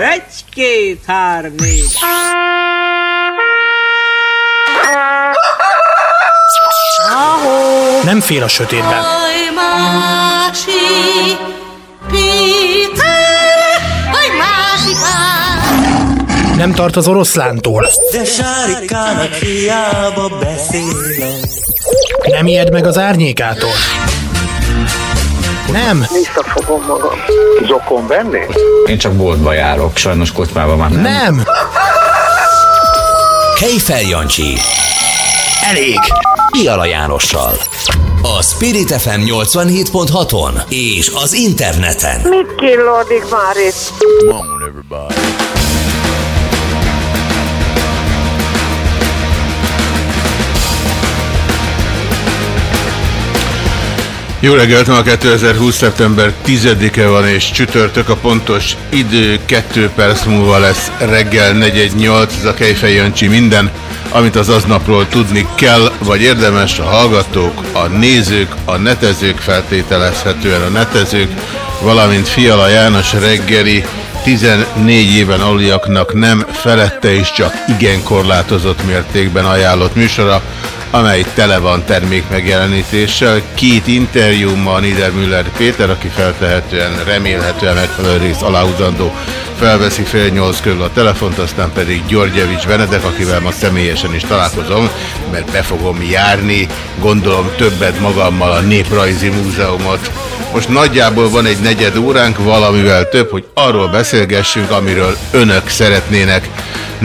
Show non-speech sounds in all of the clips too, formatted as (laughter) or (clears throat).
Egy, két, három, négy. Nem fél a sötétben. Nem tart az oroszlántól. De sárikának hiába beszélek. Nem ijed meg az árnyékától. Nem. Visszafogom magam. Zokon venni? Én csak boltba járok, sajnos kocsmában már nem. Nem. Kejfel Jancsi. Elég. Piala Jánossal. A Spirit FM 87.6-on és az interneten. Mit killódik már itt? Jó reggelt, ma 2020. szeptember 10-e van és csütörtök, a pontos idő 2 perc múlva lesz reggel 418, ez a Kejfej Jancsi minden, amit az aznapról tudni kell, vagy érdemes a hallgatók, a nézők, a netezők feltételezhetően a netezők, valamint Fiala János reggeli 14 éven aluliaknak nem felette és csak igen korlátozott mértékben ajánlott műsora, amely tele van termék megjelenítéssel. Két interjúmmal Niedermüller Péter, aki feltehetően, remélhetően megfelelő rész aláhúzandó, felveszi fél nyolc körül a telefont, aztán pedig Györgyevics Benedek, akivel ma személyesen is találkozom, mert be fogom járni, gondolom többet magammal a Néprajzi Múzeumot. Most nagyjából van egy negyed óránk, valamivel több, hogy arról beszélgessünk, amiről önök szeretnének.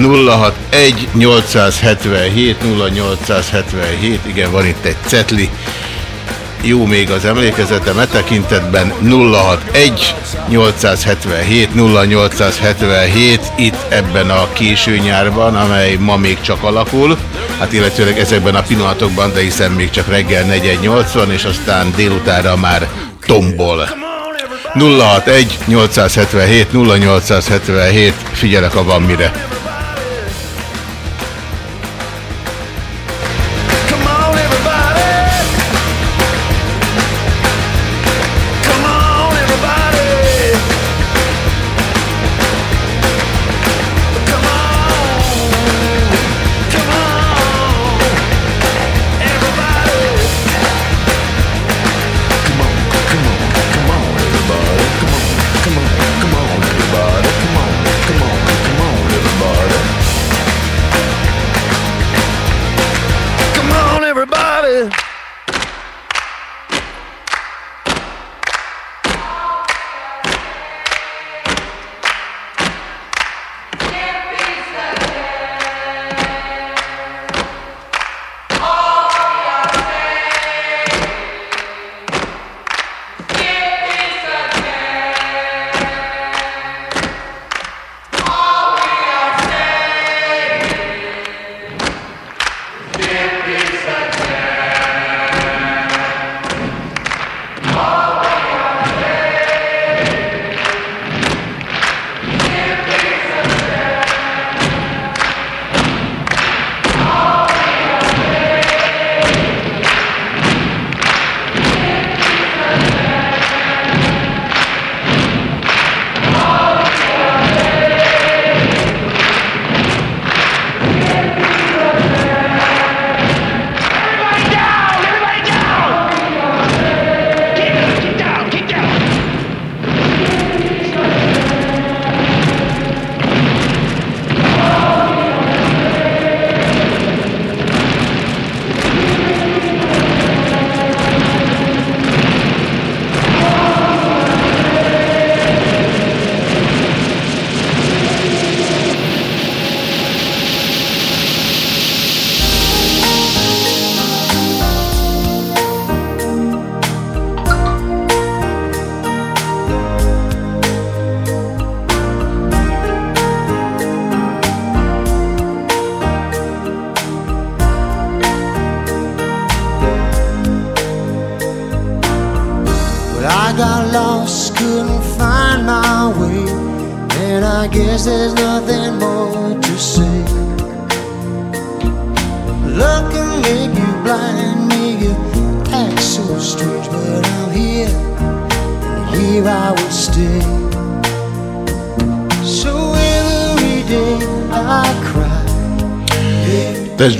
061 877 0877, igen, van itt egy cetli. Jó még az emlékezetem e tekintetben 061 877 0877 itt ebben a késő nyárban, amely ma még csak alakul, hát illetőleg ezekben a pillanatokban, de hiszen még csak reggel 480 és aztán délutánra már tombol. 061 877 0877 figyelek a van mire.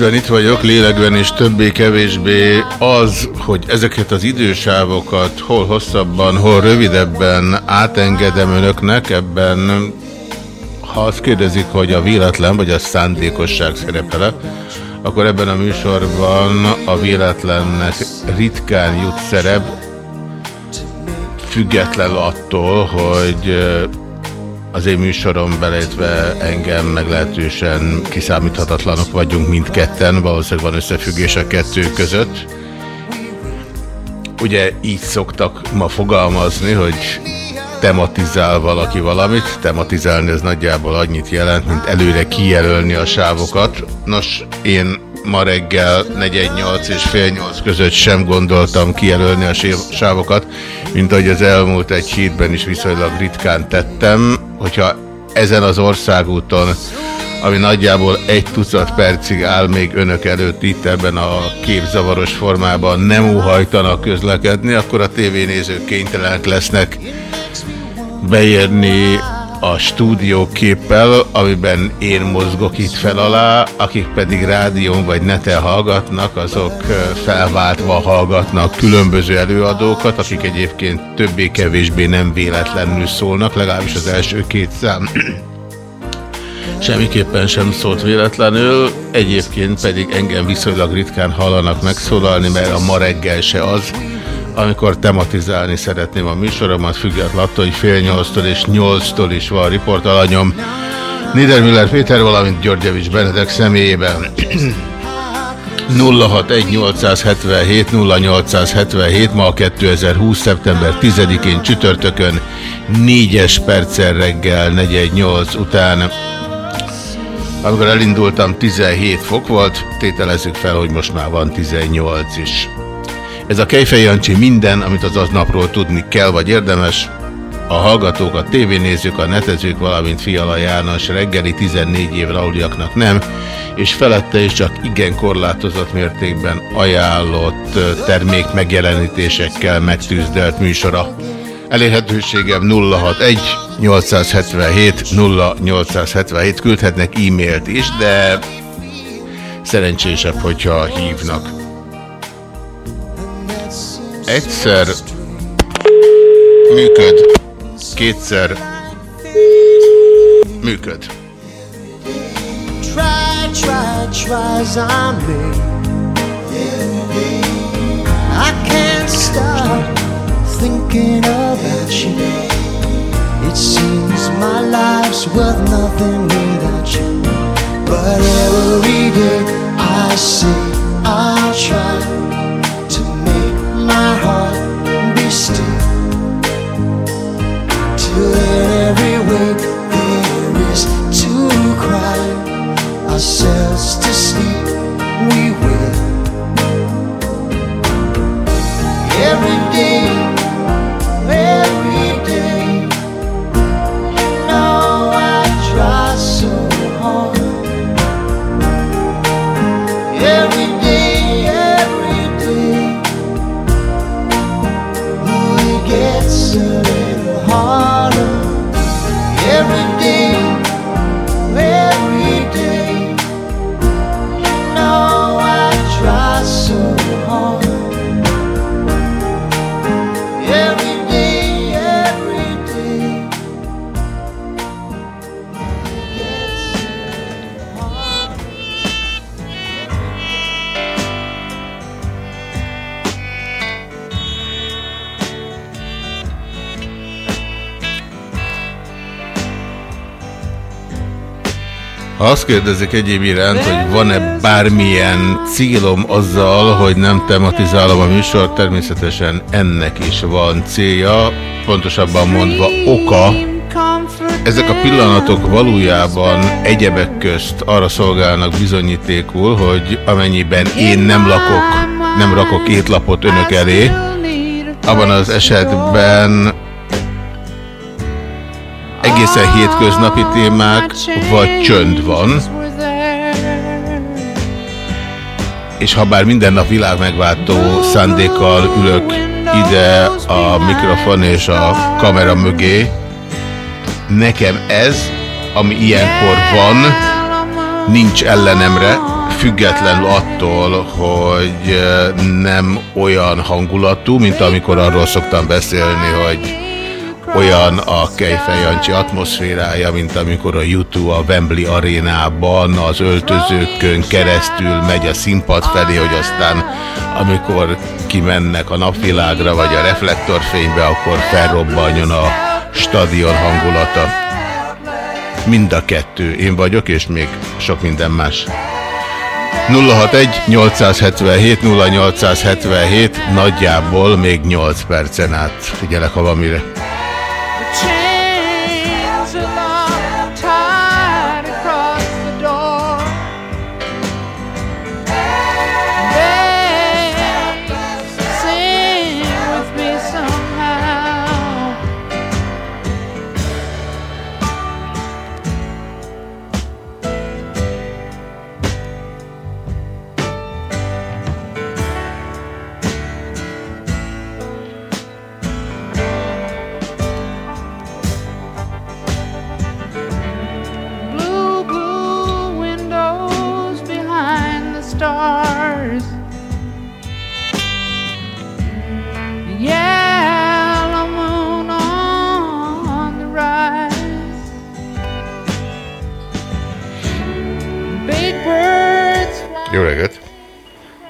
Testben itt vagyok, lélekben is többé-kevésbé az, hogy ezeket az idősávokat hol hosszabban, hol rövidebben átengedem önöknek, ebben ha azt kérdezik, hogy a véletlen vagy a szándékosság szerepele, akkor ebben a műsorban a véletlennek ritkán jut szerep, független attól, hogy az én műsorom beleértve engem meglehetősen kiszámíthatatlanok vagyunk mindketten, valószínűleg van összefüggés a kettő között. Ugye így szoktak ma fogalmazni, hogy tematizál valaki valamit, tematizálni ez nagyjából annyit jelent, mint előre kijelölni a sávokat. Nos, én ma reggel 418 és fél 8 között sem gondoltam kijelölni a sávokat, mint ahogy az elmúlt egy hétben is viszonylag ritkán tettem. Hogyha ezen az országúton, ami nagyjából egy tucat percig áll még önök előtt itt ebben a képzavaros formában, nem óhajtanak közlekedni, akkor a tévénézők kénytelenek lesznek beérni a stúdióképpel, amiben én mozgok itt fel alá, akik pedig rádión vagy neten hallgatnak, azok felváltva hallgatnak különböző előadókat, akik egyébként többé-kevésbé nem véletlenül szólnak, legalábbis az első két szám (clears throat) semmiképpen sem szólt véletlenül, egyébként pedig engem viszonylag ritkán hallanak megszólalni, mert a ma reggel se az, amikor tematizálni szeretném a műsoromat, függetlenül attól, hogy fél nyolctól és nyolctól is van riportalanyom. Niedermüller Péter, valamint Györgyevics Benedek személyében. 061877 0877 ma a 2020. szeptember 10-én csütörtökön 4-es perccel reggel 418 után amikor elindultam 17 fok volt, tételezzük fel, hogy most már van 18 is. Ez a Kejfej Jancsi minden, amit az aznapról tudni kell, vagy érdemes. A hallgatók, a tévénézők, a netezők, valamint Fiala János reggeli 14 évre aluliaknak nem, és felette is csak igen korlátozott mértékben ajánlott termék megjelenítésekkel megtűzdelt műsora. Elérhetőségem 061 877 0877 küldhetnek e-mailt is, de szerencsésebb, hogyha hívnak. Egyszer működ, kétszer működ. Try, try, try I. I you. It seems my life's worth nothing without you. But every day I say I'll try. My heart be still. Till in every wake there is to cry. Ourselves to sleep we will. Every day every Ha azt kérdezik egyéb iránt, hogy van-e bármilyen célom azzal, hogy nem tematizálom a műsor, természetesen ennek is van célja, pontosabban mondva oka. Ezek a pillanatok valójában egyebek közt arra szolgálnak bizonyítékul, hogy amennyiben én nem lakok, nem rakok étlapot önök elé, abban az esetben egészen hétköznapi témák, vagy csönd van. És ha bár minden nap világ megváltó szándékkal ülök ide a mikrofon és a kamera mögé, nekem ez, ami ilyenkor van, nincs ellenemre, függetlenül attól, hogy eh, nem olyan hangulatú, mint amikor arról szoktam beszélni, hogy olyan a Kejfej Jancsi atmoszférája, mint amikor a YouTube a Wembley arénában az öltözőkön keresztül megy a színpad felé, hogy aztán amikor kimennek a napvilágra vagy a reflektorfénybe, akkor felrobbanjon a stadion hangulata. Mind a kettő. Én vagyok, és még sok minden más. 061 877 0877 nagyjából még 8 percen át. Figyelek, ha van mire.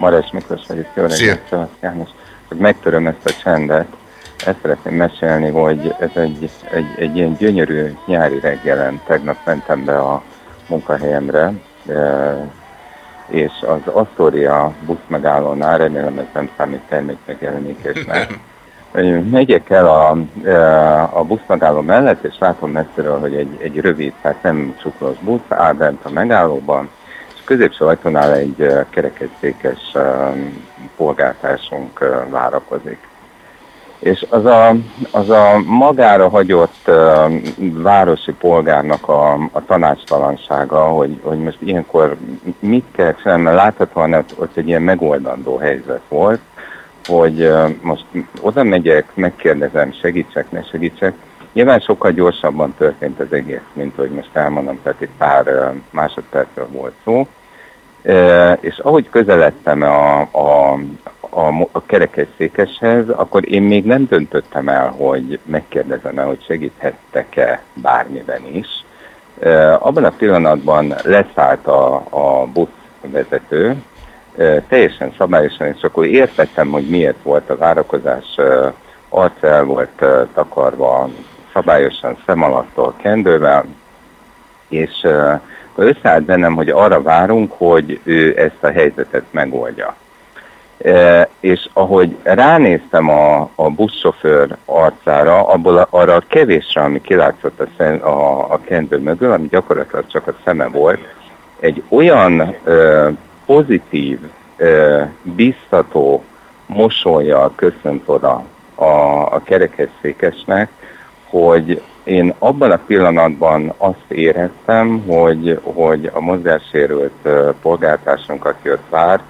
Mares Miklós vagyok, jó reggelt, János. Hogy megtöröm ezt a csendet, ezt szeretném mesélni, hogy ez egy, egy, egy ilyen gyönyörű nyári reggelen, tegnap mentem be a munkahelyemre, és az Astoria busz megállónál, remélem ez nem számít termékmegjelenítésnek, (laughs) megyek el a, a buszmegálló mellett, és látom messziről, hogy egy, egy rövid, tehát nem csuklós busz áll bent a megállóban, középső ajtónál egy kerekesszékes polgártársunk várakozik. És az a, az a magára hagyott városi polgárnak a, a tanácstalansága, hogy, hogy most ilyenkor mit kell csinálni, mert láthatóan ott, ott egy ilyen megoldandó helyzet volt, hogy most oda megyek, megkérdezem, segítsek, ne segítsek. Nyilván sokkal gyorsabban történt az egész, mint hogy most elmondom, tehát itt pár másodpercről volt szó. És ahogy közeledtem a, a, a, a kerekesszékeshez, akkor én még nem döntöttem el, hogy megkérdezem el, hogy segíthettek-e bármiben is. Abban a pillanatban leszállt a, a buszvezető, teljesen szabályosan, és akkor értettem, hogy miért volt a várakozás, arca el volt takarva, szabályosan szemalasztól, kendővel, és összeállt bennem, hogy arra várunk, hogy ő ezt a helyzetet megoldja. És ahogy ránéztem a, a buszsofőr arcára, abból a, arra a kevésre, ami kilátszott a, szem, a, a kendő mögül, ami gyakorlatilag csak a szeme volt, egy olyan e, pozitív, e, biztató mosolyjal köszönt oda a, a kerekesszékesnek, hogy én abban a pillanatban azt éreztem, hogy, hogy a mozgássérült polgártársunk, aki ott vár,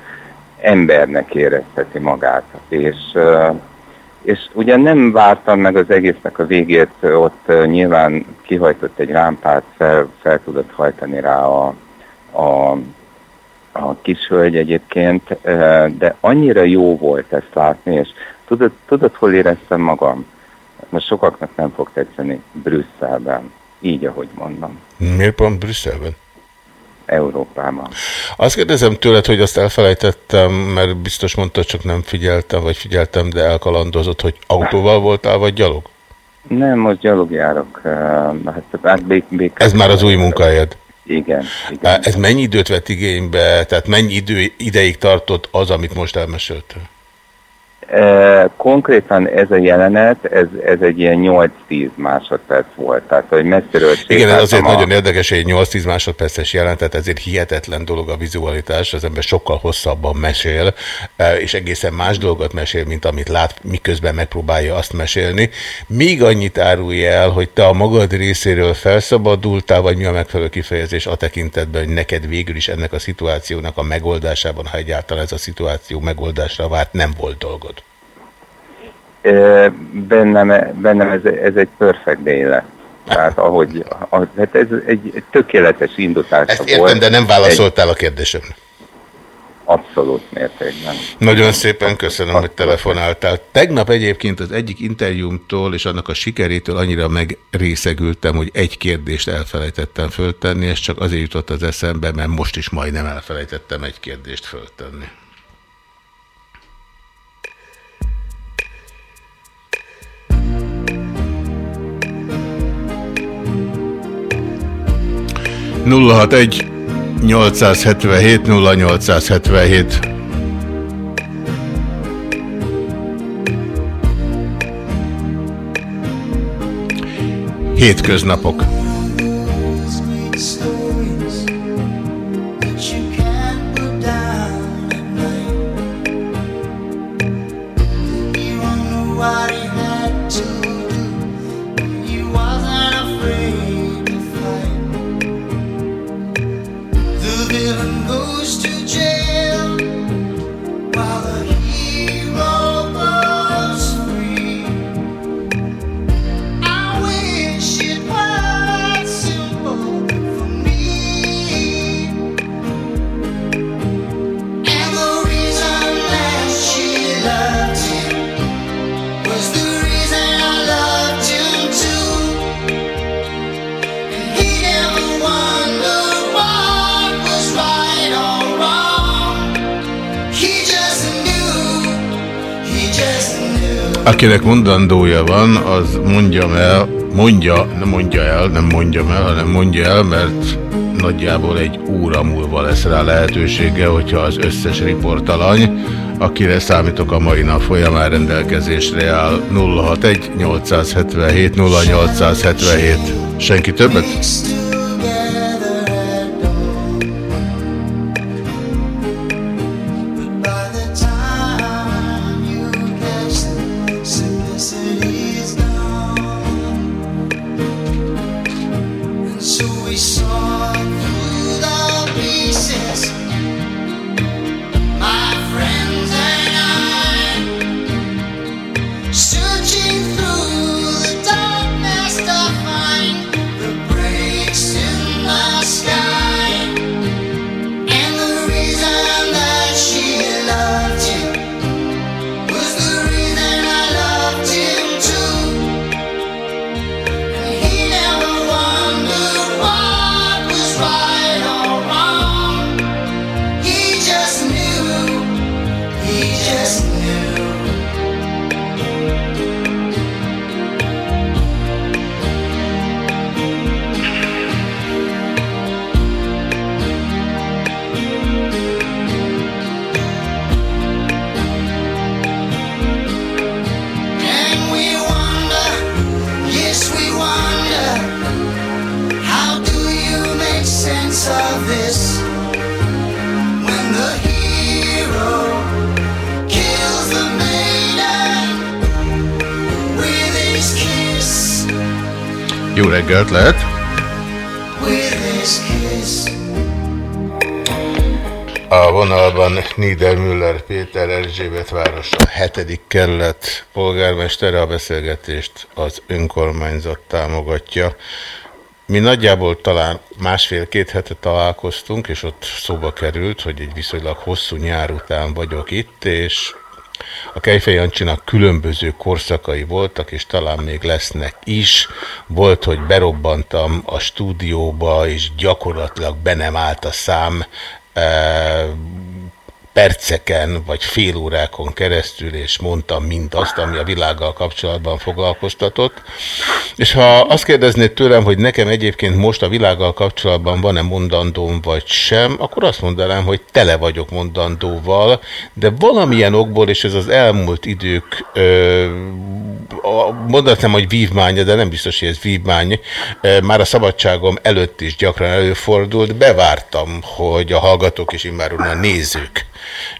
embernek érezteti magát. És, és ugye nem vártam meg az egésznek a végét, ott nyilván kihajtott egy rámpát, fel, fel tudott hajtani rá a, a, a kis hölgy egyébként, de annyira jó volt ezt látni, és tudod, tudod hol éreztem magam? Most sokaknak nem fog tetszeni Brüsszelben, így ahogy mondom, Miért pont Brüsszelben? Európában. Azt kérdezem tőled, hogy azt elfelejtettem, mert biztos mondta, csak nem figyeltem, vagy figyeltem, de elkalandozott, hogy autóval voltál, vagy gyalog? Nem, most gyalog járok, eh, hát, hát bék, bék, Ez már az új munkahelyed. Igen, igen. Ez mennyi időt vett igénybe, tehát mennyi idő, ideig tartott az, amit most elmeséltél? Konkrétan ez a jelenet, ez, ez egy ilyen 8-10 másodperc volt, tehát hogy messziről Igen, ez azért a- nagyon érdekes, egy 8-10 másodperces jelentet, ezért hihetetlen dolog a vizualitás, az ember sokkal hosszabban mesél, és egészen más dolgot mesél, mint amit lát, miközben megpróbálja azt mesélni. Még annyit árulj el, hogy te a magad részéről felszabadultál, vagy mi a megfelelő kifejezés a tekintetben, hogy neked végül is ennek a szituációnak a megoldásában, ha egyáltalán ez a szituáció megoldásra várt, nem volt dolgod. Bennem, bennem ez, ez egy perfect day lett. Tehát ahogy, ahogy hát ez egy, egy tökéletes indulása Ezt értem, volt. de nem válaszoltál a kérdésemre. abszolút mértékben. Nagyon szépen köszönöm, hogy telefonáltál. Tegnap egyébként az egyik interjúmtól és annak a sikerétől annyira megrészegültem, hogy egy kérdést elfelejtettem föltenni, és csak azért jutott az eszembe, mert most is majdnem elfelejtettem egy kérdést föltenni. Nulla hat egy 877 0877 Hétköznapok Akinek mondandója van, az mondjam el, mondja, nem mondja el, nem mondjam el, hanem mondja el, mert nagyjából egy óra múlva lesz rá lehetősége, hogyha az összes riportalany, akire számítok a mai nap folyamán rendelkezésre áll 061 877 0877. Senki többet? Reggelt lehet! A vonalban Niedermüller Péter Erzsébet városa 7. kerület polgármestere a beszélgetést az önkormányzat támogatja. Mi nagyjából talán másfél-két hete találkoztunk, és ott szóba került, hogy egy viszonylag hosszú nyár után vagyok itt, és a Kejfej Jancsinak különböző korszakai voltak, és talán még lesznek is. Volt, hogy berobbantam a stúdióba, és gyakorlatilag be nem állt a szám, perceken vagy fél órákon keresztül, és mondtam mindazt, ami a világgal kapcsolatban foglalkoztatott. És ha azt kérdeznéd tőlem, hogy nekem egyébként most a világgal kapcsolatban van-e mondandóm vagy sem, akkor azt mondanám, hogy tele vagyok mondandóval, de valamilyen okból, és ez az elmúlt idők, ö, mondatnám, hogy vívmánya, de nem biztos, hogy ez vívmány, ö, már a szabadságom előtt is gyakran előfordult, bevártam, hogy a hallgatók és immáron a nézők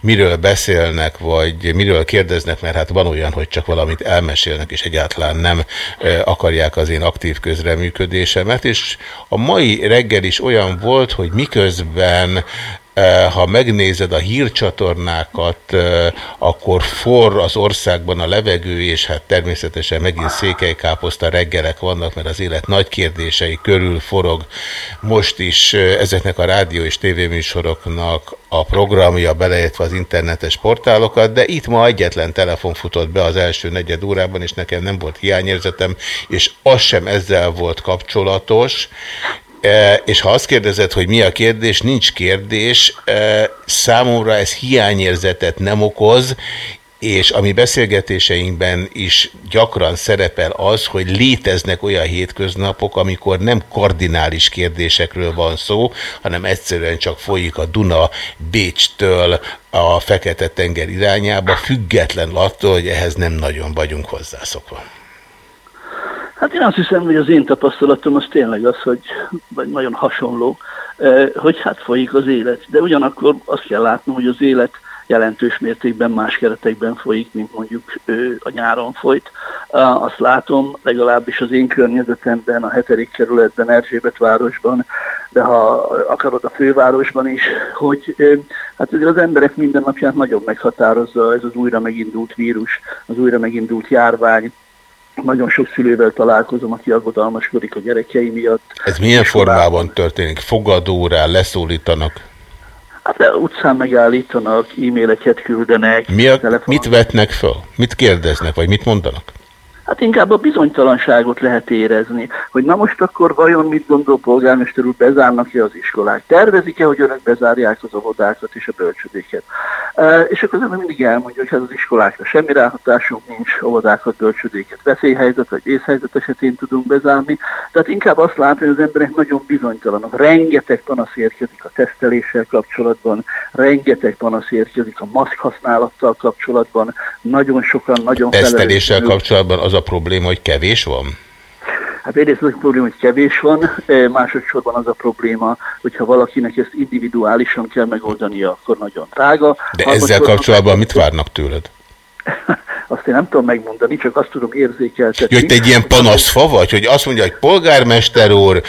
miről beszélnek, vagy miről kérdeznek, mert hát van olyan, hogy csak valamit elmesélnek, és egyáltalán nem ö, akarják az én aktív közreműködésemet, és a mai reggel is olyan volt, hogy miközben Ha megnézed a hírcsatornákat, eh, akkor forr az országban a levegő, és hát természetesen megint székelykáposzta reggelek vannak, mert az élet nagy kérdései körül forog. Most is eh, ezeknek a rádió és tévéműsoroknak a programja, beleértve az internetes portálokat, de itt ma egyetlen telefon futott be az első negyed órában, és nekem nem volt hiányérzetem, és az sem ezzel volt kapcsolatos, És ha azt kérdezed, hogy mi a kérdés, nincs kérdés. E, Számomra ez hiányérzetet nem okoz, és ami beszélgetéseinkben is gyakran szerepel az, hogy léteznek olyan hétköznapok, amikor nem kardinális kérdésekről van szó, hanem egyszerűen csak folyik a Duna Bécstől a Fekete-tenger irányába, független attól, hogy ehhez nem nagyon vagyunk hozzászokva. Hát én azt hiszem, hogy az én tapasztalatom az tényleg az, hogy vagy nagyon hasonló, eh, hogy hát folyik az élet. De ugyanakkor azt kell látnom, hogy az élet jelentős mértékben más keretekben folyik, mint mondjuk a nyáron folyt. Azt látom, legalábbis az én környezetemben, a hetedik kerületben, Erzsébet városban, de ha akarod a fővárosban is, hogy hát azért az emberek mindennapját nagyon meghatározza ez az újra megindult vírus, az újra megindult járvány, nagyon sok szülővel találkozom, aki aggodalmaskodik a gyerekei miatt. Ez milyen formában történik? Fogadórán leszólítanak? Hát utcán megállítanak, e-maileket küldenek. Mi a, telefon- mit vetnek föl? Mit kérdeznek, vagy mit mondanak? Hát inkább a bizonytalanságot lehet érezni, hogy na most akkor vajon mit gondol polgármester úr, bezárnak-e az iskolák? Tervezik-e, hogy önök bezárják az óvodákat és a bölcsödéket? E, és akkor az ember mindig elmondja, hogy hát az iskolákra semmi ráhatásunk nincs, óvodákat, bölcsödéket veszélyhelyzet vagy vészhelyzet esetén tudunk bezárni. Tehát inkább azt látom, hogy az emberek nagyon bizonytalanok. Rengeteg panasz érkezik a teszteléssel kapcsolatban, rengeteg panasz érkezik a maszk használattal kapcsolatban, nagyon sokan, nagyon Teszteléssel kapcsolatban az a probléma, hogy kevés van? Hát egyrészt az a probléma, hogy kevés van, másodszorban az a probléma, hogyha valakinek ezt individuálisan kell megoldania, akkor nagyon drága. De ezzel kapcsolatban mit várnak tőled? (laughs) Azt én nem tudom megmondani, csak azt tudom érzékeltetni. Hogy te egy ilyen panaszfa vagy, hogy azt mondja, hogy polgármester úr,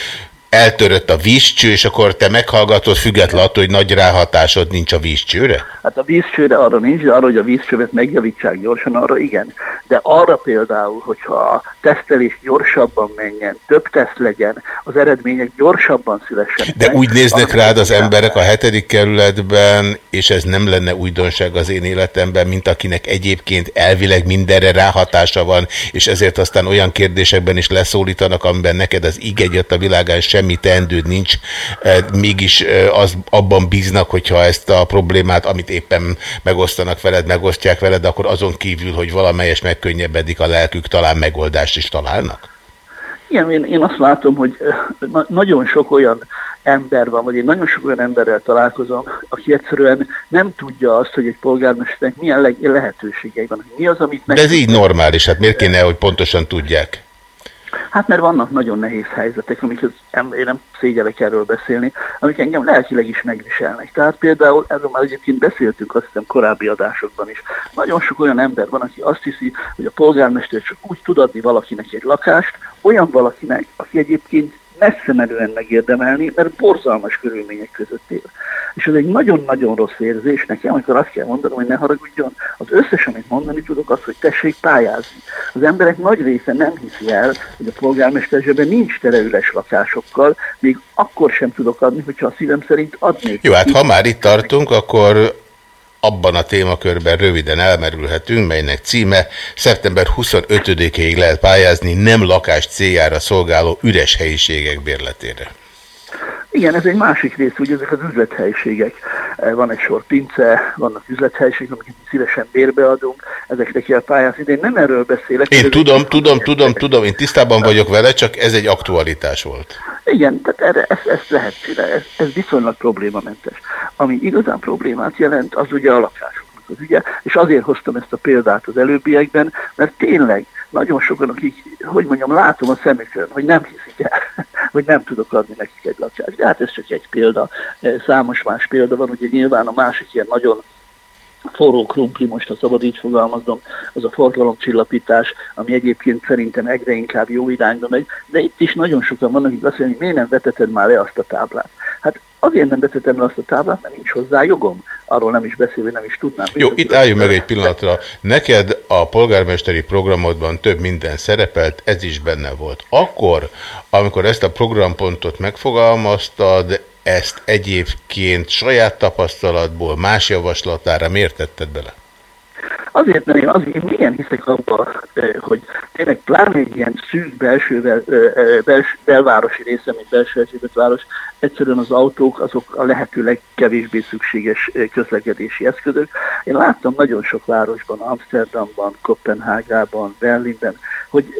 eltörött a vízcső, és akkor te meghallgatod független attól, hogy nagy ráhatásod nincs a vízcsőre? Hát a vízcsőre arra nincs, de arra, hogy a vízcsövet megjavítsák gyorsan, arra igen. De arra például, hogyha a tesztelés gyorsabban menjen, több teszt legyen, az eredmények gyorsabban szülessenek. De úgy néznek rád az emberek a hetedik kerületben, és ez nem lenne újdonság az én életemben, mint akinek egyébként elvileg mindenre ráhatása van, és ezért aztán olyan kérdésekben is leszólítanak, amiben neked az igegyet a világán semmi teendőd nincs, eh, mégis eh, az, abban bíznak, hogyha ezt a problémát, amit éppen megosztanak veled, megosztják veled, akkor azon kívül, hogy valamelyes megkönnyebbedik a lelkük, talán megoldást is találnak? Igen, én, én azt látom, hogy na, nagyon sok olyan ember van, vagy én nagyon sok olyan emberrel találkozom, aki egyszerűen nem tudja azt, hogy egy polgármesternek milyen le- lehetőségei van. Mi az, amit meg... De ez így normális, hát miért kéne, hogy pontosan tudják? Hát mert vannak nagyon nehéz helyzetek, amiket én nem szégyelek erről beszélni, amik engem lelkileg is megviselnek. Tehát például, erről már egyébként beszéltünk azt hiszem korábbi adásokban is. Nagyon sok olyan ember van, aki azt hiszi, hogy a polgármester csak úgy tud adni valakinek egy lakást, olyan valakinek, aki egyébként messze menően megérdemelni, mert borzalmas körülmények között él. És ez egy nagyon-nagyon rossz érzés nekem, amikor azt kell mondanom, hogy ne haragudjon. Az összes, amit mondani tudok, az, hogy tessék pályázni. Az emberek nagy része nem hiszi el, hogy a polgármester zsebben nincs tele üres lakásokkal, még akkor sem tudok adni, hogyha a szívem szerint adnék. Jó, hát ha már itt tartunk, akkor abban a témakörben röviden elmerülhetünk, melynek címe szeptember 25-ig lehet pályázni nem lakás céljára szolgáló üres helyiségek bérletére. Igen, ez egy másik rész, ugye ezek az üzlethelyiségek. Eh, Van egy sor pince, vannak üzlethelyiségek, amiket mi szívesen bérbeadunk, ezekre kell pályázni, de én nem erről beszélek. Én Ez tudom, tudom, tudom, tudom, én tisztában vagyok vele, csak ez egy aktualitás volt. Igen, tehát erre, ezt, ezt lehet csinálni, ez, ez viszonylag problémamentes. Ami igazán problémát jelent, az ugye a lakásoknak az ügye, és azért hoztam ezt a példát az előbbiekben, mert tényleg nagyon sokan, akik, hogy mondjam, látom a szemükön, hogy nem hiszik el, (laughs) hogy nem tudok adni nekik egy lakást. De hát ez csak egy példa, számos más példa van, ugye nyilván a másik ilyen nagyon forró krumpli, most ha szabad így fogalmaznom, az a forgalomcsillapítás, ami egyébként szerintem egyre inkább jó irányba megy, de itt is nagyon sokan vannak, akik azt mondják, hogy miért nem veteted már le azt a táblát. Hát azért nem vezetem le azt a táblát, mert nincs hozzá jogom. Arról nem is beszélve, nem is tudnám. Jó, itt álljunk meg egy pillanatra. Neked a polgármesteri programodban több minden szerepelt, ez is benne volt. Akkor, amikor ezt a programpontot megfogalmaztad, ezt egyébként saját tapasztalatból, más javaslatára miért tetted bele? Azért, mert én, azért, én milyen hiszek abban, hogy tényleg pláne egy ilyen szűk belső, bels, belvárosi része, mint belső város, egyszerűen az autók azok a lehető legkevésbé szükséges közlekedési eszközök. Én láttam nagyon sok városban, Amsterdamban, Kopenhágában, Berlinben, hogy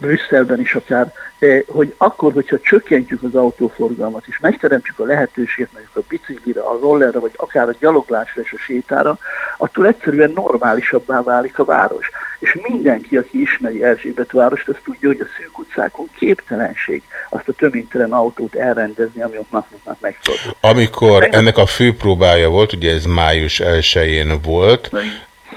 Brüsszelben is akár, eh, hogy akkor, hogyha csökkentjük az autóforgalmat, és megteremtjük a lehetőséget mondjuk a biciklire, a rollerre, vagy akár a gyaloglásra és a sétára, attól egyszerűen normálisabbá válik a város. És mindenki, aki ismeri Erzsébet várost, az tudja, hogy a szűk utcákon képtelenség azt a töménytelen autót elrendezni, ami ott napnak megfordul. Amikor ennek a főpróbája volt, ugye ez május 1-én volt,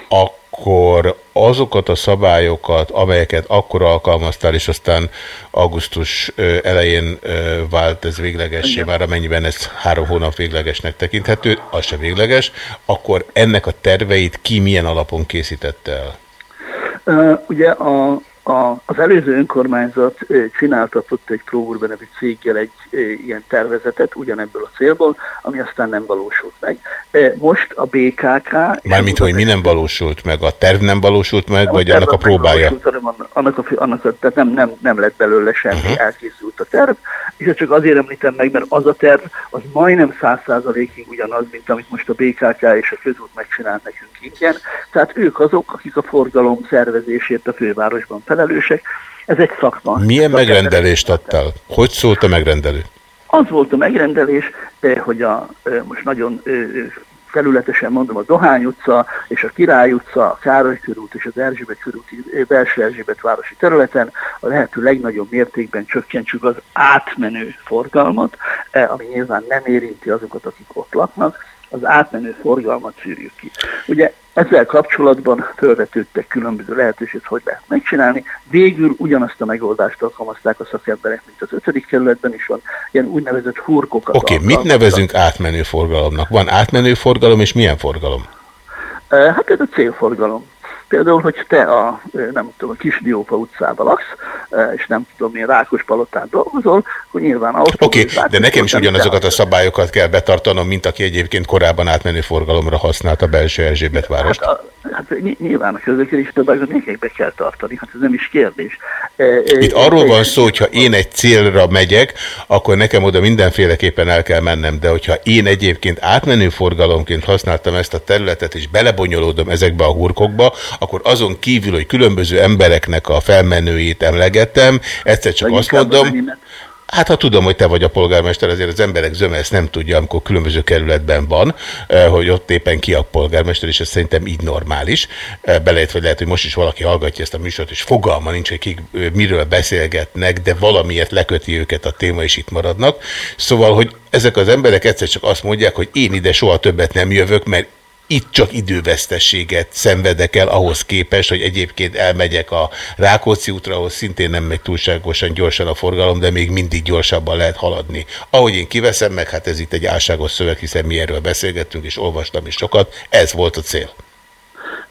akkor akkor azokat a szabályokat, amelyeket akkor alkalmaztál, és aztán augusztus elején vált ez véglegessé, már amennyiben ez három hónap véglegesnek tekinthető, az se végleges, akkor ennek a terveit ki milyen alapon készítette el? Uh, ugye a, a, az előző önkormányzat csináltatott egy Prourban nevű céggel egy ilyen tervezetet ugyanebből a célból, ami aztán nem valósult meg. Most a BKK... Mármint, hogy mi nem valósult meg? A terv nem valósult meg, vagy annak a próbája? Valósult, annak a, annak a, tehát nem, nem, nem lett belőle semmi, uh-huh. elkészült a terv, és ezt csak azért említem meg, mert az a terv az majdnem száz százalékig ugyanaz, mint amit most a BKK és a közút megcsinált nekünk ingyen. Tehát ők azok, akik a forgalom szervezésért a fővárosban felelősek. Ez egy szakma. Milyen megrendelést adtál? Hogy szólt a megrendelő? Az volt a megrendelés, hogy a, most nagyon felületesen mondom, a Dohány utca és a Király utca, a Károly körút és az Erzsébet körúti belső Erzsébet városi területen a lehető legnagyobb mértékben csökkentsük az átmenő forgalmat, ami nyilván nem érinti azokat, akik ott laknak, az átmenő forgalmat szűrjük ki. Ugye ezzel kapcsolatban felvetődtek különböző lehetőséget, hogy lehet megcsinálni. Végül ugyanazt a megoldást alkalmazták a szakemberek, mint az ötödik kerületben is van, ilyen úgynevezett hurkokat. Oké, okay, mit nevezünk átmenő forgalomnak? Van átmenő forgalom, és milyen forgalom? Hát ez a célforgalom. Például, hogy te a, nem tudom, a Kis Diófa utcában laksz, és nem tudom, milyen Rákos palotán dolgozol, hogy nyilván ahhoz... Oké, okay, de nekem is ugyanazokat a szabályokat kell betartanom, mint aki egyébként korábban átmenő forgalomra használt a belső Erzsébet várost. Hát, a, hát nyilván a közlekedési szabályokat még be kell tartani, hát ez nem is kérdés. Itt arról van szó, hogyha én egy célra megyek, akkor nekem oda mindenféleképpen el kell mennem, de hogyha én egyébként átmenő forgalomként használtam ezt a területet, és belebonyolódom ezekbe a hurkokba, akkor azon kívül, hogy különböző embereknek a felmenőjét emlegettem, egyszer csak azt mondom, Hát ha tudom, hogy te vagy a polgármester, azért az emberek zöme ezt nem tudja, amikor különböző kerületben van, eh, hogy ott éppen ki a polgármester, és ez szerintem így normális. Eh, Belejött, hogy lehet, hogy most is valaki hallgatja ezt a műsort, és fogalma nincs, hogy kik eh, miről beszélgetnek, de valamiért leköti őket a téma, és itt maradnak. Szóval, hogy ezek az emberek egyszer csak azt mondják, hogy én ide soha többet nem jövök, mert itt csak idővesztességet szenvedek el ahhoz képest, hogy egyébként elmegyek a Rákóczi útra, ahol szintén nem megy túlságosan gyorsan a forgalom, de még mindig gyorsabban lehet haladni. Ahogy én kiveszem meg, hát ez itt egy álságos szöveg, hiszen mi erről beszélgettünk, és olvastam is sokat, ez volt a cél.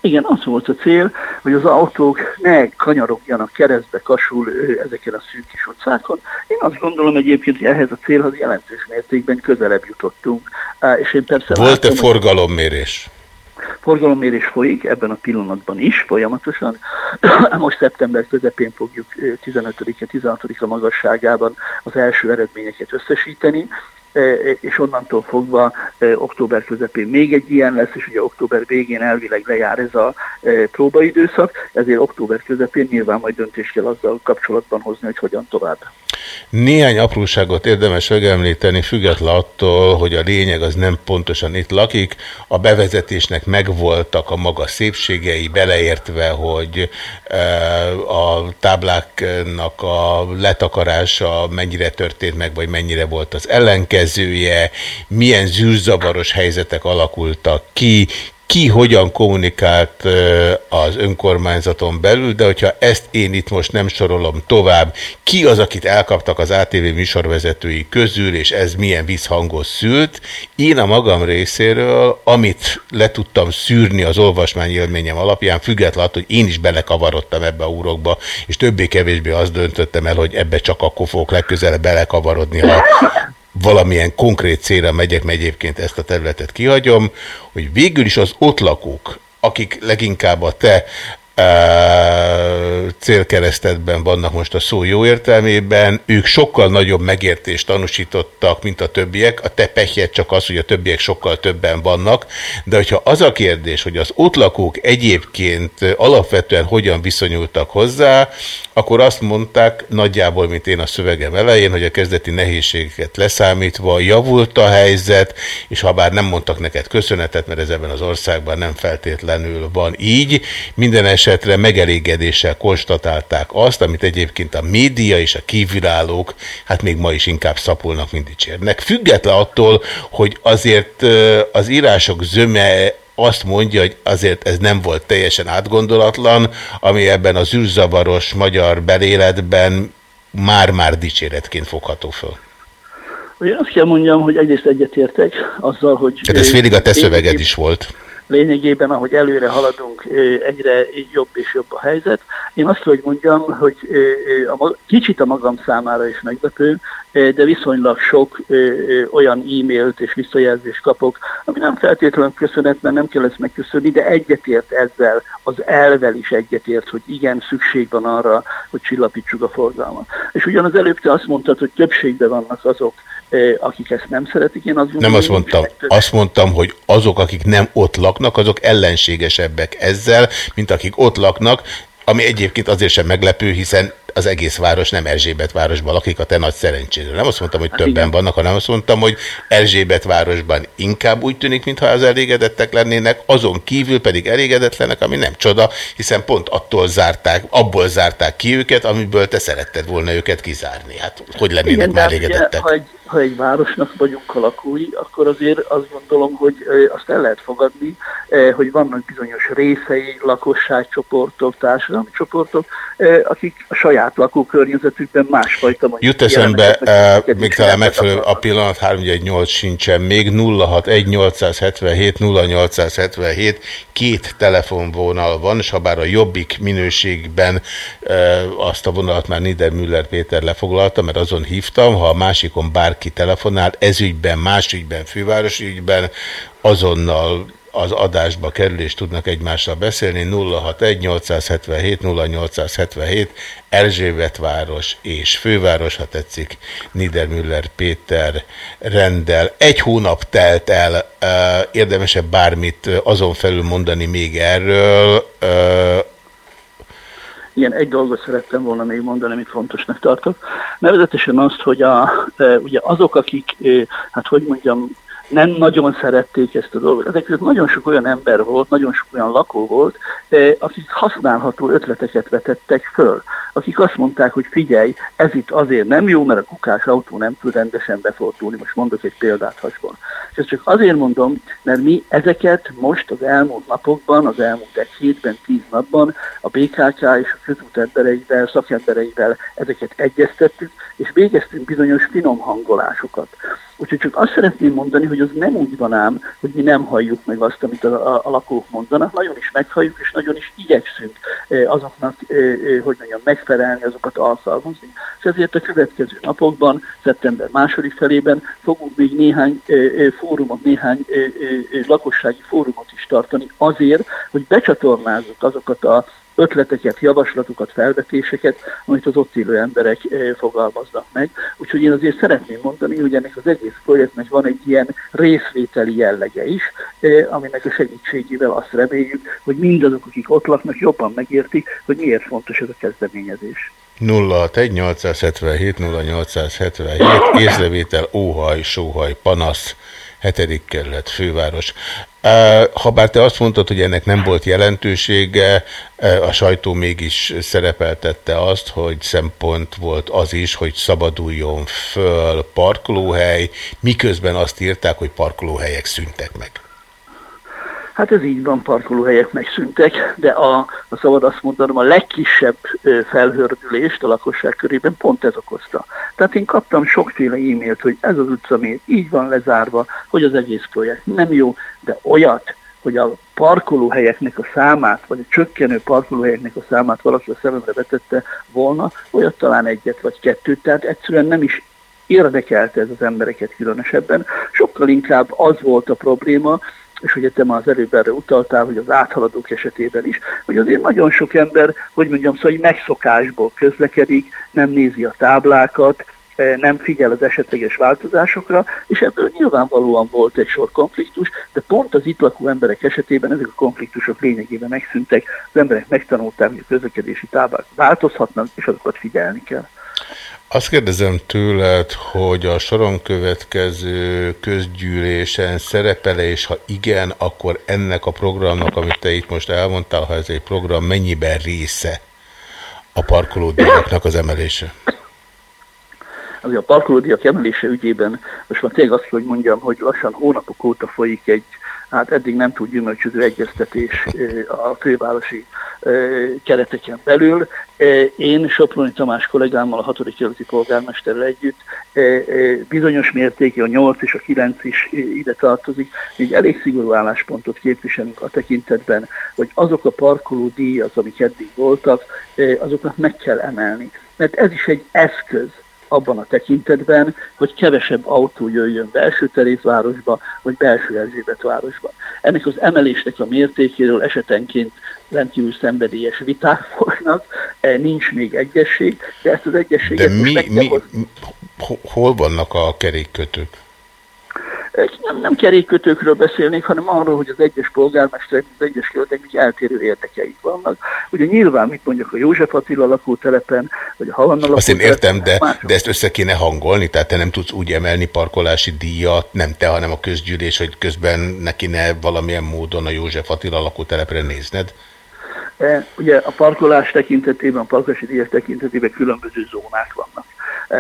Igen, az volt a cél, hogy az autók ne kanyarogjanak keresztbe, kasul ezeken a szűk kis utcákon. Én azt gondolom egyébként, hogy ehhez a célhoz jelentős mértékben közelebb jutottunk. És én persze Volt-e forgalommérés? Forgalommérés folyik, ebben a pillanatban is folyamatosan. (clears throat) Most szeptember közepén fogjuk 15-e, 16-a magasságában az első eredményeket összesíteni, és onnantól fogva október közepén még egy ilyen lesz, és ugye október végén elvileg lejár ez a próbaidőszak, ezért október közepén nyilván majd döntést kell azzal kapcsolatban hozni, hogy hogyan tovább. Néhány apróságot érdemes megemlíteni, független attól, hogy a lényeg az nem pontosan itt lakik. A bevezetésnek megvoltak a maga szépségei, beleértve, hogy a tábláknak a letakarása mennyire történt meg, vagy mennyire volt az ellenkezője, milyen zűrzavaros helyzetek alakultak ki, ki hogyan kommunikált az önkormányzaton belül, de hogyha ezt én itt most nem sorolom tovább, ki az, akit elkaptak az ATV műsorvezetői közül, és ez milyen visszhangot szült, én a magam részéről, amit le tudtam szűrni az olvasmányélményem alapján, függetlenül, hogy én is belekavarodtam ebbe a úrokba, és többé-kevésbé azt döntöttem el, hogy ebbe csak akkor fogok legközelebb belekavarodni, ha valamilyen konkrét célra megyek, mert egyébként ezt a területet kihagyom, hogy végül is az ott lakók, akik leginkább a te célkeresztetben vannak most a szó jó értelmében, ők sokkal nagyobb megértést tanúsítottak, mint a többiek. A te pehjed csak az, hogy a többiek sokkal többen vannak, de hogyha az a kérdés, hogy az ott lakók egyébként alapvetően hogyan viszonyultak hozzá, akkor azt mondták nagyjából, mint én a szövegem elején, hogy a kezdeti nehézségeket leszámítva javult a helyzet, és ha bár nem mondtak neked köszönetet, mert ez ebben az országban nem feltétlenül van így, minden esetre megelégedéssel konstatálták azt, amit egyébként a média és a kívülállók, hát még ma is inkább szapulnak, mint dicsérnek. Független attól, hogy azért az írások zöme azt mondja, hogy azért ez nem volt teljesen átgondolatlan, ami ebben az űrzavaros magyar beléletben már-már dicséretként fogható föl. Én azt kell mondjam, hogy egyrészt egyetértek azzal, hogy... Tehát ez félig a te szöveged is volt lényegében, ahogy előre haladunk, egyre jobb és jobb a helyzet. Én azt, hogy mondjam, hogy a, kicsit a magam számára is meglepő, de viszonylag sok olyan e-mailt és visszajelzést kapok, ami nem feltétlenül köszönet, mert nem kell ezt megköszönni, de egyetért ezzel, az elvel is egyetért, hogy igen, szükség van arra, hogy csillapítsuk a forgalmat. És ugyanaz előbb te azt mondtad, hogy többségben vannak azok, akik ezt nem szeretik. Én azt nem azt mondtam, azt mondtam, hogy azok, akik nem ott laknak, azok ellenségesebbek ezzel, mint akik ott laknak, ami egyébként azért sem meglepő, hiszen az egész város nem Erzsébet városban lakik, a te nagy szerencsére. Nem azt mondtam, hogy hát többen igen. vannak, hanem azt mondtam, hogy Erzsébet városban inkább úgy tűnik, mintha az elégedettek lennének, azon kívül pedig elégedetlenek, ami nem csoda, hiszen pont attól zárták, abból zárták ki őket, amiből te szeretted volna őket kizárni. Hát hogy lennének igen, már elégedettek? Ugye, ha, egy, ha egy városnak vagyunk a lakói, akkor azért azt gondolom, hogy azt el lehet fogadni, hogy vannak bizonyos részei, lakosságcsoportok, társadalmi csoportok, akik a saját lakókörnyezetükben másfajta mondjuk. Jut eszembe, uh, még talán megfelelő a pillanat 318 sincsen még, 061 877 0877 két telefonvonal van, és ha bár a jobbik minőségben uh, azt a vonalat már Niedermüller Péter lefoglalta, mert azon hívtam, ha a másikon bárki telefonál, ezügyben, más ügyben, fővárosi ügyben, azonnal az adásba kerül, és tudnak egymással beszélni. 061-877-0877, Erzsébetváros és főváros, ha tetszik, Niedermüller Péter rendel. Egy hónap telt el, érdemesebb bármit azon felül mondani még erről. Igen, egy dolgot szerettem volna még mondani, amit fontosnak tartok. Nevezetesen azt, hogy a, ugye azok, akik, hát hogy mondjam, nem nagyon szerették ezt a dolgot. Ezek között nagyon sok olyan ember volt, nagyon sok olyan lakó volt, eh, akik használható ötleteket vetettek föl. Akik azt mondták, hogy figyelj, ez itt azért nem jó, mert a kukás autó nem tud rendesen befordulni. Most mondok egy példát hasonló. És ezt csak azért mondom, mert mi ezeket most az elmúlt napokban, az elmúlt egy hétben, tíz napban a BKK és a közút embereivel, szakembereivel ezeket egyeztettük, és végeztünk bizonyos finom hangolásokat. Úgyhogy csak azt szeretném mondani, hogy az nem úgy van ám, hogy mi nem halljuk meg azt, amit a, a, a lakók mondanak, nagyon is meghalljuk, és nagyon is igyekszünk azoknak, hogy mondjam, megfelelni, azokat alszalmazni. És ezért a következő napokban, szeptember második felében fogunk még néhány fórumot, néhány lakossági fórumot is tartani azért, hogy becsatornázzuk azokat a ötleteket, javaslatokat, felvetéseket, amit az ott élő emberek eh, fogalmaznak meg. Úgyhogy én azért szeretném mondani, hogy ennek az egész projektnek van egy ilyen részvételi jellege is, eh, aminek a segítségével azt reméljük, hogy mindazok, akik ott laknak, jobban megértik, hogy miért fontos ez a kezdeményezés. 061 877 0877 észrevétel, óhaj, sóhaj, panasz, hetedik kerület, főváros. Habár te azt mondtad, hogy ennek nem volt jelentősége, a sajtó mégis szerepeltette azt, hogy szempont volt az is, hogy szabaduljon föl parkolóhely, miközben azt írták, hogy parkolóhelyek szüntek meg. Hát ez így van, parkolóhelyek megszűntek, de a, a szabad azt mondanom, a legkisebb felhördülést a lakosság körében pont ez okozta. Tehát én kaptam sokféle e-mailt, hogy ez az utca miért így van lezárva, hogy az egész projekt nem jó, de olyat, hogy a parkolóhelyeknek a számát, vagy a csökkenő parkolóhelyeknek a számát valaki a szememre vetette volna, olyat talán egyet vagy kettőt, tehát egyszerűen nem is érdekelte ez az embereket különösebben. Sokkal inkább az volt a probléma, és ugye te már az előbb erre utaltál, hogy az áthaladók esetében is, hogy azért nagyon sok ember, hogy mondjam, szóval megszokásból közlekedik, nem nézi a táblákat, eh, nem figyel az esetleges változásokra, és ebből nyilvánvalóan volt egy sor konfliktus, de pont az itt lakó emberek esetében ezek a konfliktusok lényegében megszűntek, az emberek megtanulták, hogy a közlekedési táblák változhatnak, és azokat figyelni kell. Azt kérdezem tőled, hogy a soron következő közgyűlésen szerepele, és ha igen, akkor ennek a programnak, amit te itt most elmondtál, ha ez egy program, mennyiben része a parkolódíjaknak az emelése? Azért a parkolódiak emelése ügyében most már tényleg azt hogy mondjam, hogy lassan hónapok óta folyik egy hát eddig nem tud gyümölcsöző egyeztetés a fővárosi kereteken belül. Én Soproni Tamás kollégámmal, a 6. kerületi polgármesterrel együtt bizonyos mértékű, a 8 és a 9 is ide tartozik, még elég szigorú álláspontot képviselünk a tekintetben, hogy azok a parkoló díjak, amik eddig voltak, azoknak meg kell emelni. Mert ez is egy eszköz, abban a tekintetben, hogy kevesebb autó jöjjön belső terészvárosba, vagy belső Erzsébet városba. Ennek az emelésnek a mértékéről esetenként rendkívül szenvedélyes viták folynak, e, nincs még egyesség, de ezt az egyességet De mi, mi, hol vannak a kerékkötők? Nem, nem kerékkötőkről beszélnék, hanem arról, hogy az egyes polgármesterek, az egyes kerületeknek eltérő érdekeik vannak. Ugye nyilván, mit mondjak a József Attila lakótelepen, vagy a Havanna lakótelepen. Azt én értem, de, de ezt össze kéne hangolni, tehát te nem tudsz úgy emelni parkolási díjat, nem te, hanem a közgyűlés, hogy közben neki ne valamilyen módon a József Attila lakótelepre nézned? E, ugye a parkolás tekintetében, a parkolási díjak tekintetében különböző zónák vannak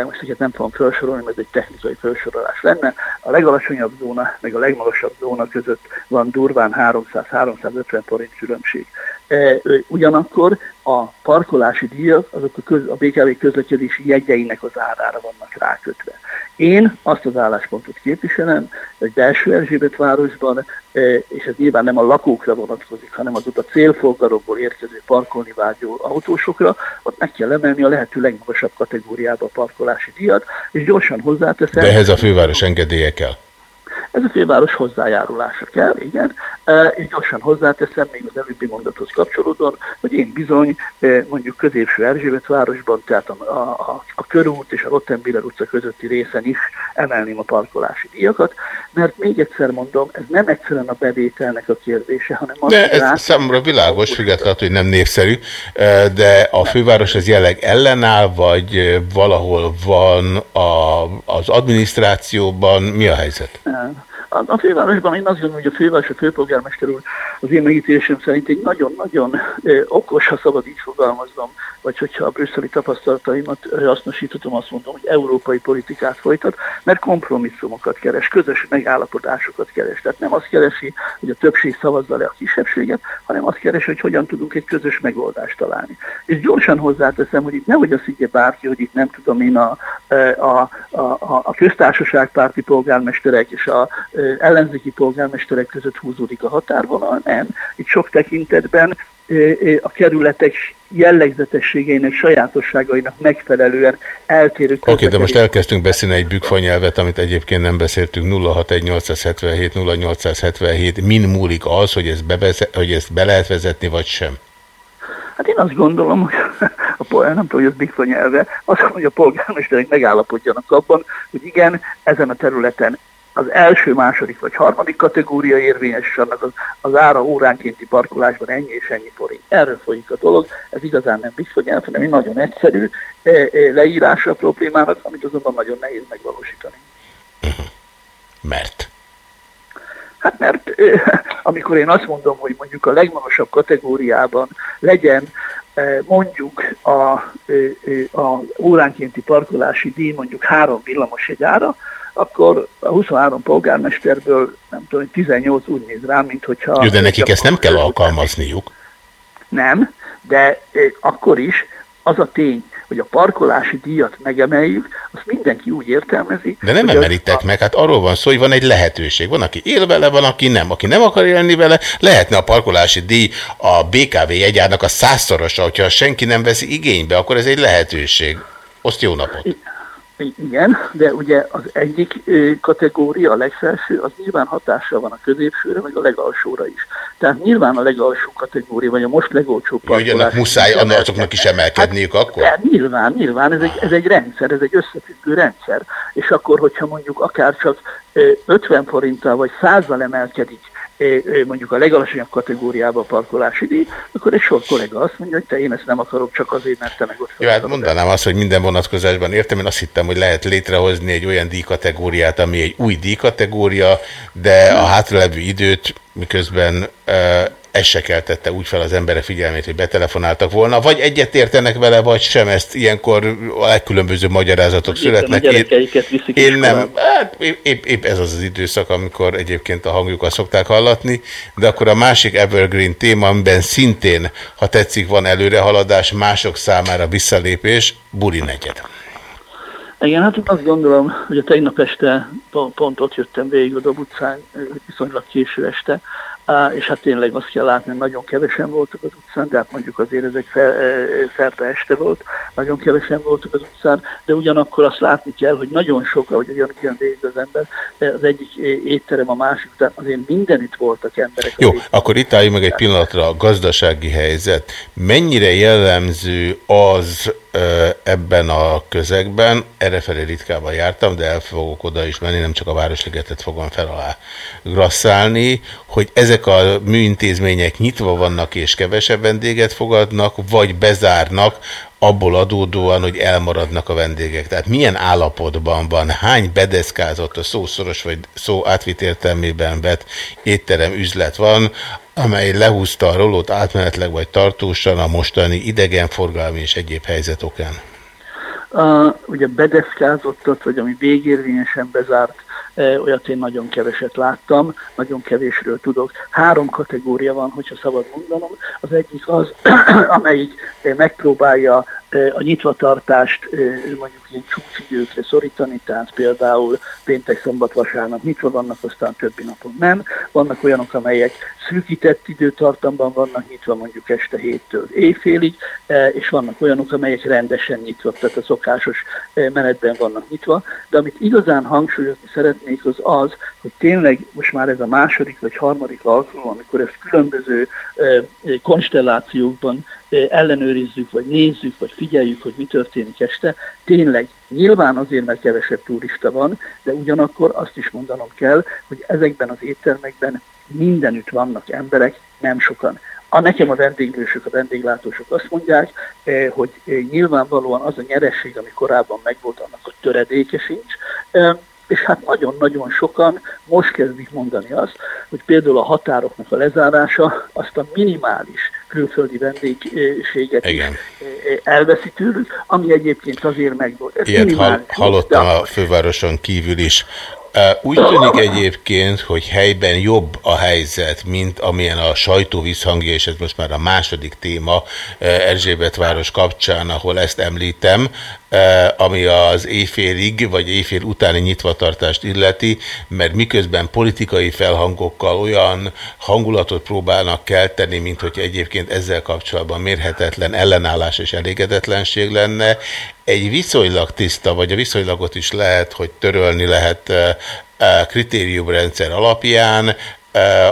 most ezeket nem fogom felsorolni, mert ez egy technikai felsorolás lenne. A legalacsonyabb zóna, meg a legmagasabb zóna között van durván 300-350 forint különbség. Ugyanakkor a parkolási díjak azok a, köz, a BKV közlekedési jegyeinek az árára vannak rákötve. Én azt az álláspontot képviselem, hogy belső Erzsébet városban, és ez nyilván nem a lakókra vonatkozik, hanem az a célforgalomból érkező parkolni vágyó autósokra, ott meg kell emelni a lehető legmagasabb kategóriába a parkolási díjat, és gyorsan hozzáteszem. De ehhez a főváros engedélye kell. Ez a főváros hozzájárulása kell, igen, és gyorsan hozzáteszem még az előbbi mondathoz kapcsolódóan, hogy én bizony mondjuk középső Erzsébet városban, tehát a, a, a körút és a Rottenbiller utca közötti részen is emelném a parkolási díjakat, mert még egyszer mondom, ez nem egyszerűen a bevételnek a kérdése, hanem az, De ez rá... számomra világos, függetlenül, hogy nem népszerű, de a főváros ez jelleg ellenáll, vagy valahol van a, az adminisztrációban, mi a helyzet? A, a fővárosban én azt gondolom, hogy a főváros, a főpolgármester úr az én megítélésem szerint egy nagyon-nagyon okos, ha szabad így fogalmaznom, vagy hogyha a brüsszeli tapasztalataimat hasznosíthatom, azt mondom, hogy európai politikát folytat, mert kompromisszumokat keres, közös megállapodásokat keres. Tehát nem azt keresi, hogy a többség szavazza le a kisebbséget, hanem azt keresi, hogy hogyan tudunk egy közös megoldást találni. És gyorsan hozzáteszem, hogy itt nehogy azt higgye bárki, hogy itt nem tudom én a, a, a, a köztársaságpárti polgármesterek és a ellenzéki polgármesterek között húzódik a határvonal, nem. Itt sok tekintetben a kerületek jellegzetességeinek, sajátosságainak megfelelően eltérő Oké, okay, de most elkezdtünk beszélni egy bükfanyelvet, amit egyébként nem beszéltünk 061877 0877. Min múlik az, hogy ezt, bevezet, hogy ezt be lehet vezetni, vagy sem? Hát én azt gondolom, hogy (laughs) a polgár, nem tudom, hogy ez bigfa nyelve, azt gondolom, hogy a polgármesterek megállapodjanak abban, hogy igen, ezen a területen az első, második vagy harmadik kategória érvényes, és annak az, az ára óránkénti parkolásban ennyi és ennyi forint. Erről folyik a dolog, ez igazán nem bizonyált, hanem egy nagyon egyszerű e, e, leírása a problémának, amit azonban nagyon nehéz megvalósítani. Mert? Hát mert e, amikor én azt mondom, hogy mondjuk a legmagasabb kategóriában legyen mondjuk a, a óránkénti parkolási díj mondjuk három villamos egy ára, akkor a 23 polgármesterből nem tudom, 18 úgy néz rám, mint hogyha... Jó, de nekik ezt nem kell alkalmazniuk. Nem, de eh, akkor is az a tény, hogy a parkolási díjat megemeljük, azt mindenki úgy értelmezi. De nem emelitek a, meg, hát arról van szó, hogy van egy lehetőség. Van, aki él vele, van, aki nem. Aki nem akar élni vele, lehetne a parkolási díj a BKV jegyárnak a százszorosa, hogyha senki nem veszi igénybe, akkor ez egy lehetőség. Oszt jó napot! Igen, de ugye az egyik kategória, a legfelső, az nyilván hatással van a középsőre, meg a legalsóra is. Tehát nyilván a legalsó kategória, vagy a most legolcsóbb Jó, hogy annak muszáj annak azoknak is emelkedniük hát, akkor? De nyilván, nyilván, ez egy, ez egy rendszer, ez egy összefüggő rendszer. És akkor, hogyha mondjuk akár csak ö, 50 forinttal vagy 100-zal emelkedik mondjuk a legalacsonyabb kategóriába a parkolási díj, akkor egy sor kollega azt mondja, hogy te én ezt nem akarok csak azért, mert te meg ott Jó, hát mondanám azt, hogy minden vonatkozásban értem, én azt hittem, hogy lehet létrehozni egy olyan díjkategóriát, ami egy új díjkategória, de a hátralevő időt miközben ez se keltette úgy fel az emberek figyelmét, hogy betelefonáltak volna, vagy egyet értenek vele, vagy sem, ezt ilyenkor a legkülönböző magyarázatok születnek. Én, én nem, hát épp, épp ez az az időszak, amikor egyébként a hangjukat szokták hallatni, de akkor a másik evergreen téma, amiben szintén, ha tetszik, van előrehaladás, mások számára visszalépés, Buri negyed. Igen, hát azt gondolom, hogy a tegnap este pont ott jöttem végig a Dob utcán, viszonylag késő este, és hát tényleg azt kell látni, nagyon kevesen voltak az utcán, de hát mondjuk azért ez egy fel, ferte este volt, nagyon kevesen voltak az utcán, de ugyanakkor azt látni kell, hogy nagyon sok, ahogy jön kijön végig az ember, az egyik étterem a másik után, azért mindenütt voltak emberek. Jó, akkor itt álljunk meg egy pillanatra a gazdasági helyzet. Mennyire jellemző az ebben a közegben, errefelé ritkában jártam, de el fogok oda is menni, nem csak a Városligetet fogom fel alá grasszálni, hogy ezek a műintézmények nyitva vannak és kevesebb vendéget fogadnak, vagy bezárnak, abból adódóan, hogy elmaradnak a vendégek. Tehát milyen állapotban van, hány bedeszkázott a szószoros vagy szó átvitt értelmében vett étterem üzlet van, amely lehúzta a rolót átmenetleg vagy tartósan a mostani idegenforgalmi és egyéb helyzet okán? Uh, ugye bedeszkázottat, vagy ami végérvényesen bezárt, olyat én nagyon keveset láttam, nagyon kevésről tudok. Három kategória van, hogyha szabad mondanom. Az egyik az, (clears throat) amelyik megpróbálja a nyitvatartást mondjuk ilyen csúcsidőkre szorítani, tehát például péntek, szombat, vasárnap nyitva vannak, aztán többi napon nem. Vannak olyanok, amelyek szűkített időtartamban vannak nyitva, mondjuk este héttől éjfélig, és vannak olyanok, amelyek rendesen nyitva, tehát a szokásos menetben vannak nyitva. De amit igazán hangsúlyozni szeretnék, az az, hogy tényleg most már ez a második vagy harmadik alkalom, amikor ezt különböző konstellációkban ellenőrizzük, vagy nézzük, vagy figyeljük, hogy mi történik este. Tényleg, nyilván azért, mert kevesebb turista van, de ugyanakkor azt is mondanom kell, hogy ezekben az éttermekben mindenütt vannak emberek, nem sokan. A nekem a vendéglősök, a vendéglátósok azt mondják, hogy nyilvánvalóan az a nyeresség, ami korábban megvolt, annak a töredéke sincs, és hát nagyon-nagyon sokan most kezdik mondani azt, hogy például a határoknak a lezárása azt a minimális külföldi vendégséget Igen. elveszi tőlük, ami egyébként azért megvolt. Ez Ilyet hall, hallottam a fővároson kívül is. Úgy tűnik egyébként, hogy helyben jobb a helyzet, mint amilyen a sajtó visszhangja, és ez most már a második téma Erzsébet város kapcsán, ahol ezt említem, ami az éjfélig, vagy éjfél utáni nyitvatartást illeti, mert miközben politikai felhangokkal olyan hangulatot próbálnak kelteni, mint hogy egyébként ezzel kapcsolatban mérhetetlen ellenállás és elégedetlenség lenne, egy viszonylag tiszta, vagy a viszonylagot is lehet, hogy törölni lehet kritériumrendszer alapján,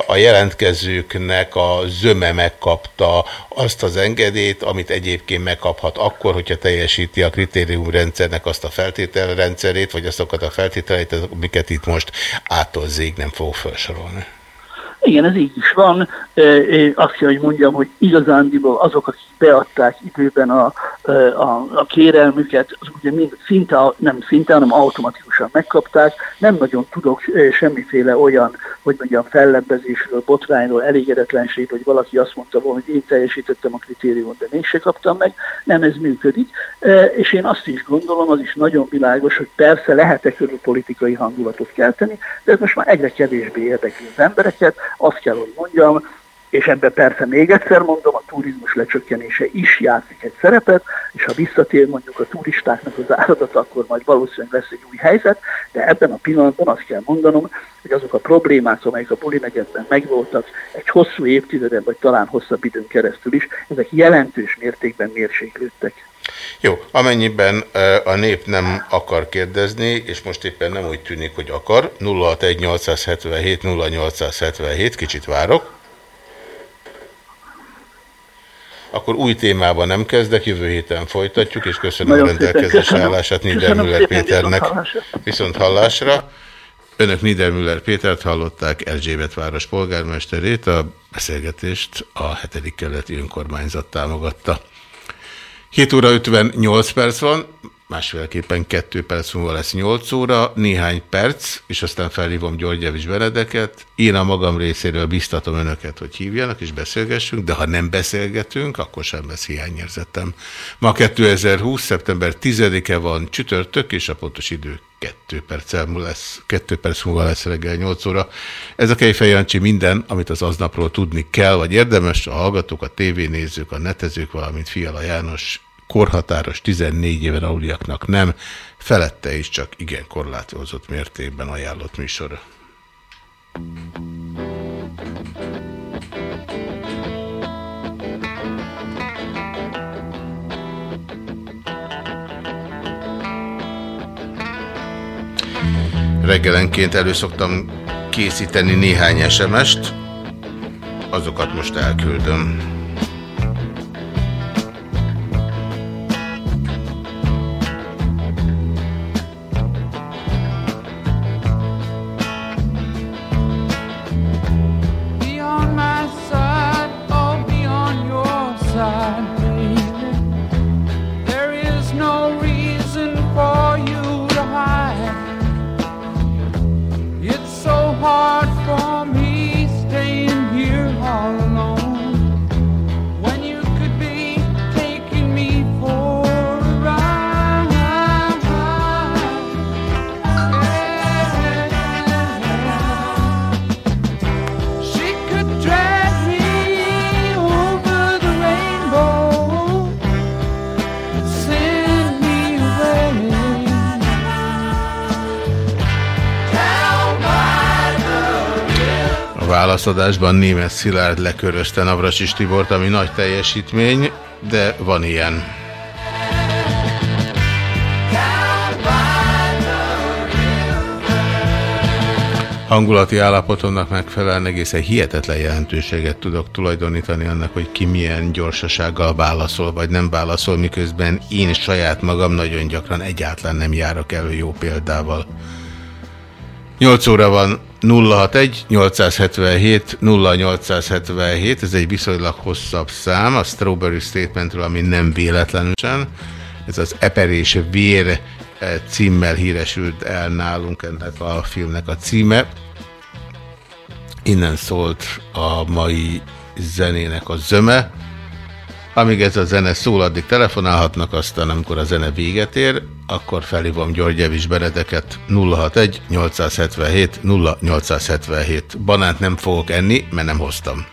a jelentkezőknek a zöme megkapta azt az engedélyt, amit egyébként megkaphat akkor, hogyha teljesíti a kritériumrendszernek azt a feltételrendszerét, vagy azokat a feltételeit, amiket itt most ától zég nem fog felsorolni. Igen, ez így is van. Azt kell, hogy mondjam, hogy igazándiból azok, akik beadták időben a, a, a kérelmüket, azok ugye mind szinte, nem szinte, hanem automatikusan megkapták. Nem nagyon tudok semmiféle olyan, hogy mondjam, fellebbezésről, botrányról, elégedetlenségről, hogy valaki azt mondta volna, hogy én teljesítettem a kritériumot, de mégse kaptam meg. Nem, ez működik. És én azt is gondolom, az is nagyon világos, hogy persze lehet-e körül politikai hangulatot kelteni, de ez most már egyre kevésbé érdekli az embereket. Azt kell, hogy mondjam, és ebben persze még egyszer mondom, a turizmus lecsökkenése is játszik egy szerepet, és ha visszatér mondjuk a turistáknak az áradat, akkor majd valószínűleg lesz egy új helyzet, de ebben a pillanatban azt kell mondanom, hogy azok a problémák, amelyek a Polinegedben megvoltak egy hosszú évtizeden, vagy talán hosszabb időn keresztül is, ezek jelentős mértékben mérséklődtek. Jó, amennyiben a nép nem akar kérdezni, és most éppen nem úgy tűnik, hogy akar, 061 877 0877, kicsit várok. Akkor új témában nem kezdek, jövő héten folytatjuk, és köszönöm Nagyon a rendelkezés állását Niedermüller Péternek. Viszont hallásra. Önök Niedermüller Pétert hallották, Erzsébet város polgármesterét, a beszélgetést a 7. keleti önkormányzat támogatta. 7 óra 58 perc van, másfélképpen 2 perc múlva lesz 8 óra, néhány perc, és aztán felhívom György Javis Benedeket. Én a magam részéről biztatom önöket, hogy hívjanak és beszélgessünk, de ha nem beszélgetünk, akkor sem lesz hiányérzetem. Ma 2020. szeptember 10-e van csütörtök, és a pontos idő 2 perc, lesz, 2 perc múlva lesz reggel 8 óra. Ez a Kejfej Jancsi minden, amit az aznapról tudni kell, vagy érdemes, a hallgatók, a tévénézők, a netezők, valamint Fiala János korhatáros 14 éven aluliaknak nem, felette is csak igen korlátozott mértékben ajánlott műsora. Reggelenként előszoktam készíteni néhány SMS-t, azokat most elküldöm. Válaszadásban német Szilárd lekörözte Navracsis Tibort, ami nagy teljesítmény, de van ilyen. hangulati állapotomnak megfelelően egészen hihetetlen jelentőséget tudok tulajdonítani annak, hogy ki milyen gyorsasággal válaszol, vagy nem válaszol, miközben én saját magam nagyon gyakran egyáltalán nem járok elő jó példával. 8 óra van 061 877 0877, ez egy viszonylag hosszabb szám, a Strawberry Statementről, ami nem véletlenül. Ez az Eperés vér eh, címmel híresült el nálunk ennek a filmnek a címe. Innen szólt a mai zenének a zöme. Amíg ez a zene szól, addig telefonálhatnak, aztán amikor a zene véget ér, akkor felhívom György Javis Benedeket 061 877 0877. Banánt nem fogok enni, mert nem hoztam.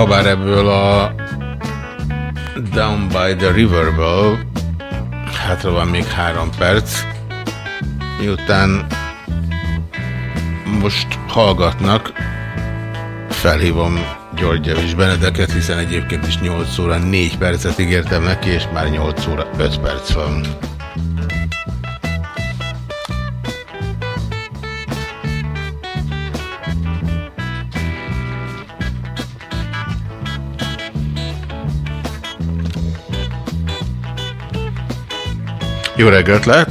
Habár ebből a Down by the Riverből hátra van még három perc, miután most hallgatnak, felhívom Györgyevics Benedeket, hiszen egyébként is 8 óra 4 percet ígértem neki, és már 8 óra 5 perc van. Jó reggelt lehet!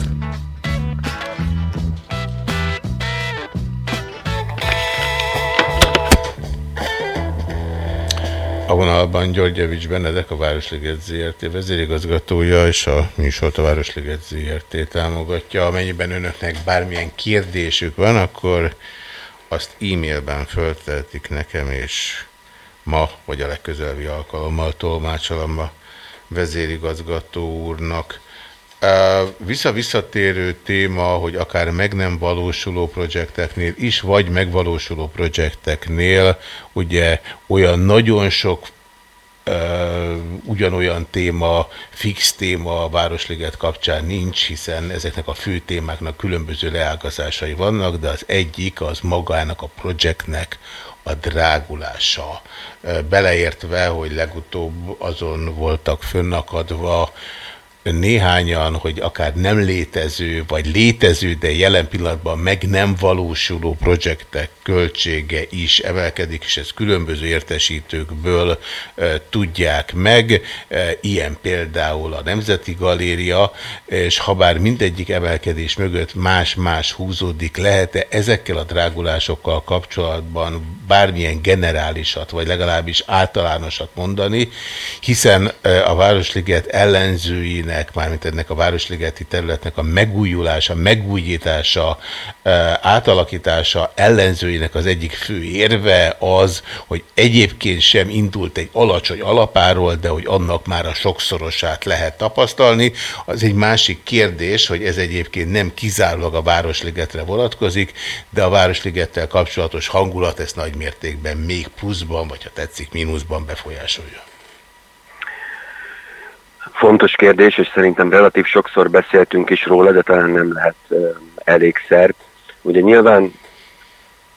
A vonalban Györgyevics Benedek, a Városliget ZRT vezérigazgatója, és a műsort a Városliget ZRT támogatja. Amennyiben önöknek bármilyen kérdésük van, akkor azt e-mailben föltehetik nekem, és ma, vagy a legközelebbi alkalommal tolmácsolom a vezérigazgató úrnak. Vissza-visszatérő téma, hogy akár meg nem valósuló projekteknél is, vagy megvalósuló projekteknél, ugye olyan nagyon sok ö, ugyanolyan téma, fix téma a Városliget kapcsán nincs, hiszen ezeknek a fő témáknak különböző leágazásai vannak, de az egyik az magának a projektnek a drágulása. Ö, Beleértve, hogy legutóbb azon voltak fönnakadva, néhányan, hogy akár nem létező, vagy létező, de jelen pillanatban meg nem valósuló projektek költsége is emelkedik, és ezt különböző értesítőkből e, tudják meg. E, ilyen például a Nemzeti Galéria, és ha bár mindegyik emelkedés mögött más-más húzódik, lehet-e ezekkel a drágulásokkal kapcsolatban bármilyen generálisat, vagy legalábbis általánosat mondani, hiszen a Városliget ellenzőinek ennek, mármint ennek a Városligeti területnek a megújulása, megújítása, átalakítása ellenzőinek az egyik fő érve az, hogy egyébként sem indult egy alacsony alapáról, de hogy annak már a sokszorosát lehet tapasztalni. Az egy másik kérdés, hogy ez egyébként nem kizárólag a Városligetre vonatkozik, de a Városligettel kapcsolatos hangulat ezt nagy mértékben még pluszban, vagy ha tetszik, mínuszban befolyásolja. Fontos kérdés, és szerintem relatív sokszor beszéltünk is róla, de talán nem lehet elégszer. Ugye nyilván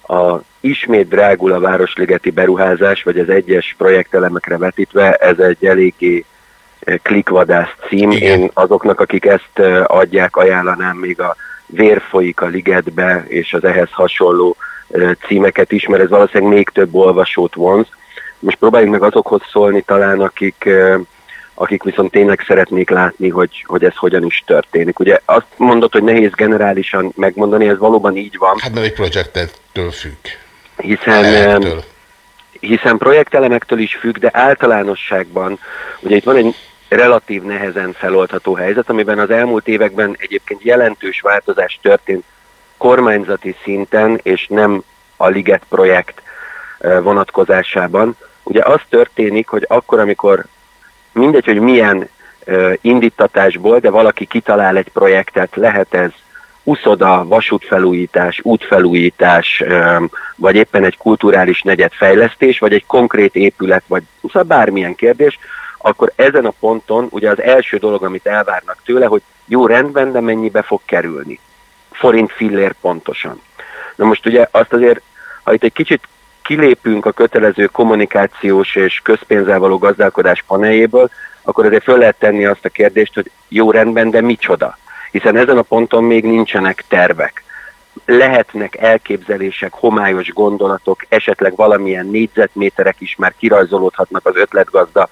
a ismét drágul a Városligeti beruházás, vagy az egyes projektelemekre vetítve, ez egy eléggé klikvadász cím. Igen. Én azoknak, akik ezt adják, ajánlanám még a Vér folyik a ligetbe, és az ehhez hasonló címeket is, mert ez valószínűleg még több olvasót vonz. Most próbáljunk meg azokhoz szólni talán, akik akik viszont tényleg szeretnék látni, hogy, hogy ez hogyan is történik. Ugye azt mondod, hogy nehéz generálisan megmondani, ez valóban így van. Hát mert egy projektettől függ. Hiszen, hiszen projektelemektől is függ, de általánosságban, ugye itt van egy relatív nehezen feloldható helyzet, amiben az elmúlt években egyébként jelentős változás történt kormányzati szinten, és nem a Liget projekt vonatkozásában. Ugye az történik, hogy akkor, amikor mindegy, hogy milyen uh, indítatásból, de valaki kitalál egy projektet, lehet ez uszoda, vasútfelújítás, útfelújítás, öm, vagy éppen egy kulturális negyedfejlesztés, vagy egy konkrét épület, vagy szóval bármilyen kérdés, akkor ezen a ponton ugye az első dolog, amit elvárnak tőle, hogy jó rendben, de mennyibe fog kerülni. Forint fillér pontosan. Na most ugye azt azért, ha itt egy kicsit kilépünk a kötelező kommunikációs és közpénzzel való gazdálkodás paneljéből, akkor azért föl lehet tenni azt a kérdést, hogy jó rendben, de micsoda? Hiszen ezen a ponton még nincsenek tervek. Lehetnek elképzelések, homályos gondolatok, esetleg valamilyen négyzetméterek is már kirajzolódhatnak az ötletgazda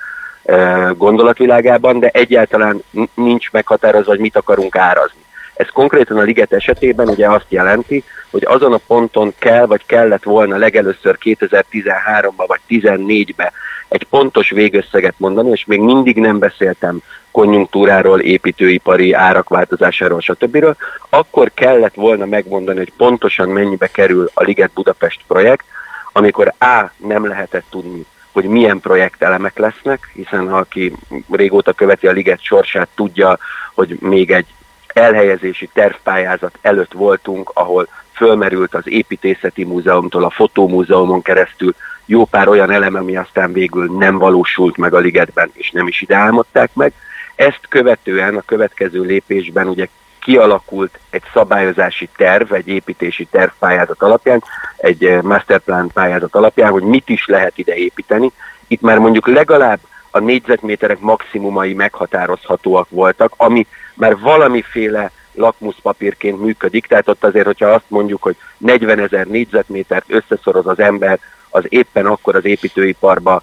gondolatvilágában, de egyáltalán nincs meghatározva, hogy mit akarunk árazni. Ez konkrétan a liget esetében ugye azt jelenti, hogy azon a ponton kell, vagy kellett volna legelőször 2013-ba vagy 2014-be egy pontos végösszeget mondani, és még mindig nem beszéltem konjunktúráról, építőipari árak változásáról, stb. Akkor kellett volna megmondani, hogy pontosan mennyibe kerül a Liget Budapest projekt, amikor A. nem lehetett tudni, hogy milyen projektelemek lesznek, hiszen ha aki régóta követi a Liget sorsát, tudja, hogy még egy elhelyezési tervpályázat előtt voltunk, ahol fölmerült az építészeti múzeumtól a fotómúzeumon keresztül jó pár olyan elem, ami aztán végül nem valósult meg a ligetben, és nem is ide álmodták meg. Ezt követően a következő lépésben ugye kialakult egy szabályozási terv, egy építési tervpályázat alapján, egy eh, masterplan pályázat alapján, hogy mit is lehet ide építeni. Itt már mondjuk legalább a négyzetméterek maximumai meghatározhatóak voltak, ami már valamiféle lakmuszpapírként működik, tehát ott azért, hogyha azt mondjuk, hogy 40 ezer négyzetmétert összeszoroz az ember, az éppen akkor az építőiparba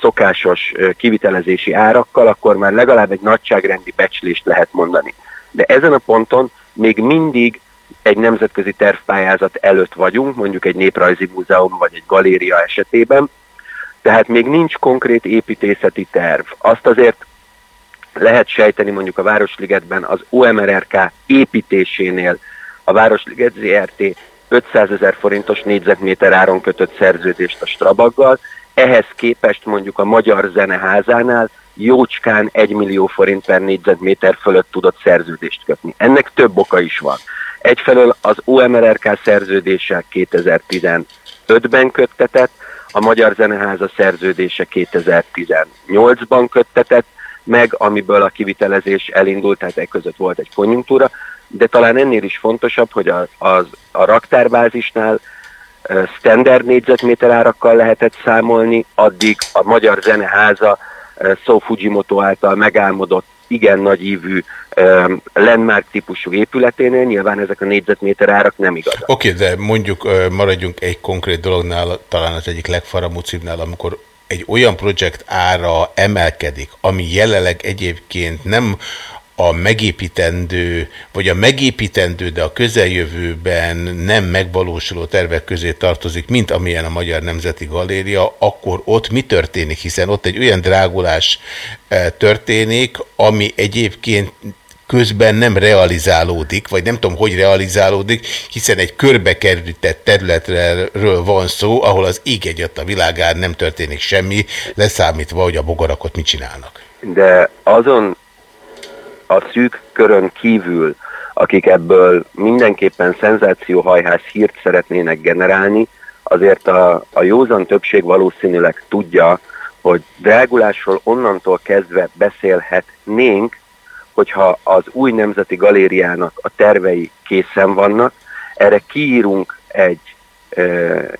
szokásos kivitelezési árakkal, akkor már legalább egy nagyságrendi becslést lehet mondani. De ezen a ponton még mindig egy nemzetközi tervpályázat előtt vagyunk, mondjuk egy néprajzi múzeum vagy egy galéria esetében, tehát még nincs konkrét építészeti terv. Azt azért lehet sejteni mondjuk a Városligetben az OMRRK építésénél a Városliget ZRT 500 ezer forintos négyzetméter áron kötött szerződést a Strabaggal, ehhez képest mondjuk a Magyar Zeneházánál jócskán 1 millió forint per négyzetméter fölött tudott szerződést kötni. Ennek több oka is van. Egyfelől az OMRRK szerződése 2015-ben köttetett, a Magyar Zeneháza szerződése 2018-ban köttetett, meg amiből a kivitelezés elindult, tehát egy között volt egy konjunktúra, de talán ennél is fontosabb, hogy a, az, a raktárbázisnál standard négyzetméter árakkal lehetett számolni, addig a Magyar Zeneháza Szó Fujimoto által megálmodott igen nagy ívű ö, landmark típusú épületénél nyilván ezek a négyzetméter árak nem igazak. Oké, de mondjuk maradjunk egy konkrét dolognál, talán az egyik legfaramúcibbnál, amikor egy olyan projekt ára emelkedik, ami jelenleg egyébként nem a megépítendő, vagy a megépítendő, de a közeljövőben nem megvalósuló tervek közé tartozik, mint amilyen a Magyar Nemzeti Galéria, akkor ott mi történik? Hiszen ott egy olyan drágulás eh, történik, ami egyébként közben nem realizálódik, vagy nem tudom, hogy realizálódik, hiszen egy körbekerített területről van szó, ahol az ég a világán nem történik semmi, leszámítva, hogy a bogarakot mit csinálnak. de azon a szűk körön kívül, akik ebből mindenképpen szenzációhajház hírt szeretnének generálni, azért a, a józan többség valószínűleg tudja, hogy drágulásról onnantól kezdve beszélhetnénk, hogyha az új nemzeti galériának a tervei készen vannak, erre kiírunk egy e,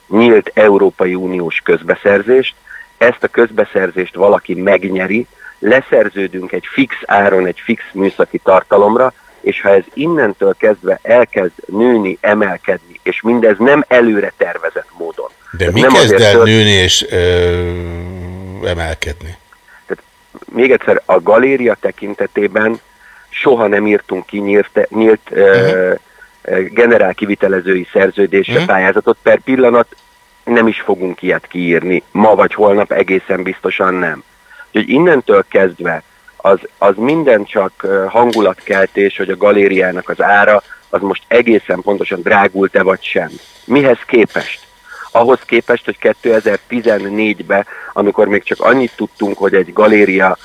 nyílt Európai Uniós közbeszerzést, ezt a közbeszerzést valaki megnyeri, leszerződünk egy fix áron, egy fix műszaki tartalomra, és ha ez innentől kezdve elkezd nőni, emelkedni, és mindez nem előre tervezett módon. De mi nem kezd el tört- nőni és ö, emelkedni? Még egyszer, a galéria tekintetében soha nem írtunk ki nyílt, nyílt uh-huh. generál kivitelezői szerződésre Mhm. uh-huh. pályázatot. Per pillanat nem is fogunk ilyet kiírni. Ma vagy holnap egészen biztosan nem. Úgyhogy innentől kezdve az, az minden csak hangulatkeltés, hogy a galériának az ára az most egészen pontosan drágult-e vagy sem. Mihez képest? Ahhoz képest, hogy 2014-ben, amikor még csak annyit tudtunk, hogy egy galéria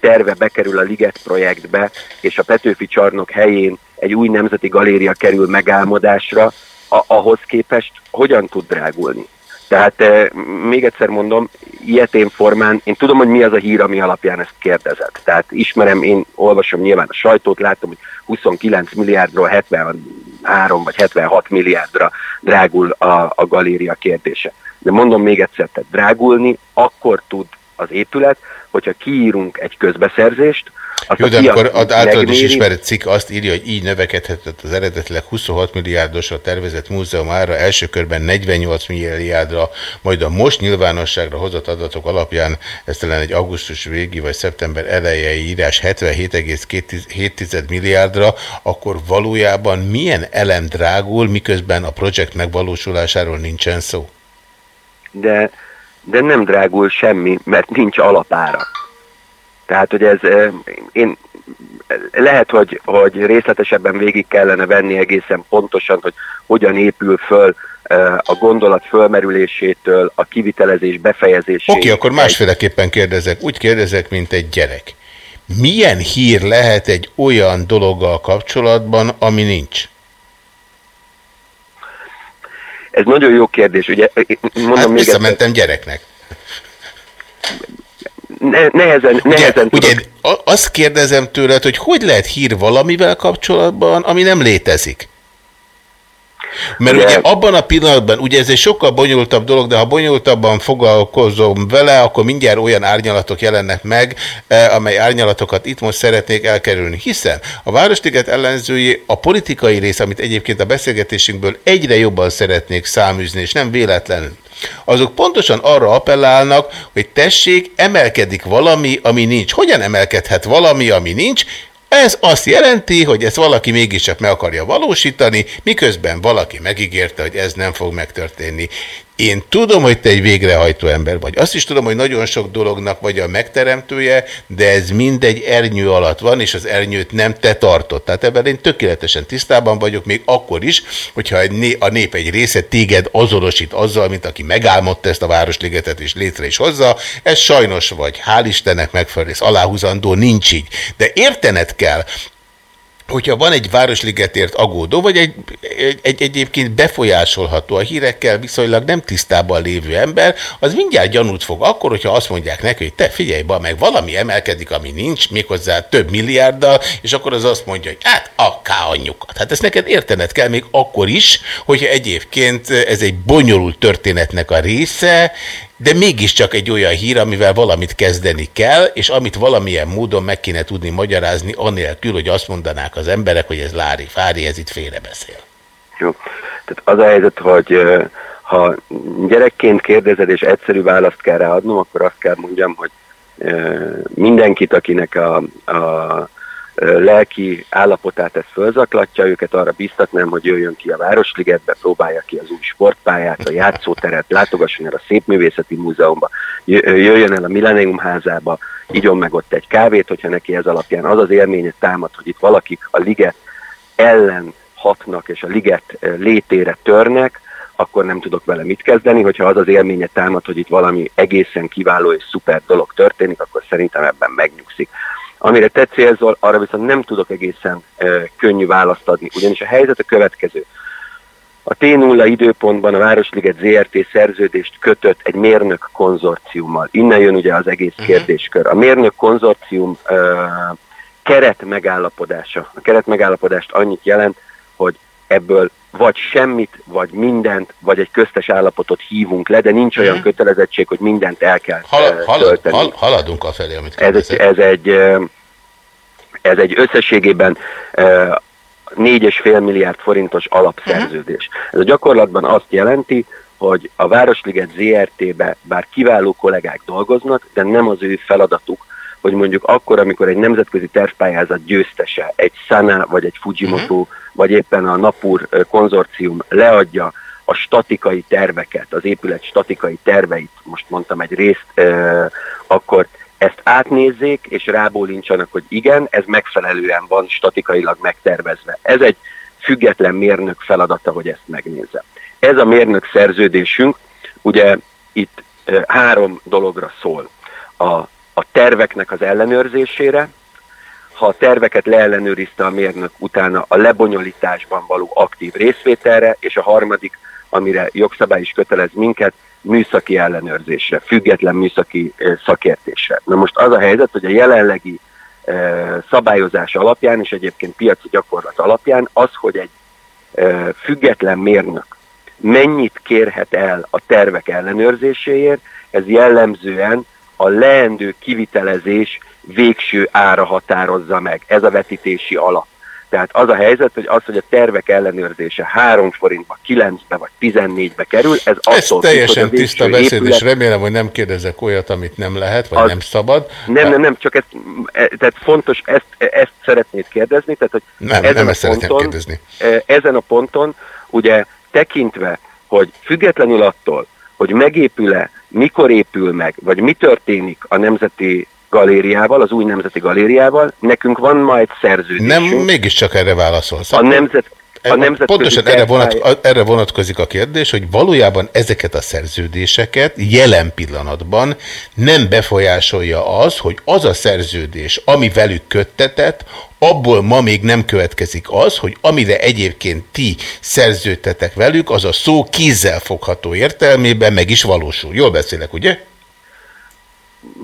terve bekerül a Liget projektbe, és a Petőfi csarnok helyén egy új nemzeti galéria kerül megálmodásra, ahhoz képest hogyan tud drágulni? Tehát e, még egyszer mondom, ilyetén formán, én tudom, hogy mi az a hír, ami alapján ezt kérdezett. Tehát ismerem, én olvasom nyilván a sajtót, látom, hogy 29 milliárdról 73 vagy 76 milliárdra drágul a, a galéria kérdése. De mondom még egyszer, tehát drágulni akkor tud az épület, hogyha kiírunk egy közbeszerzést, azt Jó, de amikor az általános megméri- ismert cikk azt írja, hogy így növekedhetett az eredetileg 26 milliárdosra tervezett múzeum ára első körben 48 milliárdra, majd a most nyilvánosságra hozott adatok alapján, ez talán egy augusztus végi vagy szeptember elejei írás 77,7 milliárdra, akkor valójában milyen elem drágul, miközben a projekt megvalósulásáról nincsen szó? de, de nem drágul semmi, mert nincs alapára. Tehát, hogy ez, eh, én, lehet, hogy, hogy részletesebben végig kellene venni egészen pontosan, hogy hogyan épül föl eh, a gondolat fölmerülésétől a kivitelezés befejezéséig. Oké, akkor másféleképpen kérdezek. Úgy kérdezek, mint egy gyerek. Milyen hír lehet egy olyan dologgal kapcsolatban, ami nincs? Ez nagyon jó kérdés. Ugye, mondom Hát még visszamentem gyereknek. ne, nehezen, nehezen Ugye, tudok- ugye azt kérdezem tőled, hogy hogy lehet hír valamivel kapcsolatban, ami nem létezik? Mert ugye, Ugye- abban a pillanatban, ugye ez egy sokkal bonyolultabb dolog, de ha bonyolultabban foglalkozom vele, akkor mindjárt olyan árnyalatok jelennek meg, eh, amely árnyalatokat itt most szeretnék elkerülni. Hiszen a Városliget ellenzői a politikai rész, amit egyébként a beszélgetésünkből egyre jobban szeretnék száműzni, és nem véletlenül. Azok pontosan arra appellálnak, hogy tessék, emelkedik valami, ami nincs. Hogyan emelkedhet valami, ami nincs? Ez azt jelenti, hogy ezt valaki mégiscsak meg akarja valósítani, miközben valaki megígérte, hogy ez nem fog megtörténni. Én tudom, hogy te egy végrehajtó ember vagy. Azt is tudom, hogy nagyon sok dolognak vagy a megteremtője, de ez mindegy ernyő alatt van, és az ernyőt nem te tartod. Tehát ebben én tökéletesen tisztában vagyok, még akkor is, hogyha egy a nép egy része téged azonosít azzal, mint aki megálmodta ezt a Városligetet és létre is hozza. Ez sajnos vagy, hál' Istennek megfelelő, aláhúzandó, nincs így. De értened kell, hogyha van egy Városligetért agódó, vagy egy, egy, egy egyébként befolyásolható a hírekkel viszonylag nem tisztában lévő ember, az mindjárt gyanút fog akkor, hogyha azt mondják neki, hogy te figyelj be, meg valami emelkedik, ami nincs, méghozzá több milliárddal, és akkor az azt mondja, hogy hát a anyjukat. Hát ezt neked értened kell még akkor is, hogyha egyébként ez egy bonyolult történetnek a része, de mégiscsak egy olyan hír, amivel valamit kezdeni kell, és amit valamilyen módon meg kéne tudni magyarázni, anélkül, hogy azt mondanák az emberek, hogy ez Lári Fári, ez itt félrebeszél. Jó. Tehát az a helyzet, hogy ha gyerekként kérdezed, és egyszerű választ kell ráadnom, akkor azt kell mondjam, hogy mindenkit, akinek a, a lelki állapotát ez fölzaklatja, őket arra biztatnám, hogy jöjjön ki a Városligetbe, próbálja ki az új sportpályát, a játszóteret, látogasson el a Szépművészeti Múzeumba, jö- jöjjön el a Millennium házába, igyon meg ott egy kávét, hogyha neki ez alapján az az élménye támad, hogy itt valakik a liget ellen hatnak és a liget létére törnek, akkor nem tudok vele mit kezdeni, hogyha az az élménye támad, hogy itt valami egészen kiváló és szuper dolog történik, akkor szerintem ebben megnyugszik. Amire te célzol, arra viszont nem tudok egészen könnyű választ adni, ugyanis a helyzet a következő. A T0 időpontban a Városliget ZRT szerződést kötött egy mérnök konzorciummal. Innen jön ugye az egész kérdéskör. A mérnök konzorcium ö, keret megállapodása. A keret megállapodást annyit jelent, hogy ebből vagy semmit, vagy mindent, vagy egy köztes állapotot hívunk le, de nincs olyan kötelezettség, hogy mindent el kell Hal, ö, halad, tölteni. hal, haladunk a felé, amit Ez egy, ez egy, ö, ez egy összességében ö, 4,5 milliárd forintos alapszerződés. Ez a gyakorlatban azt jelenti, hogy a Városliget ZRT-be bár kiváló kollégák dolgoznak, de nem az ő feladatuk, hogy mondjuk akkor, amikor egy nemzetközi tervpályázat győztese, egy Sana vagy egy Fujimoto, vagy éppen a Napur konzorcium leadja a statikai terveket, az épület statikai terveit, most mondtam egy részt, akkor ezt átnézzék, és rábólincsanak, hogy igen, ez megfelelően van statikailag megtervezve. Ez egy független mérnök feladata, hogy ezt megnézze. Ez a mérnök szerződésünk, ugye itt három dologra szól. A, a terveknek az ellenőrzésére, ha a terveket leellenőrizte a mérnök utána a lebonyolításban való aktív részvételre, és a harmadik, amire jogszabály is kötelez minket, műszaki ellenőrzésre, független műszaki szakértésre. Na most az a helyzet, hogy a jelenlegi szabályozás alapján, és egyébként piaci gyakorlat alapján az, hogy egy független mérnök mennyit kérhet el a tervek ellenőrzéséért, ez jellemzően a leendő kivitelezés végső ára határozza meg. Ez a vetítési alap. Tehát az a helyzet, hogy az, hogy a tervek ellenőrzése 3 forintba, 9-be vagy 14-be kerül, ez Ez attól függ, teljesen a tiszta beszéd, és épület- remélem, hogy nem kérdezek olyat, amit nem lehet, vagy Az- nem szabad. Nem, nem, nem, csak ezt, e, tehát fontos, ezt, ezt szeretnéd kérdezni, tehát hogy Nem, ezen nem a ponton, kérdezni. e, Ezen a ponton, ugye tekintve, hogy függetlenül attól, hogy megépül-e, mikor épül meg, vagy mi történik a Nemzeti Galériával, az új Nemzeti Galériával, nekünk van ma egy szerződésünk. Nem, mégiscsak erre válaszolsz. A nemzet, a nemzetközi Pontosan erre, vonat, tervpálya- erre vonatkozik a kérdés, hogy valójában ezeket a szerződéseket jelen pillanatban nem befolyásolja az, hogy az a szerződés, ami velük köttetett, abból ma még nem következik az, hogy amire egyébként ti szerződtetek velük, az a szó kézzel fogható értelmében meg is valósul. Jól beszélek, ugye?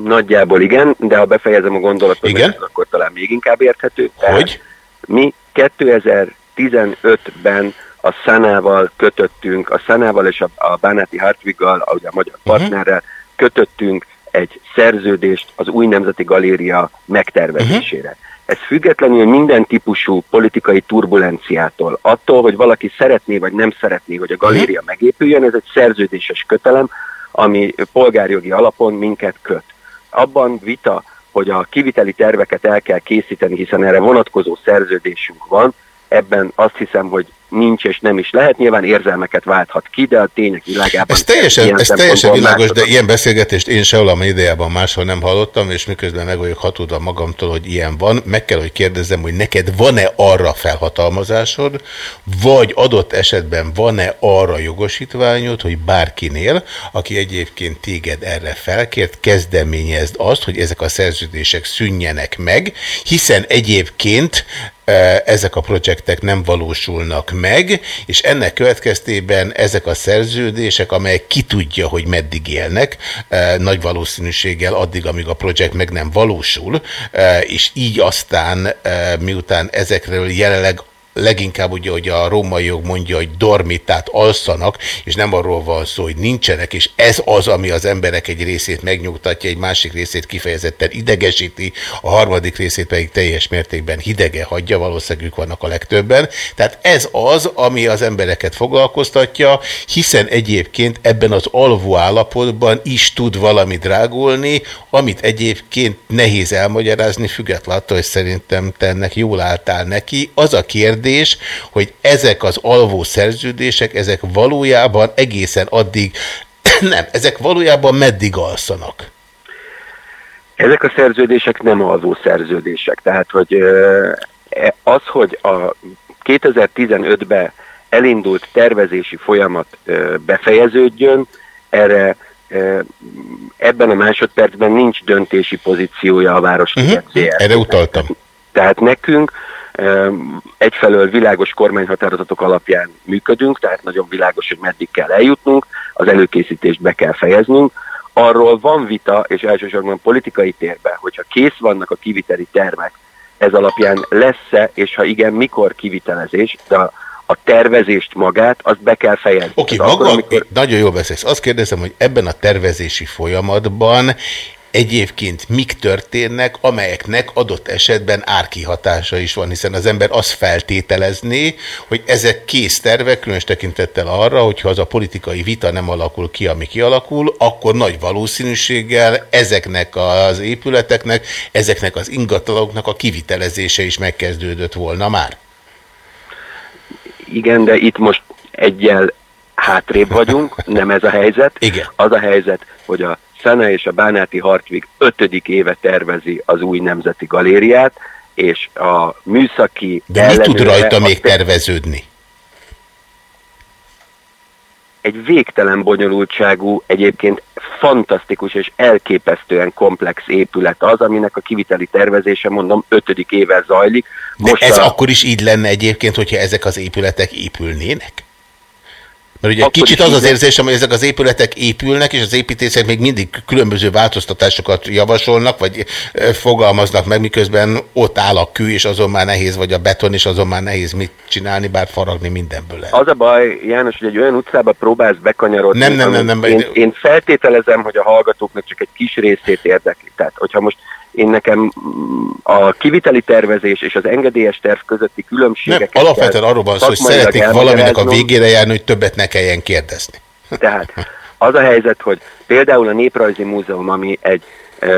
Nagyjából igen, de ha befejezem a gondolatot, Igen? akkor talán még inkább érthető. Hogy? Mi 2015-ben a Szanával kötöttünk, a Szanával és a, a Bánáti Hartwiggal, a, ugye a magyar partnerrel kötöttünk egy szerződést az új Nemzeti Galéria megtervezésére. Ez függetlenül minden típusú politikai turbulenciától, attól, hogy valaki szeretné vagy nem szeretné, hogy a galéria megépüljön, ez egy szerződéses kötelem, ami polgárjogi alapon minket köt. Abban vita, hogy a kiviteli terveket el kell készíteni, hiszen erre vonatkozó szerződésünk van, ebben azt hiszem, hogy nincs és nem is lehet. Nyilván érzelmeket válthat ki, de a tények világában... Ez teljesen, ez teljesen világos, de ilyen beszélgetést én sehol a médiában máshol nem hallottam, és miközben meg vagyok hatódva magamtól, hogy ilyen van, meg kell, hogy kérdezzem, hogy neked van-e arra felhatalmazásod, vagy adott esetben van-e arra jogosítványod, hogy bárkinél, aki egyébként téged erre felkért, kezdeményezd azt, hogy ezek a szerződések szűnjenek meg, hiszen egyébként ezek a projektek nem valósulnak meg, és ennek következtében ezek a szerződések, amelyek ki tudja, hogy meddig élnek, nagy valószínűséggel addig, amíg a projekt meg nem valósul, és így aztán, miután ezekről jelenleg leginkább ugye, hogy a római jog mondja, hogy dormitát alszanak, és nem arról van szó, hogy nincsenek, és ez az, ami az emberek egy részét megnyugtatja, egy másik részét kifejezetten idegesíti, a harmadik részét pedig teljes mértékben hidege hagyja, valószínűleg vannak a legtöbben. Tehát ez az, ami az embereket foglalkoztatja, hiszen egyébként ebben az alvó állapotban is tud valami drágulni, amit egyébként nehéz elmagyarázni, függetlenül attól, hogy szerintem te ennek jól álltál neki. Az a kérdés, hogy ezek az alvó szerződések, ezek valójában egészen addig, (clears throat) nem, ezek valójában meddig alszanak? Ezek a szerződések nem alvó szerződések. Tehát, hogy e- az, hogy a 2015-ben elindult tervezési folyamat befejeződjön, erre ebben a másodpercben nincs döntési pozíciója a Városliget Uh-huh. ZRT. Erre utaltam. Tehát nekünk egyfelől világos kormányhatározatok alapján működünk, tehát nagyon világos, hogy meddig kell eljutnunk, az előkészítést be kell fejeznünk. Arról van vita, és elsősorban politikai térben, hogyha kész vannak a kiviteli tervek, ez alapján lesz-e, és ha igen, mikor kivitelezés, de a, a tervezést magát, azt be kell fejezni. Oké, Tehát maga, akkor, amikor- nagyon jól beszélsz. Azt kérdezem, hogy ebben a tervezési folyamatban egyébként mik történnek, amelyeknek adott esetben árkihatása is van, hiszen az ember azt feltételezné, hogy ezek kész tervek, különös tekintettel arra, hogyha az a politikai vita nem alakul ki, ami kialakul, akkor nagy valószínűséggel ezeknek az épületeknek, ezeknek az ingatlanoknak a kivitelezése is megkezdődött volna már. Igen, de itt most egyel hátrébb vagyunk, (laughs) nem ez a helyzet. Igen. Az a helyzet, hogy a Szene és a Bánáti Hartvig ötödik éve tervezi az új nemzeti galériát, és a műszaki De mi tud rajta a még te- terveződni? egy végtelen bonyolultságú, egyébként fantasztikus és elképesztően komplex épület az, aminek a kiviteli tervezése, mondom, ötödik éve zajlik. De ez a- akkor is így lenne egyébként, hogyha ezek az épületek épülnének? Mert ugye Akkor kicsit az az érzésem, hogy ezek az épületek épülnek, és az építészek még mindig különböző változtatásokat javasolnak, vagy fogalmaznak meg, miközben ott áll a kő, és azon már nehéz, vagy a beton, és azon már nehéz mit csinálni, bár faragni mindenből lehet. Az a baj, János, hogy egy olyan utcába próbálsz bekanyarodni. Nem, nem, nem, nem, én- én feltételezem, hogy a hallgatóknak csak egy kis részét érdekli. Tehát, hogyha most én nekem mm, a kiviteli tervezés és az engedélyes terv közötti Nem, különbségeket alapvetően kell arról van szó, hogy szeretnék valaminek a végére járni, hogy többet ne kelljen kérdezni. Tehát az a helyzet, hogy például a Néprajzi Múzeum, ami egy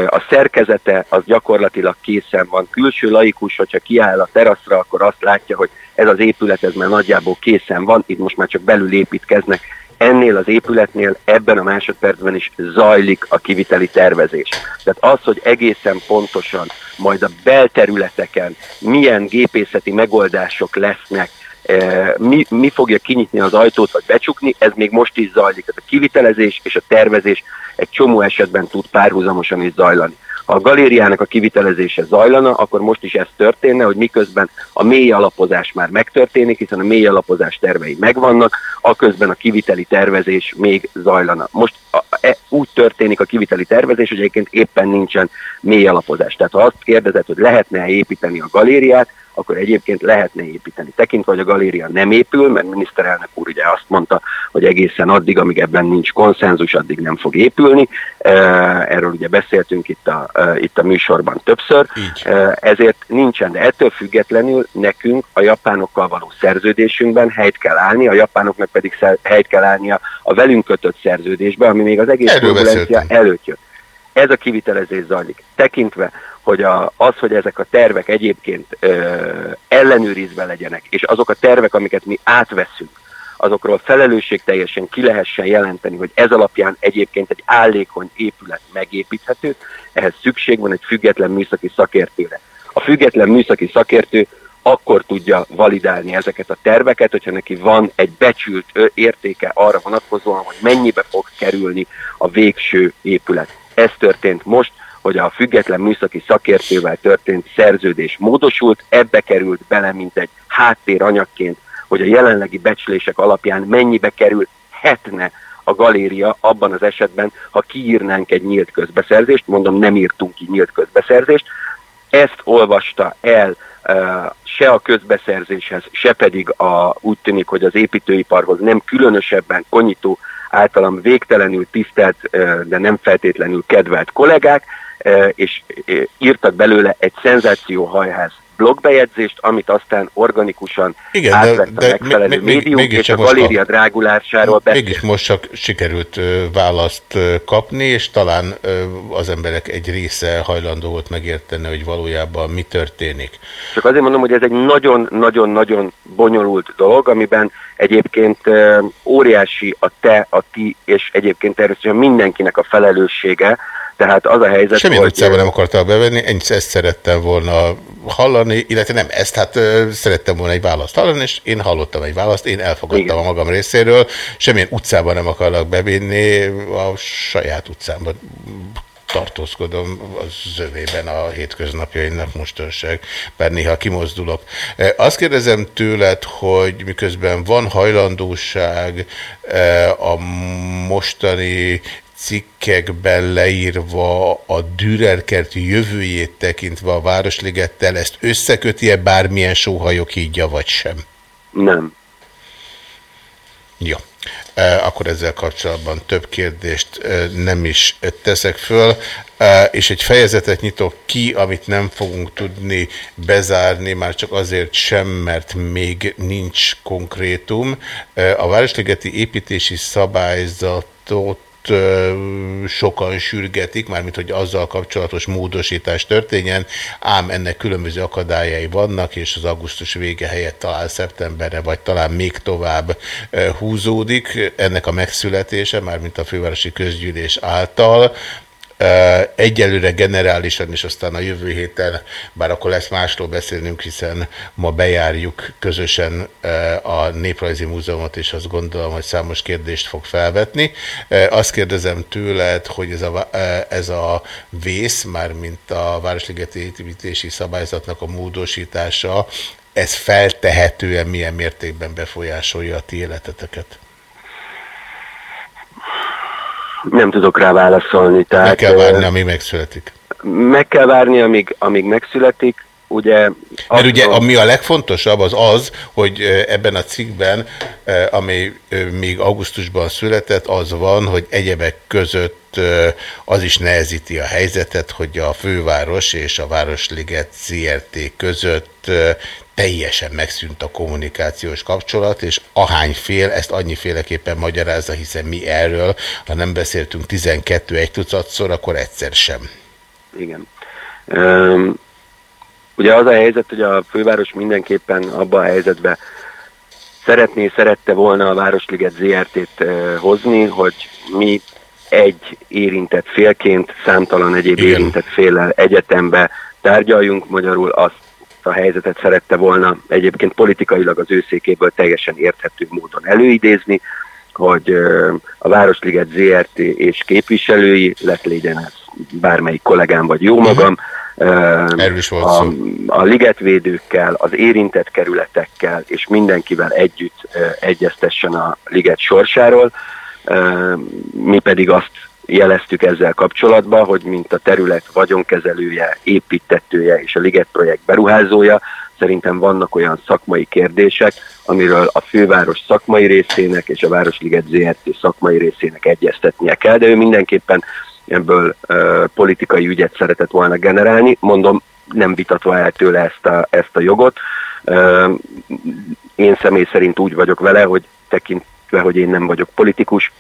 a szerkezete az gyakorlatilag készen van. Külső laikus, hogyha kiáll a teraszra, akkor azt látja, hogy ez az épület ez már nagyjából készen van, itt most már csak belül építkeznek. Ennél az épületnél ebben a másodpercben is zajlik a kiviteli tervezés. Tehát az, hogy egészen pontosan majd a belterületeken milyen gépészeti megoldások lesznek, Eh, mi, mi fogja kinyitni az ajtót, vagy becsukni, ez még most is zajlik. Tehát a kivitelezés és a tervezés egy csomó esetben tud párhuzamosan is zajlani. Ha a galériának a kivitelezése zajlana, akkor most is ez történne, hogy miközben a mély alapozás már megtörténik, hiszen a mély alapozás tervei megvannak, aközben a kiviteli tervezés még zajlana. Most a, e, úgy történik a kiviteli tervezés, hogy egyébként éppen nincsen mély alapozás. Tehát ha azt kérdezed, hogy lehetne építeni a galériát, akkor egyébként lehetne építeni. Tekintve, hogy a galéria nem épül, mert miniszterelnök úr ugye azt mondta, hogy egészen addig, amíg ebben nincs konszenzus, addig nem fog épülni. Erről ugye beszéltünk itt a, itt a műsorban többször. Eh, Ezért nincsen, de ettől függetlenül nekünk a japánokkal való szerződésünkben helyt kell állni, a japánoknak pedig helyt kell állnia a velünk kötött szerződésbe, ami még az egész turbulencia előtt jött. Ez a kivitelezés zajlik. Tekintve, hogy a, az, hogy ezek a tervek egyébként ö, ellenőrizve legyenek, és azok a tervek, amiket mi átveszünk, azokról felelősségteljesen ki lehessen jelenteni, hogy ez alapján egyébként egy állékony épület megépíthető, ehhez szükség van egy független műszaki szakértőre. A független műszaki szakértő akkor tudja validálni ezeket a terveket, hogyha neki van egy becsült értéke arra vonatkozóan, hogy mennyibe fog kerülni a végső épület. Ez történt most, hogy a független műszaki szakértővel történt szerződés módosult, ebbe került bele, mint egy háttéranyagként, hogy a jelenlegi becslések alapján mennyibe kerülhetne a galéria abban az esetben, ha kiírnánk egy nyílt közbeszerzést, mondom, nem írtunk ki nyílt közbeszerzést, ezt olvasta el se a közbeszerzéshez, se pedig a, úgy tűnik, hogy az építőiparhoz nem különösebben konyító, általam végtelenül tisztelt, de nem feltétlenül kedvelt kollégák, és írtak belőle egy szenzációhajház blogbejegyzést, amit aztán organikusan Igen, de- átvett a de megfelelő még- még- médium, és a galéria a- drágulásáról beszél. Mégis most csak sikerült választ kapni, és talán az emberek egy része hajlandó volt megérteni, hogy valójában mi történik. Csak azért mondom, hogy ez egy nagyon-nagyon-nagyon bonyolult dolog, amiben egyébként óriási a te, a ti, és egyébként természetesen mindenkinek a felelőssége. Tehát az a helyzet, Semmilyen hogy utcában nem akartam bevenni, ennyit ezt szerettem volna hallani, illetve nem ezt, hát ö, szerettem volna egy választ hallani, és én hallottam egy választ, én elfogadtam Igen. a magam részéről, semmilyen utcában nem akarok bevinni, a saját utcámban tartózkodom az zövében a hétköznapjaimnak mostanság, bár néha kimozdulok. Azt kérdezem tőled, hogy miközben van hajlandóság a mostani cikkekben leírva a Dürerkerti jövőjét tekintve a Városligettel, ezt összeköti-e bármilyen sóhajok hídja, vagy sem? Nem. Jó. E, Akkor ezzel kapcsolatban több kérdést e, nem is teszek föl, E, és egy fejezetet nyitok ki, amit nem fogunk tudni bezárni, már csak azért sem, mert még nincs konkrétum. A Városligeti építési szabályzatot sokan sürgetik, mármint hogy azzal kapcsolatos módosítás történjen, ám ennek különböző akadályai vannak, és az augusztus vége helyett talán szeptemberre, vagy talán még tovább húzódik ennek a megszületése, mármint a fővárosi közgyűlés által. Egyelőre generálisan, és aztán a jövő héten, bár akkor lesz másról beszélnünk, hiszen ma bejárjuk közösen a Néprajzi Múzeumot, és azt gondolom, hogy számos kérdést fog felvetni. Azt kérdezem tőled, hogy ez a, ez a vész, már mint a Városligeti építési szabályzatnak a módosítása, ez feltehetően milyen mértékben befolyásolja a ti életeteket? Nem tudok rá válaszolni. Tehát, Meg kell várni, amíg megszületik. meg kell várni, amíg, amíg megszületik. Ugye, Mert ugye attól- ami a legfontosabb az az, hogy ebben a cikkben, ami még augusztusban született, az van, hogy egyebek között az is nehezíti a helyzetet, hogy a főváros és a Városliget ZRT között teljesen megszűnt a kommunikációs kapcsolat, és ahány fél, ezt annyiféleképpen magyarázza, hiszen mi erről, ha nem beszéltünk 12 egy tucatszor, akkor egyszer sem. Igen. Üm, ugye az a helyzet, hogy a főváros mindenképpen abba a helyzetbe szeretné, szerette volna a Városliget ZRT-t hozni, hogy mi egy érintett félként, számtalan egyéb Igen. érintett féllel egyetembe tárgyaljunk, magyarul azt a helyzetet szerette volna egyébként politikailag az őszékéből teljesen érthető módon előidézni, hogy a Városliget ZRT és képviselői, lett legyen ez bármelyik kollégám vagy jó magam, ö, Erről is volt a, szó. a ligetvédőkkel, az érintett kerületekkel és mindenkivel együtt egyeztessen a liget sorsáról. Mi pedig azt jeleztük ezzel kapcsolatban, hogy mint a terület vagyonkezelője, építetője és a liget projekt beruházója, szerintem vannak olyan szakmai kérdések, amiről a főváros szakmai részének és a Városliget ZRT szakmai részének egyeztetnie kell, de ő mindenképpen ebből ö, politikai ügyet szeretett volna generálni. Mondom, nem vitatva el tőle ezt a, ezt a jogot. Ö, én személy szerint úgy vagyok vele, hogy tekintve, hogy én nem vagyok politikus,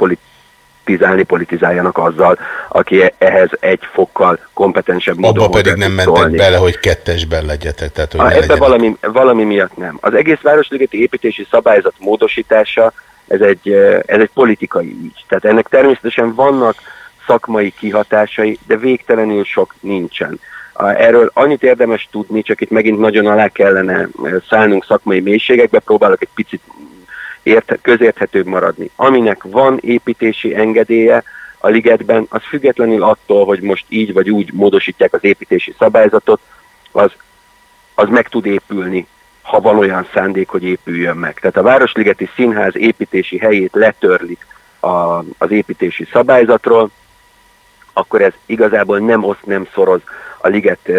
politizálni politizáljanak azzal, aki e- ehhez egy fokkal kompetensebb módon Abba pedig nem mentek szólni. bele, hogy kettesben legyetek. Tehát, hogy Ha ebbe valami, valami miatt nem. Az egész Városligeti építési szabályzat módosítása, ez egy, ez egy politikai ügy. Tehát ennek természetesen vannak szakmai kihatásai, de végtelenül sok nincsen. Erről annyit érdemes tudni, csak itt megint nagyon alá kellene szállnunk szakmai mélységekbe, próbálok egy picit ért, közérthetőbb maradni. Aminek van építési engedélye a ligetben, az függetlenül attól, hogy most így vagy úgy módosítják az építési szabályzatot, az, az meg tud épülni, ha van olyan szándék, hogy épüljön meg. Tehát a Városligeti Színház építési helyét letörlik a, az építési szabályzatról, akkor ez igazából nem oszt, nem szoroz a Liget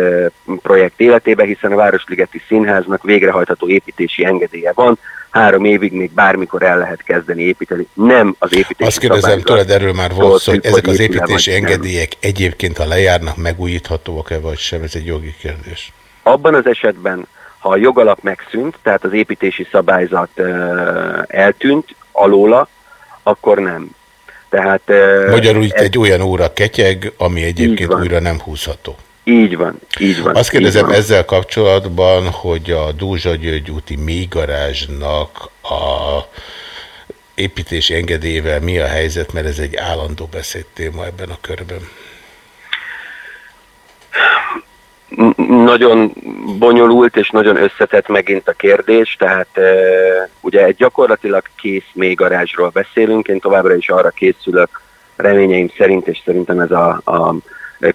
projekt életébe, hiszen a Városligeti Színháznak végrehajtható építési engedélye van, három évig még bármikor el lehet kezdeni építeni. Nem az építési Azt kérdezem tőled, erről már volt szó, hogy ezek az építési vagy nem. engedélyek egyébként, ha lejárnak, megújíthatóak-e vagy sem? Ez egy jogi kérdés. Abban az esetben, ha a jogalap megszűnt, tehát az építési szabályzat eltűnt alóla, akkor nem. Tehát, Magyarul itt ez- egy olyan óra ketyeg, ami egyébként újra nem húzható. Így van, így van. Azt kérdezem van. ezzel kapcsolatban, hogy a Dózsa György úti mélygarázsnak a építési engedélyével mi a helyzet, mert ez egy állandó beszédtéma ebben a körben. Nagyon bonyolult és nagyon összetett megint a kérdés, tehát ugye egy gyakorlatilag kész mélygarázsról beszélünk, én továbbra is arra készülök, reményeim szerint, és szerintem ez a, a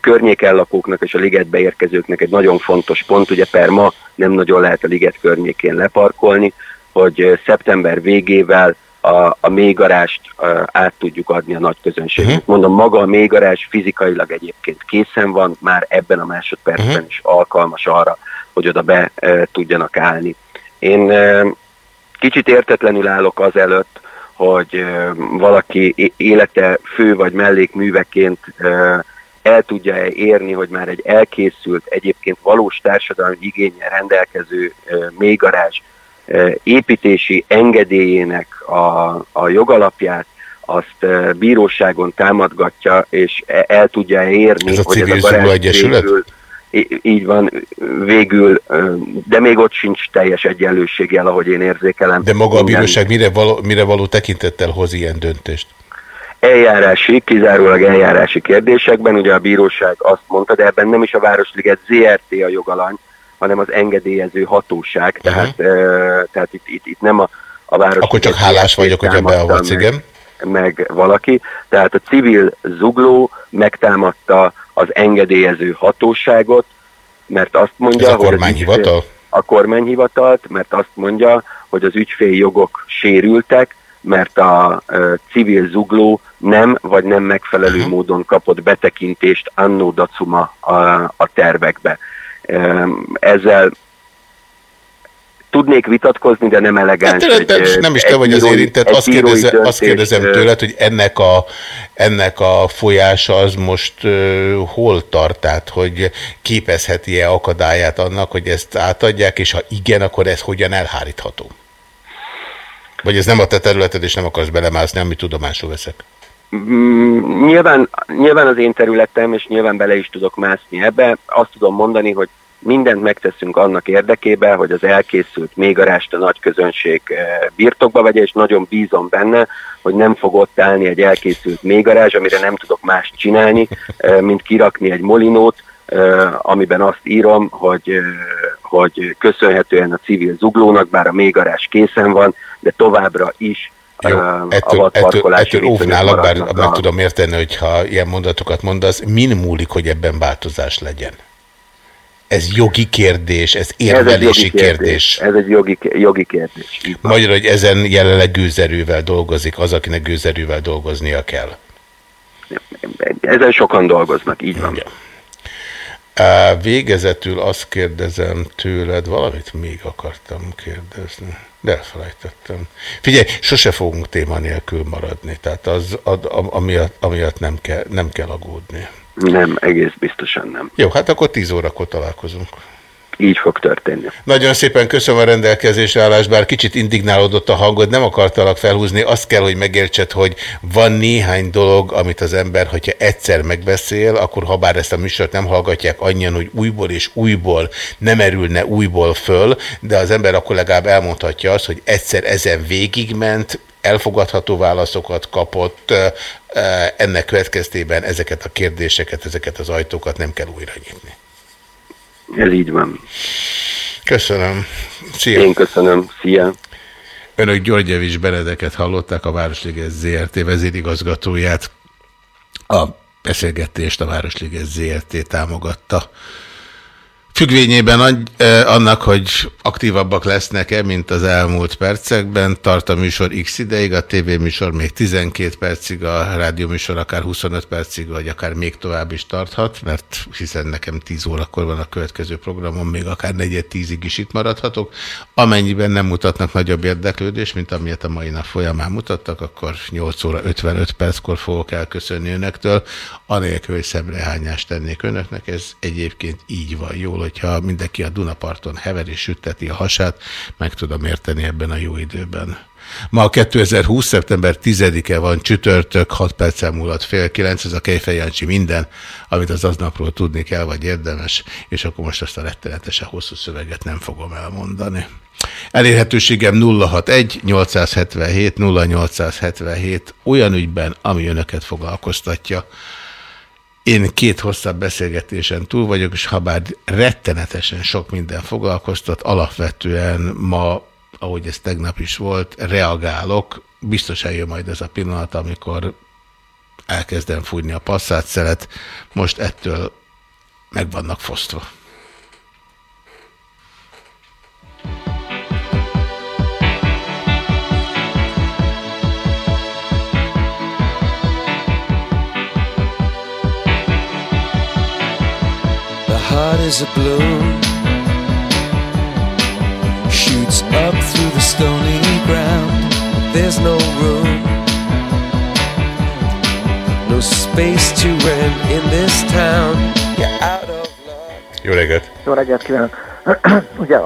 környéken lakóknak és a ligetbe érkezőknek egy nagyon fontos pont, ugye per ma nem nagyon lehet a liget környékén leparkolni, hogy szeptember végével a, a mélygarást át tudjuk adni a nagy közönségnek. Mhm. Mondom, maga a mélygarázs fizikailag egyébként készen van, már ebben a másodpercben Mhm. is alkalmas arra, hogy oda be e, tudjanak állni. Én e, kicsit értetlenül állok az előtt, hogy e, valaki élete fő vagy mellékműveként e, el tudja -e érni, hogy már egy elkészült, egyébként valós társadalmi igényel rendelkező e, mélygarázs építési engedélyének a, a jogalapját azt bíróságon támadgatja, és e- el tudja érni, Ez a hogy ez a garázs Zulu Egyesület? végül, í- így van, végül, de még ott sincs teljes egyenlőséggel, ahogy én érzékelem. De maga a bíróság mire való, mire való tekintettel hoz ilyen döntést? eljárási, kizárólag eljárási kérdésekben, ugye a bíróság azt mondta, de ebben nem is a Városliget ZRT a jogalany, hanem az engedélyező hatóság, tehát, uh, tehát itt, itt, itt nem a, a Városliget Akkor csak hálás vagyok, hogyha támadta beavatsz, igen. meg valaki. Tehát a civil zugló megtámadta az engedélyező hatóságot, mert azt mondja, Ez a hogy kormányhivatal? ügyfél- A kormányhivatalt, mert azt mondja, hogy az jogok sérültek, mert a ö, civil zugló nem, vagy nem megfelelő Mhm. módon kapott betekintést annó dacuma a, a tervekbe. Ezzel tudnék vitatkozni, de nem elegáns. Hát, egy, de, nem is te vagy az érintett, azt, kérdeze, azt kérdezem tőled, hogy ennek a, ennek a folyása az most uh, hol tart, tehát hogy képezheti-e akadályát annak, hogy ezt átadják, és ha igen, akkor ez hogyan elhárítható? Vagy ez nem a te területed, és nem akarsz belemászni, amit tudomásul veszek? Mm, nyilván, nyilván az én területem, és nyilván bele is tudok mászni ebbe. Azt tudom mondani, hogy mindent megteszünk annak érdekében, hogy az elkészült mégarást a nagy közönség eh, birtokba vegye, és nagyon bízom benne, hogy nem fog ott állni egy elkészült mégarázs, amire nem tudok mást csinálni, eh, mint kirakni egy molinót, eh, amiben azt írom, hogy, hogy köszönhetően a civil zuglónak, bár a mégarázs készen van, de továbbra is Jó, a ettől, ettől, ettől óvnálak, bár maradnak meg a- tudom érteni, hogyha ilyen mondatokat mondasz, min múlik, hogy ebben változás legyen? Ez jogi kérdés, ez érvelési kérdés. Ez egy jogi, jogi kérdés. Magyarul, hogy ezen jelenleg gőzerővel dolgozik az, akinek gőzerővel dolgoznia kell. Ezen sokan dolgoznak, így van. Igen. Végezetül azt kérdezem tőled, valamit még akartam kérdezni, de elfelejtettem. Figyelj, sose fogunk téma nélkül maradni, tehát az, ad, am- amiatt, amiatt nem, kell, nem kell aggódni. Nem, egész biztosan nem. Jó, hát akkor 10 órakor találkozunk. Így fog történni. Nagyon szépen köszönöm a rendelkezésre állást, bár kicsit indignálódott a hangod, nem akartalak felhúzni, azt kell, hogy megértsed, hogy van néhány dolog, amit az ember, hogyha egyszer megbeszél, akkor ha bár ezt a műsort nem hallgatják annyian, hogy újból és újból nem erülne újból föl, de az ember akkor legalább elmondhatja azt, hogy egyszer ezen végigment, elfogadható válaszokat kapott, ennek következtében ezeket a kérdéseket, ezeket az ajtókat nem kell újra nyitni. Ez így van. Köszönöm. Szia. Én köszönöm. Szia. Önök Györgyevics Benedeket hallották, a Városliges ZRT vezérigazgatóját. A beszélgetést a Városliges ZRT támogatta. Függvényében annak, hogy aktívabbak lesznek-e, mint az elmúlt percekben, tart a műsor x ideig, a tévéműsor még 12 percig, a rádióműsor akár 25 percig, vagy akár még tovább is tarthat, mert hiszen nekem 10 órakor van a következő programom, még akár negyed tízig is itt maradhatok. Amennyiben nem mutatnak nagyobb érdeklődést, mint amilyet a mai nap folyamán mutattak, akkor 8 óra 55 perckor fogok elköszönni önöktől, anélkül, hogy szemrehányást tennék önöknek. Ez egyébként így van jól, hogyha mindenki a Dunaparton hever és sütteti a hasát, meg tudom érteni ebben a jó időben. Ma a 2020. szeptember 10-e van, csütörtök, 6 perccel múlott fél 9, ez a Kejfej Jancsi minden, amit az aznapról tudni kell, vagy érdemes, és akkor most azt a rettenetesen hosszú szöveget nem fogom elmondani. Elérhetőségem 061 877 0877 olyan ügyben, ami önöket foglalkoztatja. Én két hosszabb beszélgetésen túl vagyok, és ha bár rettenetesen sok minden foglalkoztat, alapvetően ma, ahogy ez tegnap is volt, reagálok. Biztos eljön majd ez a pillanat, amikor elkezdem fújni a passzát Most ettől meg vannak fosztva. Is a balloon, shoots up through the stony ground. There's no room, no space to rent in this town. You're out of Jó reggelt! Jó reggelt kívánok! (clears throat) Ugye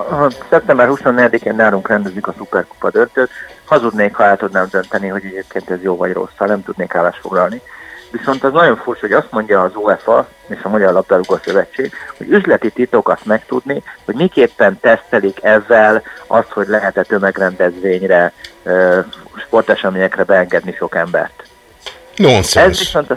szeptember 24-én nálunk rendezik a Superkupa döntőt. Hazudnék, ha el tudnám dönteni, hogy egyébként ez jó vagy rossz, ha nem tudnék állásfoglalni. foglalni. Viszont az nagyon furcsa, hogy azt mondja az UEFA és a Magyar Labdarúgó Szövetség, hogy üzleti titok azt megtudni, hogy miképpen tesztelik ezzel azt, hogy lehet-e tömegrendezvényre, sporteseményekre beengedni sok embert. Nonsens. Ez viszont,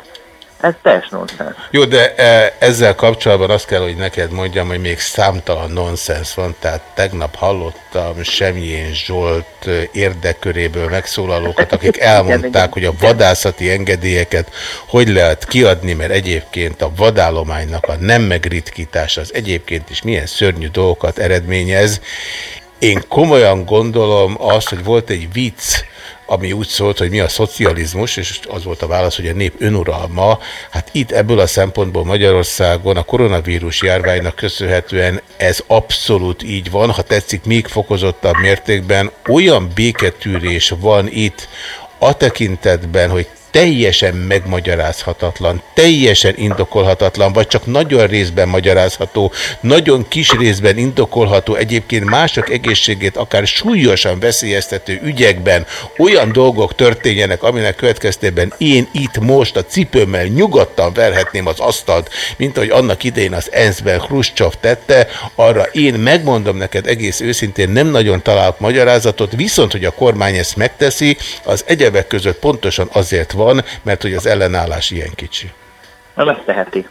ez teljes nonsens. Jó, de e, ezzel kapcsolatban azt kell, hogy neked mondjam, hogy még számtalan nonsens van, tehát tegnap hallottam Semjén Zsolt e, érdekköréből megszólalókat, akik (laughs) elmondták, hogy a vadászati engedélyeket hogy lehet kiadni, mert egyébként a vadállománynak a nem megritkítása az egyébként is milyen szörnyű dolgokat eredményez. Én komolyan gondolom azt, hogy volt egy vicc, ami úgy szólt, hogy mi a szocializmus, és az volt a válasz, hogy a nép önuralma. Hát itt ebből a szempontból Magyarországon a koronavírus járványnak köszönhetően ez abszolút így van, ha tetszik, még fokozottabb mértékben olyan béketűrés van itt a tekintetben, hogy teljesen megmagyarázhatatlan, teljesen indokolhatatlan, vagy csak nagyon részben magyarázható, nagyon kis részben indokolható, egyébként mások egészségét akár súlyosan veszélyeztető ügyekben olyan dolgok történjenek, aminek következtében én itt most a cipőmmel nyugodtan verhetném az asztalt, mint ahogy annak idején az ENSZ-ben Khrushchev tette, arra én megmondom neked egész őszintén, nem nagyon találok magyarázatot, viszont, hogy a kormány ezt megteszi, az egyebek között pontosan azért van, mert hogy az ellenállás ilyen kicsi. Nem ezt teheti.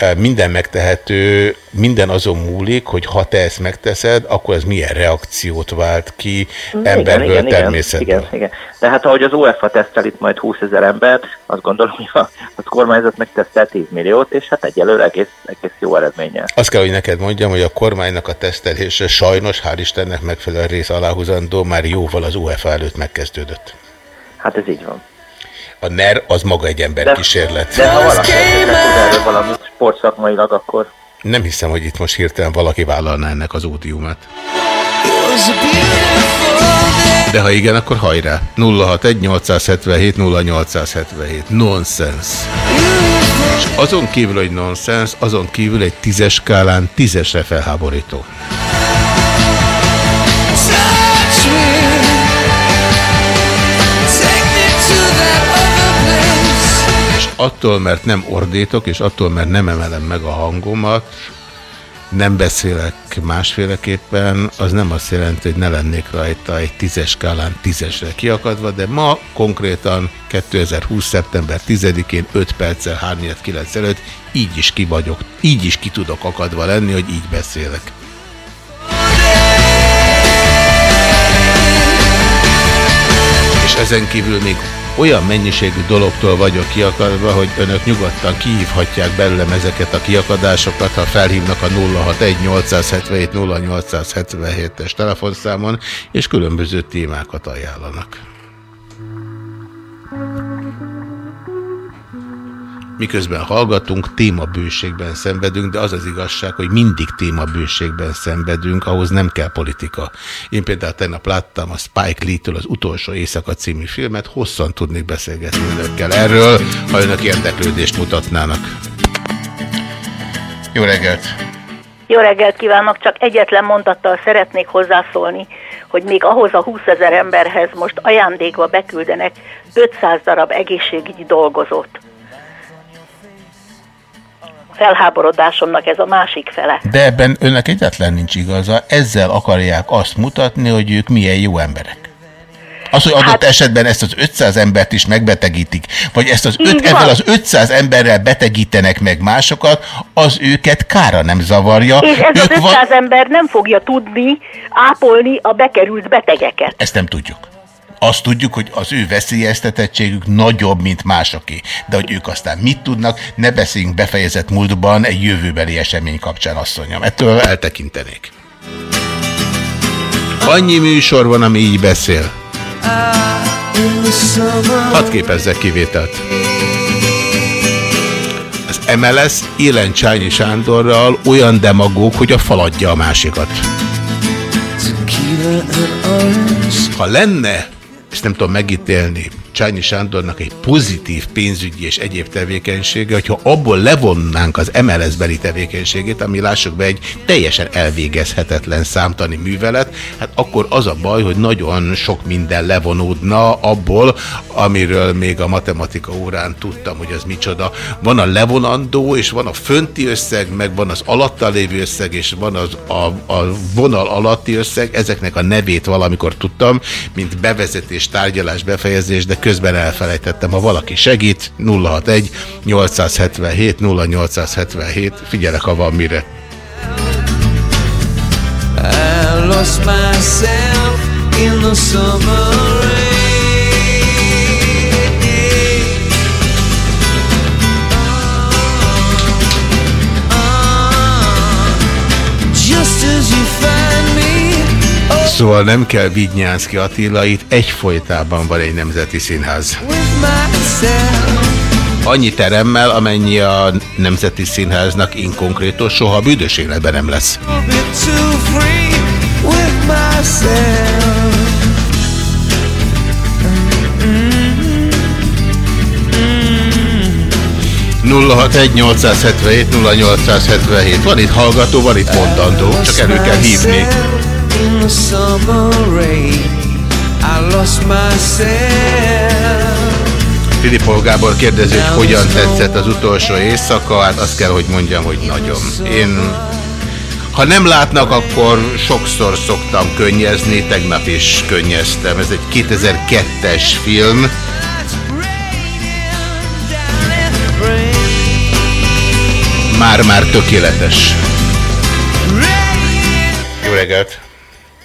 E, Minden megtehető, minden azon múlik, hogy ha te ezt megteszed, akkor ez milyen reakciót vált ki emberből, igen, igen, természetből. igen, igen. De hát ahogy az UEFA tesztel itt majd 20 ezer embert, azt gondolom, hogy a, a kormányzat megtesztel 10 milliót, és hát egyelőre egész, egész jó eredménnyel. Azt kell, hogy neked mondjam, hogy a kormánynak a tesztelése sajnos, hál' Istennek megfelelően rész aláhúzandó, már jóval az UEFA előtt megkezdődött. Hát ez így van. A NER az maga egy emberkísérlet. De ha valaki erről valamit sportszakmailag, akkor Nem hiszem, hogy itt most hirtelen valaki vállalná ennek az ódiumát. De ha igen, akkor hajrá. 061 877 0877. Nonsense. És azon kívül, hogy nonsense, azon kívül egy tízes skálán tízesre felháborító. Attól, mert nem ordítok, és attól, mert nem emelem meg a hangomat, nem beszélek másféleképpen, az nem azt jelenti, hogy ne lennék rajta egy tízes skálán tízesre kiakadva, de ma konkrétan 2020. szeptember 10-én 5 perccel 3-9 előtt így is ki vagyok, így is ki tudok akadva lenni, hogy így beszélek. És ezen kívül még olyan mennyiségű dologtól vagyok kiakadva, hogy önök nyugodtan kihívhatják belőlem ezeket a kiakadásokat, ha felhívnak a 061-877-0877-es telefonszámon, és különböző témákat ajánlanak. Miközben hallgatunk, témabőségben szenvedünk, de az az igazság, hogy mindig témabőségben szenvedünk, ahhoz nem kell politika. Én például tegnap láttam a Spike Lee-től az Utolsó Éjszaka című filmet, hosszan tudnék beszélgetni önökkel erről, ha önök érdeklődést mutatnának. Jó reggelt! Jó reggelt kívánok, csak egyetlen mondattal szeretnék hozzászólni, hogy még ahhoz a 20 ezer emberhez most ajándékba beküldenek 500 darab egészségügyi dolgozót. Felháborodásomnak ez a másik fele. De ebben önnek egyetlen nincs igaza, ezzel akarják azt mutatni, hogy ők milyen jó emberek. Az, hogy adott hát, esetben ezt az 500 embert is megbetegítik, vagy ezt az öt, van. ezzel az 500 emberrel betegítenek meg másokat, az őket kára nem zavarja. És ez az ők 500 ember nem fogja tudni ápolni a bekerült betegeket. Ezt nem tudjuk. Azt tudjuk, hogy az ő veszélyeztetettségük nagyobb, mint másoké. De hogy ők aztán mit tudnak, ne beszéljünk befejezett múltban egy jövőbeli esemény kapcsán, asszonyom. Ettől eltekintenék. Annyi műsor van, ami így beszél. Hadd képezzek kivételt. Az MLS élen Csányi Sándorral olyan demagóg, hogy a fal adja a másikat. Ha lenne, és nem tudom megítélni, Csányi Sándornak egy pozitív pénzügyi és egyéb tevékenysége, hogyha abból levonnánk az MLS-beli tevékenységét, ami lássuk be egy teljesen elvégezhetetlen számtani művelet, hát akkor az a baj, hogy nagyon sok minden levonódna abból, amiről még a matematika órán tudtam, hogy az micsoda. Van a levonandó, és van a fönti összeg, meg van az alatta lévő összeg, és van az a, a vonal alatti összeg. Ezeknek a nevét valamikor tudtam, mint bevezetés, tárgyalás, befejezés, de közben elfelejtettem. Ha valaki segít, 061 877 0877, figyelek, ha van mire. I lost myself in the summer Szóval nem kell Vignyánszki Attila, itt egyfolytában van egy nemzeti színház. Annyi teremmel, amennyi a Nemzeti Színháznak inkonkrétos, soha büdös életben nem lesz. A bit too free with myself. 061-877-0877. Van itt hallgató, van itt mondandó, csak elő kell hívni. The summer rain, I lost myself. Kérdezi, hogy hogyan tetszett az utolsó éjszaka, hát azt kell, hogy mondjam, hogy nagyon. Én, ha nem látnak, akkor sokszor szoktam könnyezni, tegnap is könnyeztem. Ez egy 2002-es film, már-már tökéletes. Jó reggelt!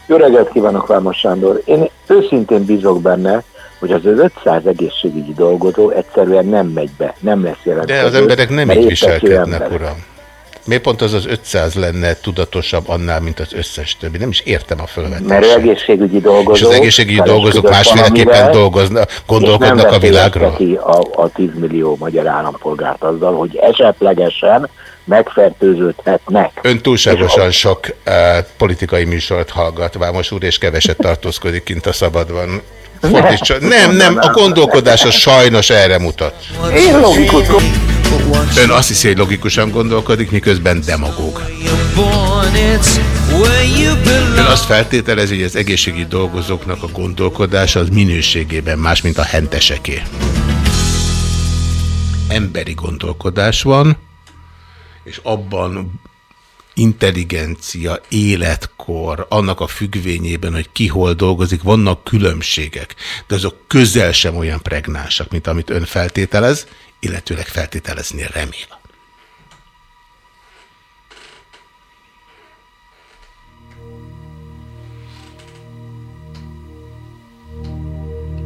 Jó reggelt kívánok, Vámos Sándor. Én őszintén bízok benne, hogy az 500 egészségügyi dolgozó egyszerűen nem megy be, nem lesz jelentkező. De az emberek nem így viselkednek, uram. Miért pont az az 500 lenne tudatosabb annál, mint az összes többi? Nem is értem a fölvetést. Mert egészségügyi dolgozó. És az egészségügyi dolgozók másféleképpen dolgoznak, gondolkodnak a veszélyezteti A, a 10 millió magyar állampolgárt azzal, hogy esetlegesen megfertőződhetnek. Ön túlságosan sok uh, politikai műsort hallgat, Vámos úr, és keveset tartózkodik kint a szabadban. Fordítsa. Nem, nem, a gondolkodása sajnos erre mutat. Én logikus. Ön azt hiszi, hogy logikusan gondolkodik, miközben demagóg. Ön azt feltételezi, hogy az egészségügyi dolgozóknak a gondolkodása az minőségében más, mint a henteseké. Emberi gondolkodás van, és abban intelligencia, életkor, annak a függvényében, hogy ki hol dolgozik, vannak különbségek, de azok közel sem olyan pregnánsak, mint amit ön feltételez, illetőleg feltételezni remél.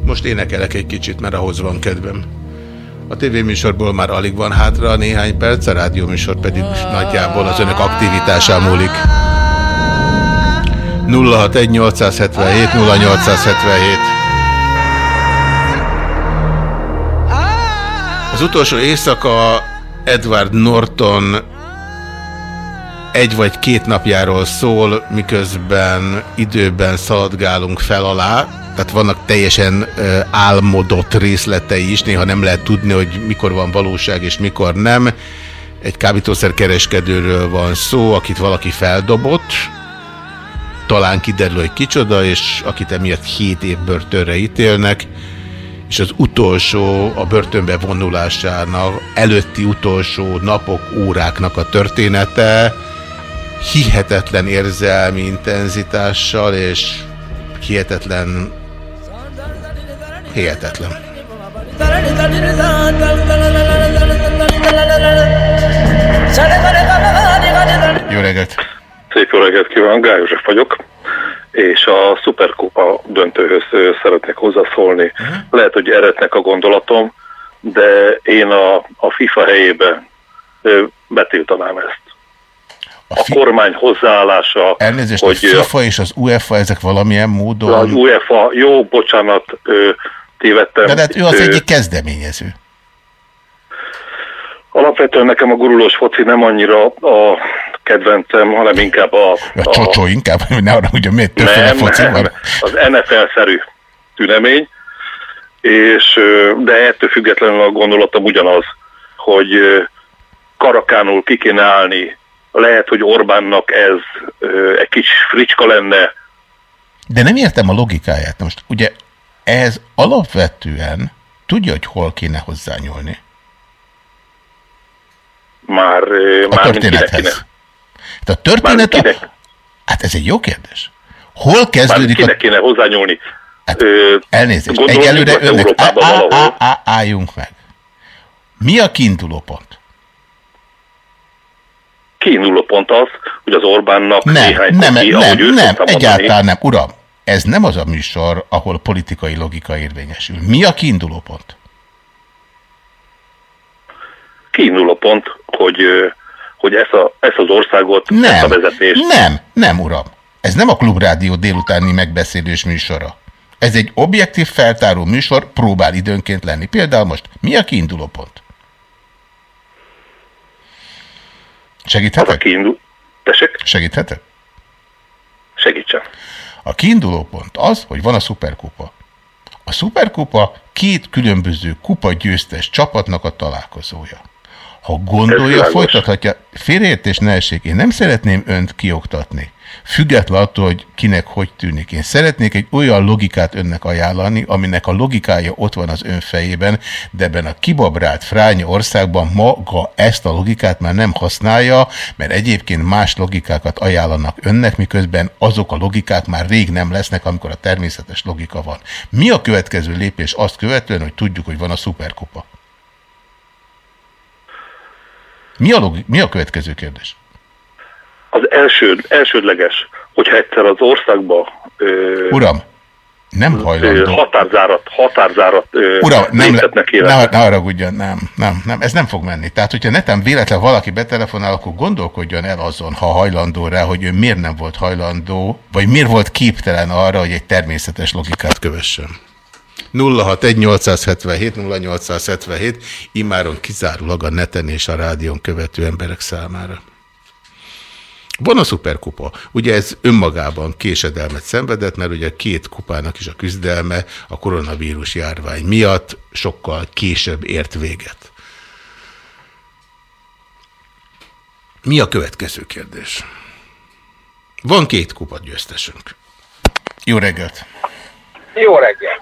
Most énekelek egy kicsit, mert ahhoz van kedvem. A tévéműsorból már alig van hátra néhány perc, a rádióműsor pedig nagyjából az önök aktivitásán múlik. 061 877 0877 Az utolsó éjszaka Edward Norton egy vagy két napjáról szól, miközben időben szaladgálunk fel alá, tehát vannak teljesen álmodott részletei is, néha nem lehet tudni, hogy mikor van valóság és mikor nem. Egy kábítószerkereskedőről van szó, akit valaki feldobott, talán kiderül, hogy kicsoda, és akit emiatt 7 év börtönre ítélnek, és az utolsó, a börtönbe vonulásának előtti utolsó napok, óráknak a története hihetetlen érzelmi intenzitással, és hihetetlen hihetetlen. Jó reggelt! Szép jó reggelt kívánok, Gály József vagyok, és a Superkupa döntőhöz szeretnék hozzászólni. Lehet, hogy eretnek a gondolatom, de én a, a FIFA helyébe betiltanám ezt. A, kormány hozzáállása, Elnézést, hogy a FIFA és az UEFA ezek valamilyen módon... az UEFA, jó, bocsánat, ö, tévedtem. De hát ő az egyik kezdeményező. Alapvetően nekem a gurulós foci nem annyira a kedvencem, hanem inkább a, A csocsó inkább, hogy (laughs) ne arra, ugye miért többféle foci van. az NFL-szerű tünemény, és, de ettől függetlenül a gondolatom ugyanaz, hogy karakánul ki kéne állni, lehet, hogy Orbánnak ez egy kis fricska lenne, De nem értem a logikáját. Most ugye ez alapvetően tudja, hogy hol kéne hozzányúlni. már, A már kinek, történethez. kinek. A történet... A... Hát ez egy jó kérdés. Hol Már kezdődik kinek a... kéne hozzányúlni. Ö, Elnézést, gondolom, egyelőre önök... Á, á, á, á, álljunk meg. Mi a kiinduló pont? Kiinduló pont az, hogy az Orbánnak Nem, néhány nem, koki, nem, nem, szokta mondani, egyáltalán nem. Uram, ez nem az a műsor, ahol politikai logika érvényesül. Mi a kiinduló pont? kiinduló pont, hogy, hogy ezt, a, ezt az országot, ezt a Nem, vezetést nem, nem, uram. Ez nem a Klubrádió délutáni megbeszélős műsora. Ez egy objektív feltáró műsor, próbál időnként lenni. Például most mi a kiinduló pont? Segíthetek? kiindul... Tessék? Segíthetek? segítsen. A kiinduló pont az, hogy van a szuperkupa. A szuperkupa két különböző kupa győztes csapatnak a találkozója. Ha gondolja, folytathatja. Félreértés ne essék. Én nem szeretném önt kioktatni. Független attól, hogy kinek hogy tűnik. Én szeretnék egy olyan logikát önnek ajánlani, aminek a logikája ott van az ön fejében, de ebben a kibabrált fránya országban maga ezt a logikát már nem használja, mert egyébként más logikákat ajánlanak önnek, miközben azok a logikák már rég nem lesznek, amikor a természetes logika van. Mi a következő lépés azt követően, hogy tudjuk, hogy van a szuperkupa? Mi a, mi a következő kérdés? Az első, elsődleges, hogyha egyszer az országba ö, Uram, nem hajlandó. határzárat, határzárat Uram, nem, ne, ne haragudjon, nem, nem, nem, ez nem fog menni. Tehát, hogyha netem véletlen valaki betelefonál, akkor gondolkodjon el azon, ha hajlandó rá, hogy ő miért nem volt hajlandó, vagy miért volt képtelen arra, hogy egy természetes logikát kövessen. 061-877, 0877, immáron kizárólag a neten és a rádión követő emberek számára. Van a szuperkupa. Ugye ez önmagában késedelmet szenvedett, mert ugye két kupának is a küzdelme a koronavírus járvány miatt sokkal később ért véget. Mi a következő kérdés? Van két kupa győztesünk. Jó reggelt! Jó reggelt!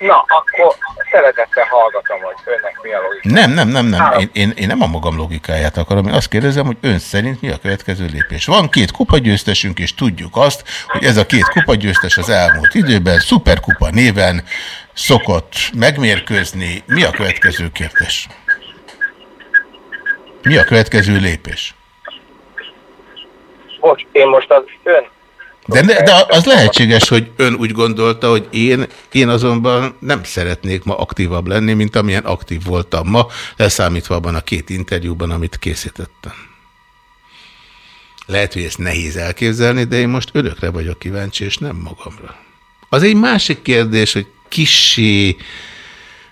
Na, akkor szeretettel hallgatom, hogy önnek mi a logika. Nem, nem, nem, nem. Én, én, én nem a magam logikáját akarom. Én azt kérdezem, hogy ön szerint mi a következő lépés. Van két kupagyőztesünk, és tudjuk azt, hogy ez a két kupagyőztes az elmúlt időben szuperkupa néven szokott megmérkőzni. Mi a következő kérdés? Mi a következő lépés? Bocs, én most az ön De, ne- de az lehetséges, hogy ön úgy gondolta, hogy én, én azonban nem szeretnék ma aktívabb lenni, mint amilyen aktív voltam ma, leszámítva abban a két interjúban, amit készítettem. Lehet, hogy ezt nehéz elképzelni, de én most örökre vagyok kíváncsi, és nem magamra. Az egy másik kérdés, hogy kissé,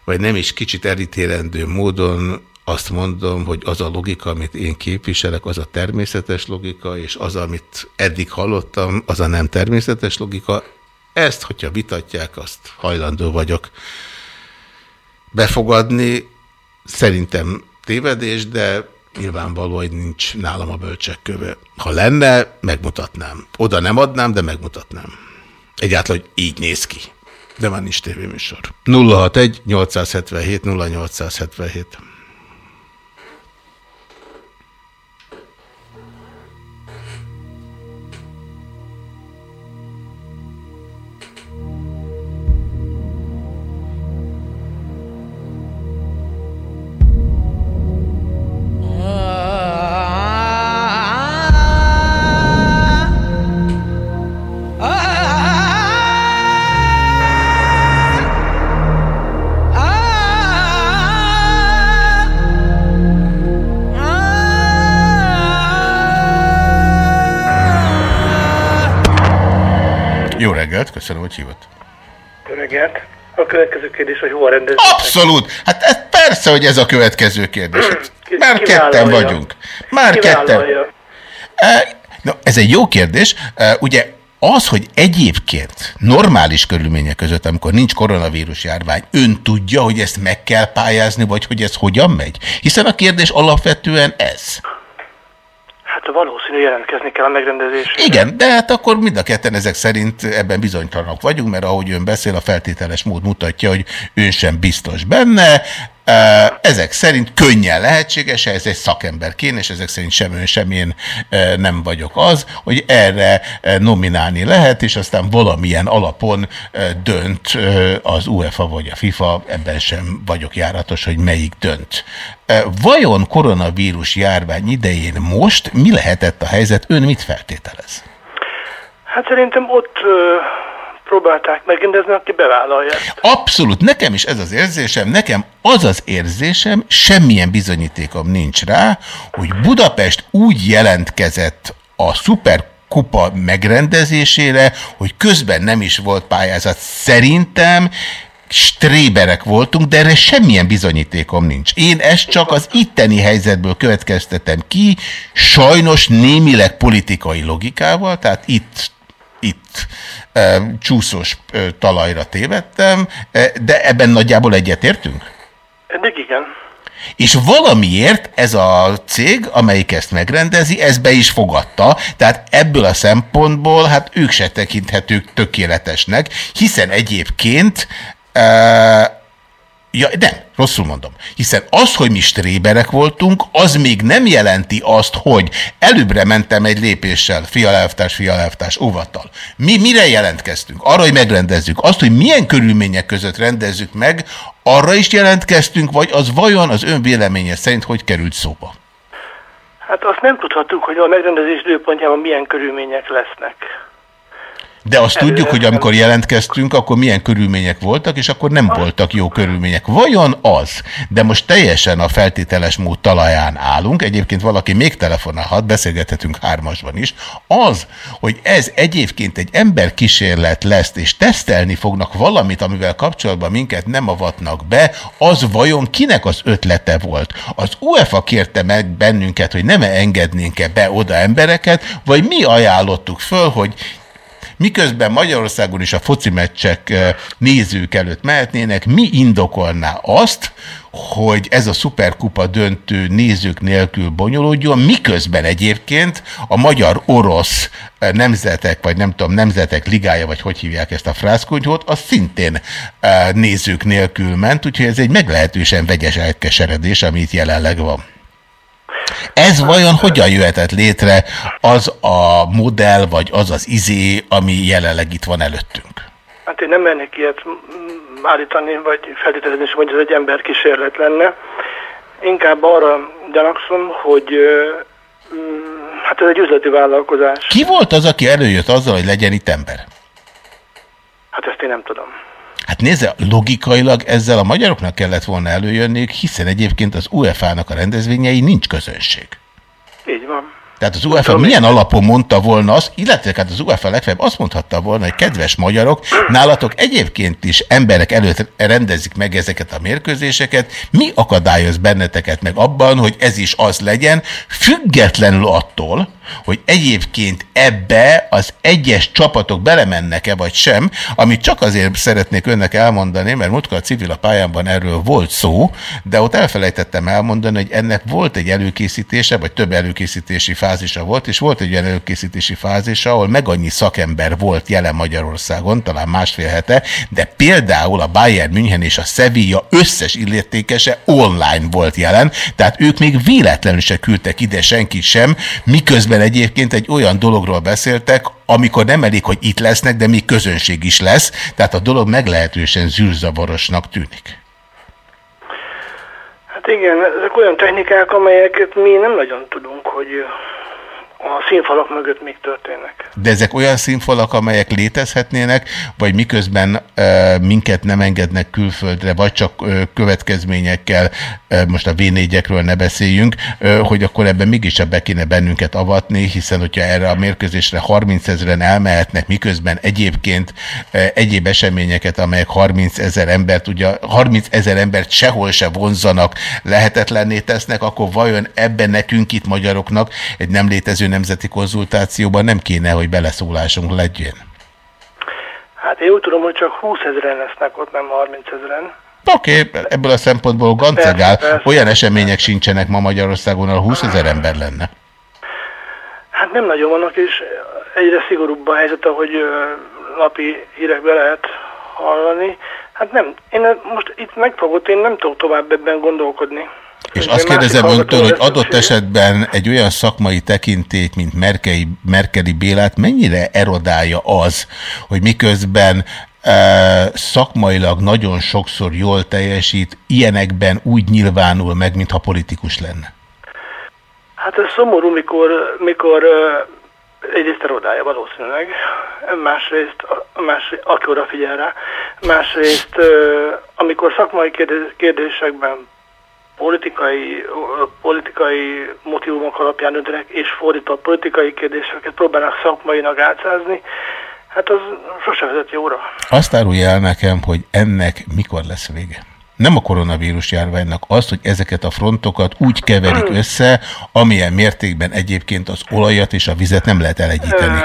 vagy nem is kicsit elítélendő módon azt mondom, hogy az a logika, amit én képviselek, az a természetes logika, és az, amit eddig hallottam, az a nem természetes logika. Ezt, hogyha vitatják, azt hajlandó vagyok befogadni. Szerintem tévedés, de nyilvánvaló, hogy nincs nálam a bölcsek köve. Ha lenne, megmutatnám. Oda nem adnám, de megmutatnám. Egyáltalán, hogy így néz ki. De már nincs tévéműsor. 061 877 0877 reggelt, köszönöm, hogy hívott. Reggelt. A következő kérdés, hogy hova rendezni. Abszolút! Hát ez persze, hogy ez a következő kérdés. Már Kivállalja. ketten vagyunk. Már ketten. E, No, ez egy jó kérdés. E, Ugye az, hogy egyébként normális körülmények között, amikor nincs koronavírus járvány, ön tudja, hogy ezt meg kell pályázni, vagy hogy ez hogyan megy? Hiszen a kérdés alapvetően ez. Hát valószínű jelentkezni kell a megrendezésre. Igen, de hát akkor mind a ketten ezek szerint ebben bizonytalanok vagyunk, mert ahogy ön beszél, a feltételes mód mutatja, hogy ön sem biztos benne. Ezek szerint könnyen lehetséges, ez egy szakember kéne, és ezek szerint sem ön, sem én nem vagyok az, hogy erre nominálni lehet, és aztán valamilyen alapon dönt az UEFA vagy a FIFA, ebben sem vagyok járatos, hogy melyik dönt. Vajon koronavírus járvány idején most mi lehetett a helyzet? Ön mit feltételez? Hát szerintem ott próbálták megrendezni, aki bevállalja. Abszolút, nekem is ez az érzésem, nekem az az érzésem, semmilyen bizonyítékom nincs rá, hogy Budapest úgy jelentkezett a szuper kupa megrendezésére, hogy közben nem is volt pályázat. Szerintem stréberek voltunk, de erre semmilyen bizonyítékom nincs. Én ezt csak az itteni helyzetből következtetem ki, sajnos némileg politikai logikával, tehát itt itt csúszós talajra tévedtem, de ebben nagyjából egyetértünk? Eddig igen. És valamiért ez a cég, amelyik ezt megrendezi, ez be is fogadta, tehát ebből a szempontból hát ők se tekinthetők tökéletesnek, hiszen egyébként Ja, nem, rosszul mondom. Hiszen az, hogy mi stréberek voltunk, az még nem jelenti azt, hogy előbbre mentem egy lépéssel, fialelvtárs, fialelvtárs, óvattal. Mi mire jelentkeztünk? Arra, hogy megrendezzük. Azt, hogy milyen körülmények között rendezzük meg, arra is jelentkeztünk, vagy az vajon az ön véleménye szerint hogy került szóba? Hát azt nem tudhatjuk, hogy a megrendezés időpontjában milyen körülmények lesznek. De azt tudjuk, hogy amikor jelentkeztünk, akkor milyen körülmények voltak, és akkor nem voltak jó körülmények. Vajon az, de most teljesen a feltételes mód talaján állunk, egyébként valaki még telefonálhat, beszélgethetünk hármasban is, az, hogy ez egyébként egy emberkísérlet lesz, és tesztelni fognak valamit, amivel kapcsolatban minket nem avatnak be, az vajon kinek az ötlete volt? Az UEFA kérte meg bennünket, hogy nem -e engednénk-e be oda embereket, vagy mi ajánlottuk föl, hogy miközben Magyarországon is a foci meccsek nézők előtt mehetnének, mi indokolná azt, hogy ez a szuperkupa döntő nézők nélkül bonyolódjon, miközben egyébként a magyar-orosz nemzetek, vagy nem tudom, nemzetek ligája, vagy hogy hívják ezt a frászkonyhót, az szintén nézők nélkül ment, úgyhogy ez egy meglehetősen vegyes elkeseredés, ami itt jelenleg van. Ez vajon hogyan jöhetett létre az a modell, vagy az az izé, ami jelenleg itt van előttünk? Hát én nem mennék ilyet állítani, vagy feltételezni, hogy ez egy ember kísérlet lenne. Inkább arra gyanakszom, hogy hát ez egy üzleti vállalkozás. Ki volt az, aki előjött azzal, hogy legyen itt ember? Hát ezt én nem tudom. Hát nézze, logikailag ezzel a magyaroknak kellett volna előjönniük, hiszen egyébként az UEFA-nak a rendezvényei nincs közönség. Így van. Tehát az UEFA milyen alapon mondta volna azt, illetve hát az UEFA legfeljebb azt mondhatta volna, hogy kedves magyarok, nálatok egyébként is emberek előtt rendezik meg ezeket a mérkőzéseket, mi akadályoz benneteket meg abban, hogy ez is az legyen, függetlenül attól, hogy egyébként ebbe az egyes csapatok belemennek-e vagy sem, amit csak azért szeretnék önnek elmondani, mert múltkor a civil a pályámban erről volt szó, de ott elfelejtettem elmondani, hogy ennek volt egy előkészítése, vagy több előkészítési fázisa volt, és volt egy előkészítési fázisa, ahol meg annyi szakember volt jelen Magyarországon, talán másfél hete, de például a Bayern München és a Sevilla összes illetékese online volt jelen, tehát ők még véletlenül se küldtek ide senkit sem, miközben miközben egyébként egy olyan dologról beszéltek, amikor nem elég, hogy itt lesznek, de még közönség is lesz, tehát a dolog meglehetősen zűrzavarosnak tűnik. Hát igen, ezek olyan technikák, amelyeket mi nem nagyon tudunk, hogy a színfalak mögött még történnek. De ezek olyan színfalak, amelyek létezhetnének, vagy miközben e, minket nem engednek külföldre, vagy csak e, következményekkel, e, most a V4-ekről ne beszéljünk, e, hogy akkor ebben mégis be kéne bennünket avatni, hiszen hogyha erre a mérkőzésre 30 ezeren elmehetnek, miközben egyébként e, egyéb eseményeket, amelyek 30 ezer embert, ugye 30 ezer embert sehol se vonzanak, lehetetlenné tesznek, akkor vajon ebben nekünk itt magyaroknak egy nem létező nemzeti konzultációban nem kéne, hogy beleszólásunk legyen? Hát én úgy tudom, hogy csak 20 ezeren lesznek ott, nem 30 ezeren. Oké, okay, ebből a szempontból gancegál. Olyan események sincsenek ma Magyarországon, ahol 20 ezer ember lenne. Hát nem nagyon vannak, és egyre szigorúbb a helyzet, ahogy napi hírekbe lehet hallani. Hát nem, én most itt megfogott, én nem tudok tovább ebben gondolkodni. És azt kérdezem öntől, hogy adott esetben egy olyan szakmai tekintét, mint Merkei, Merkeli Bélát, mennyire erodálja az, hogy miközben e, szakmailag nagyon sokszor jól teljesít, ilyenekben úgy nyilvánul meg, mintha politikus lenne? Hát ez szomorú, mikor, mikor ö, egyrészt erodálja valószínűleg, másrészt, más, aki oda figyel rá, másrészt, ö, amikor szakmai kérdés- kérdésekben politikai, politikai motivumok alapján döntenek, és fordított politikai kérdéseket próbálnak szakmainak átszázni, hát az sose vezet jóra. Azt árulja el nekem, hogy ennek mikor lesz vége. Nem a koronavírus járványnak, azt, hogy ezeket a frontokat úgy keverik össze, amilyen mértékben egyébként az olajat és a vizet nem lehet elegyíteni.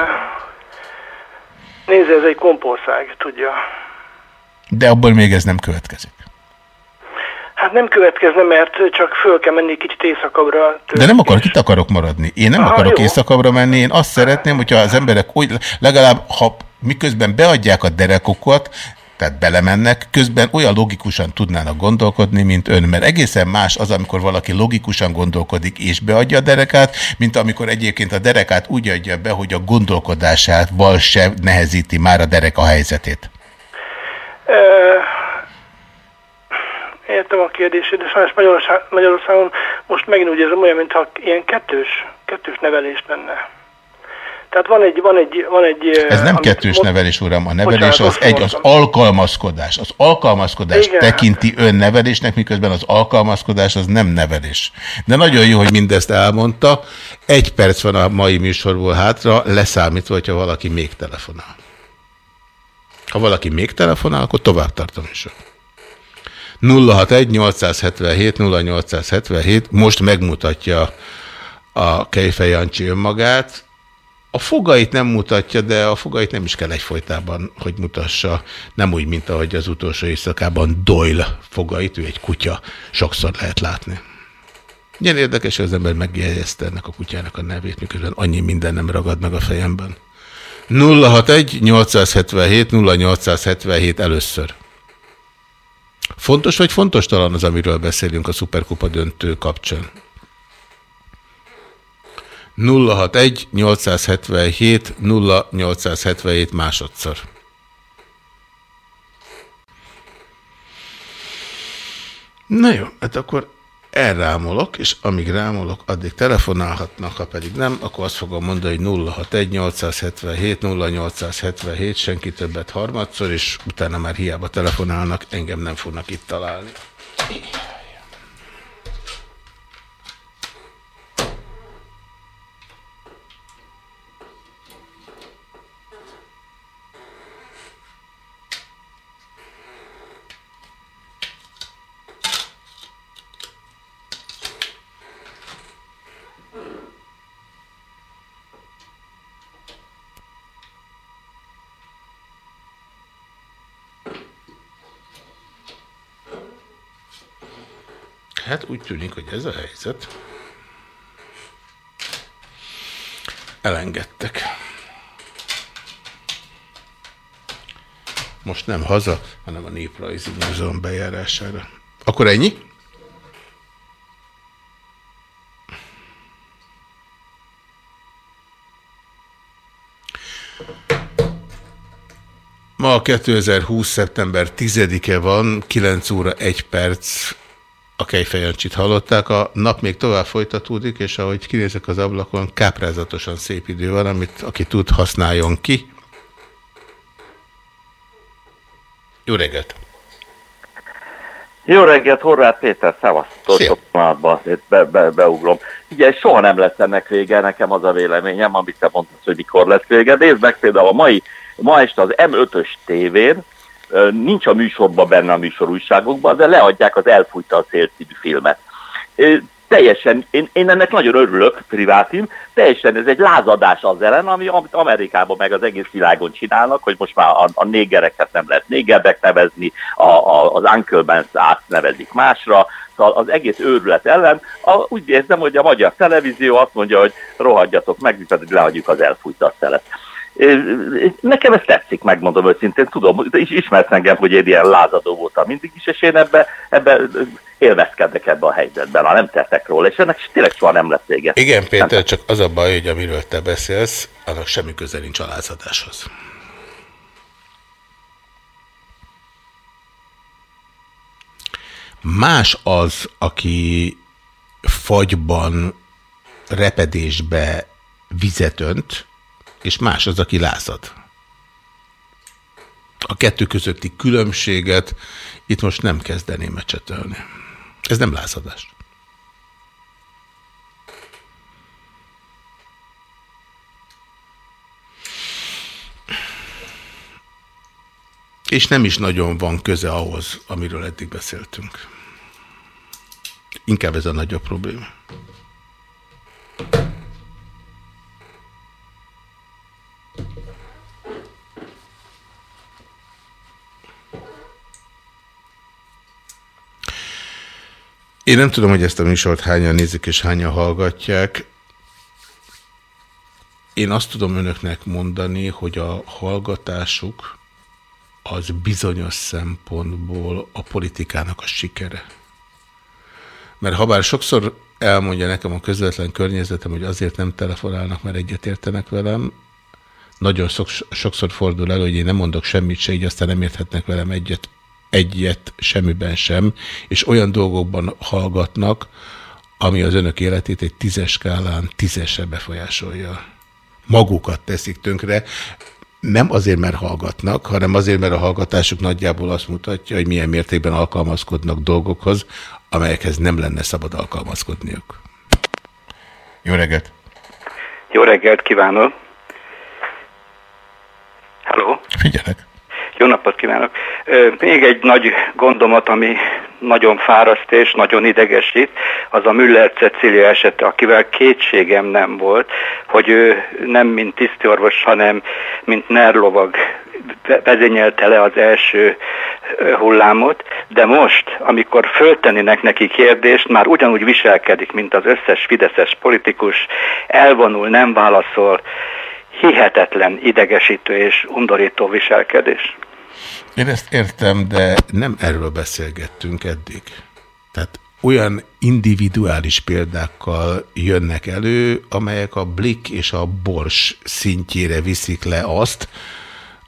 Nézze, ez egy kompország, tudja. De abból még ez nem következik. Hát nem következne, mert csak föl kell menni kicsit éjszakabbra. De nem akarok, itt akarok maradni. Én nem Aha, akarok jó. éjszakabbra menni, én azt szeretném, hogyha az emberek úgy, legalább, ha miközben beadják a derekokat, tehát belemennek, közben olyan logikusan tudnának gondolkodni, mint ön, mert egészen más az, amikor valaki logikusan gondolkodik és beadja a derekát, mint amikor egyébként a derekát úgy adja be, hogy a gondolkodásával se nehezíti már a derek a helyzetét. Ö, Értem a kérdését, de sajnos Magyarország, Magyarországon most megint úgy érzem olyan, mintha ilyen kettős, kettős nevelés lenne. Tehát van egy, van egy, van egy... Ez nem amit kettős nevelés, uram, a nevelés Bocsánat, az egy, az alkalmazkodás. Az alkalmazkodás Igen. tekinti ön nevelésnek, miközben az alkalmazkodás az nem nevelés. De nagyon jó, hogy mindezt elmondta. Egy perc van a mai műsorból hátra, leszámítva, hogyha valaki még telefonál. Ha valaki még telefonál, akkor tovább tartom is. 061 877 0877 most megmutatja a Kejfej Jancsi önmagát. A fogait nem mutatja, de a fogait nem is kell egyfolytában, hogy mutassa. Nem úgy, mint ahogy az utolsó éjszakában Doyle fogait, ő egy kutya, sokszor lehet látni. Ilyen érdekes, hogy az ember megjegyezte ennek a kutyának a nevét, miközben annyi minden nem ragad meg a fejemben. 061 877 0877 először. Fontos vagy fontos talán az, amiről beszélünk a Superkupa döntő kapcsán? 061 877 0877 másodszor. Na jó, hát akkor elrámolok, és amíg rámolok, addig telefonálhatnak, ha pedig nem, akkor azt fogom mondani, hogy 061 877 0877, senki többet harmadszor, és utána már hiába telefonálnak, engem nem fognak itt találni. Hát úgy tűnik, hogy ez a helyzet. Elengedtek. Most nem haza, hanem a Néprajzi Múzeum bejárására. Akkor ennyi? Ma 2020. szeptember 10-e van, 9 óra 1 perc a Kejfejancsit hallották. A nap még tovább folytatódik, és ahogy kinézek az ablakon, káprázatosan szép idő van, amit aki tud, használjon ki. Jó reggelt! Jó reggelt, Horváth Péter, szevasztok, be, be, beugrom. Ugye soha nem lesz ennek vége, nekem az a véleményem, amit te mondtad, hogy mikor lesz vége. Nézd meg például a mai, ma este az M5-ös tévén, nincs a műsorban benne a műsor újságokban, de leadják az Elfújta a szél című filmet. Teljesen, én, én ennek nagyon örülök, privátim, teljesen ez egy lázadás az ellen, ami, amit Amerikában meg az egész világon csinálnak, hogy most már a, a négereket nem lehet négernek nevezni, a, a, az Uncle Ben's átnevezik másra, szóval az egész őrület ellen. A, úgy érzem, hogy a magyar televízió azt mondja, hogy rohadjatok meg, mi pedig lehagyjuk az elfújta a szelet. Nekem ez tetszik, megmondom őszintén, tudom, is ismert engem, hogy én ilyen lázadó voltam mindig is, és én ebbe, ebbe élvezkedek ebbe a helyzetben, ha nem tettek róla, és ennek tényleg soha nem lesz vége. Igen, Péter, csak az a baj, hogy amiről te beszélsz, annak semmi köze nincs a lázadáshoz. Más az, aki fagyban, repedésbe vizet önt, és más az, aki lázad. A kettő közötti különbséget itt most nem kezdeném mecsetelni. Ez nem lázadás. És nem is nagyon van köze ahhoz, amiről eddig beszéltünk. Inkább ez a nagyobb probléma. Én nem tudom, hogy ezt a műsort hányan nézik és hányan hallgatják. Én azt tudom önöknek mondani, hogy a hallgatásuk az bizonyos szempontból a politikának a sikere. Mert ha bár sokszor elmondja nekem a közvetlen környezetem, hogy azért nem telefonálnak, mert egyetértenek velem, nagyon sokszor fordul elő, hogy én nem mondok semmit se, így aztán nem érthetnek velem egyet, egyet semmiben sem, és olyan dolgokban hallgatnak, ami az önök életét egy tízes skálán tízesre befolyásolja. Magukat teszik tönkre, nem azért, mert hallgatnak, hanem azért, mert a hallgatásuk nagyjából azt mutatja, hogy milyen mértékben alkalmazkodnak dolgokhoz, amelyekhez nem lenne szabad alkalmazkodniuk. Jó reggelt! Jó reggelt kívánok! Halló! Figyelek! Jó napot kívánok! Még egy nagy gondomat, ami nagyon fáraszt és nagyon idegesít, az a Müller Cecilia esete, akivel kétségem nem volt, hogy ő nem mint tisztiorvos, hanem mint nerlovag vezényelte le az első hullámot, de most, amikor föltennének neki kérdést, már ugyanúgy viselkedik, mint az összes fideszes politikus, elvonul, nem válaszol, hihetetlen idegesítő és undorító viselkedés. Én ezt értem, de nem erről beszélgettünk eddig. Tehát olyan individuális példákkal jönnek elő, amelyek a blik és a bors szintjére viszik le azt,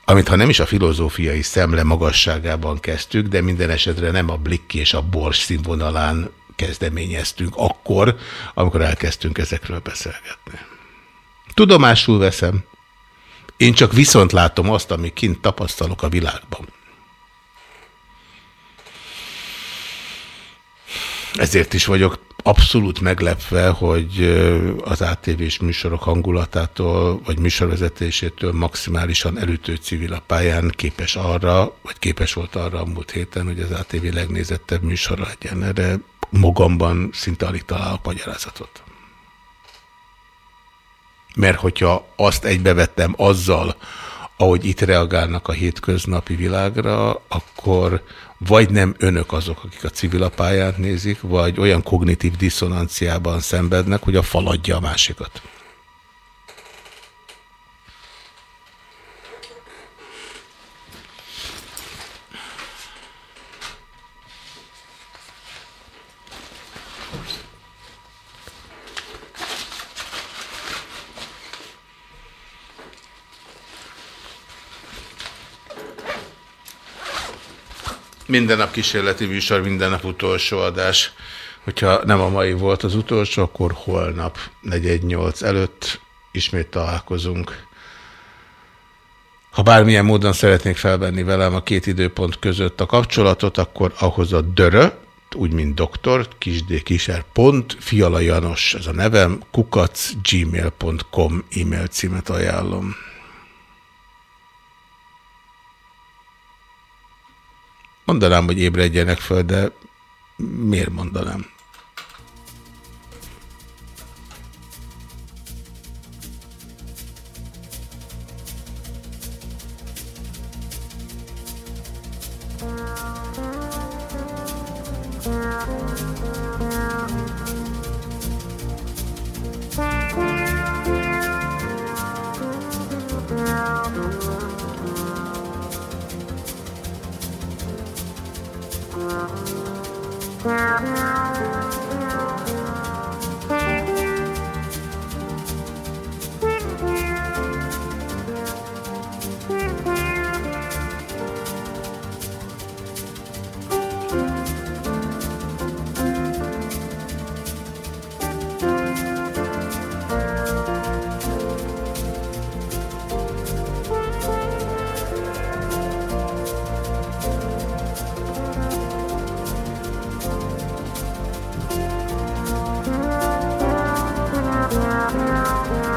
amit ha nem is a filozófiai szemle magasságában kezdtük, de minden esetre nem a blik és a bors színvonalán kezdeményeztünk akkor, amikor elkezdtünk ezekről beszélgetni. Tudomásul veszem. Én csak viszont látom azt, ami kint tapasztalok a világban. Ezért is vagyok abszolút meglepve, hogy az ATV-s műsorok hangulatától, vagy műsorvezetésétől maximálisan elütő civil a pályán képes arra, vagy képes volt arra a múlt héten, hogy az ATV legnézettebb műsora legyen. Erre magamban szinte alig találok magyarázatot. Mert hogyha azt egybevettem azzal, ahogy itt reagálnak a hétköznapi világra, akkor vagy nem önök azok, akik a civil nézik, vagy olyan kognitív diszonanciában szenvednek, hogy a faladja a másikat. Minden nap kísérleti műsor, minden nap utolsó adás. Hogyha nem a mai volt az utolsó, akkor holnap 418 előtt ismét találkozunk. Ha bármilyen módon szeretnék felvenni velem a két időpont között a kapcsolatot, akkor ahhoz a dörö, úgy, mint doktor, kisdkiser, pont, Fiala Janos, ez a nevem, kukac, gmail.com e-mail címet ajánlom. Mondanám, hogy ébredjenek föl, de miért mondanám?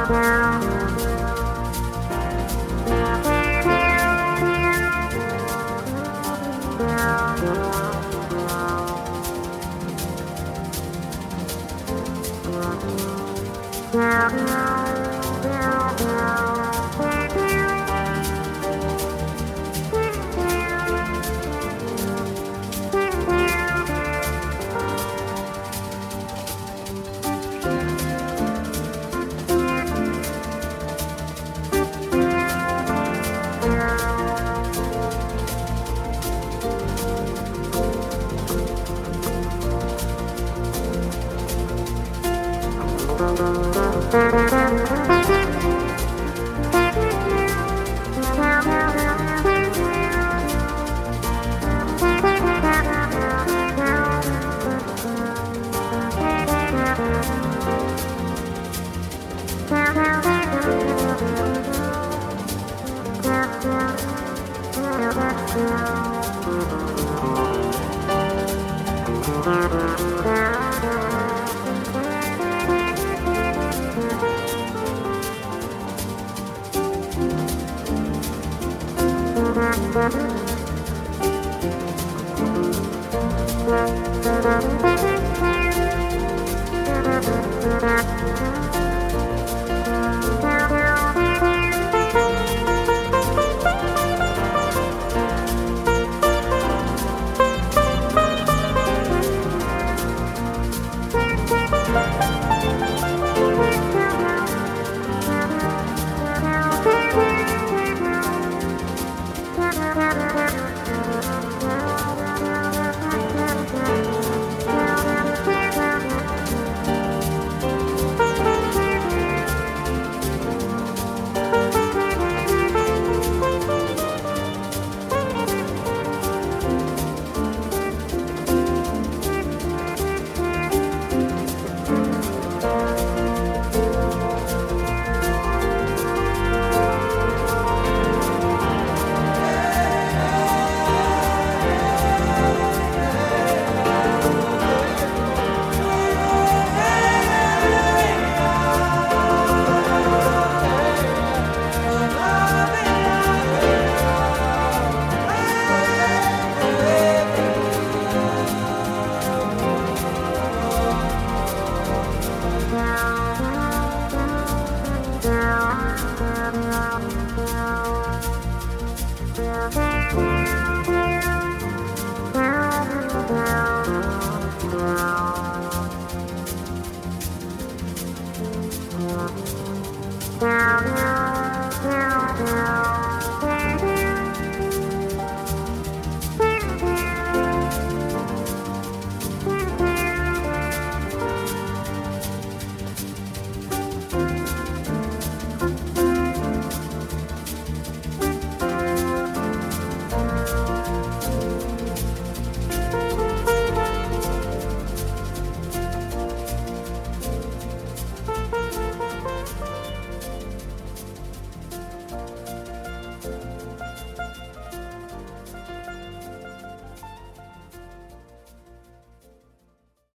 Bye.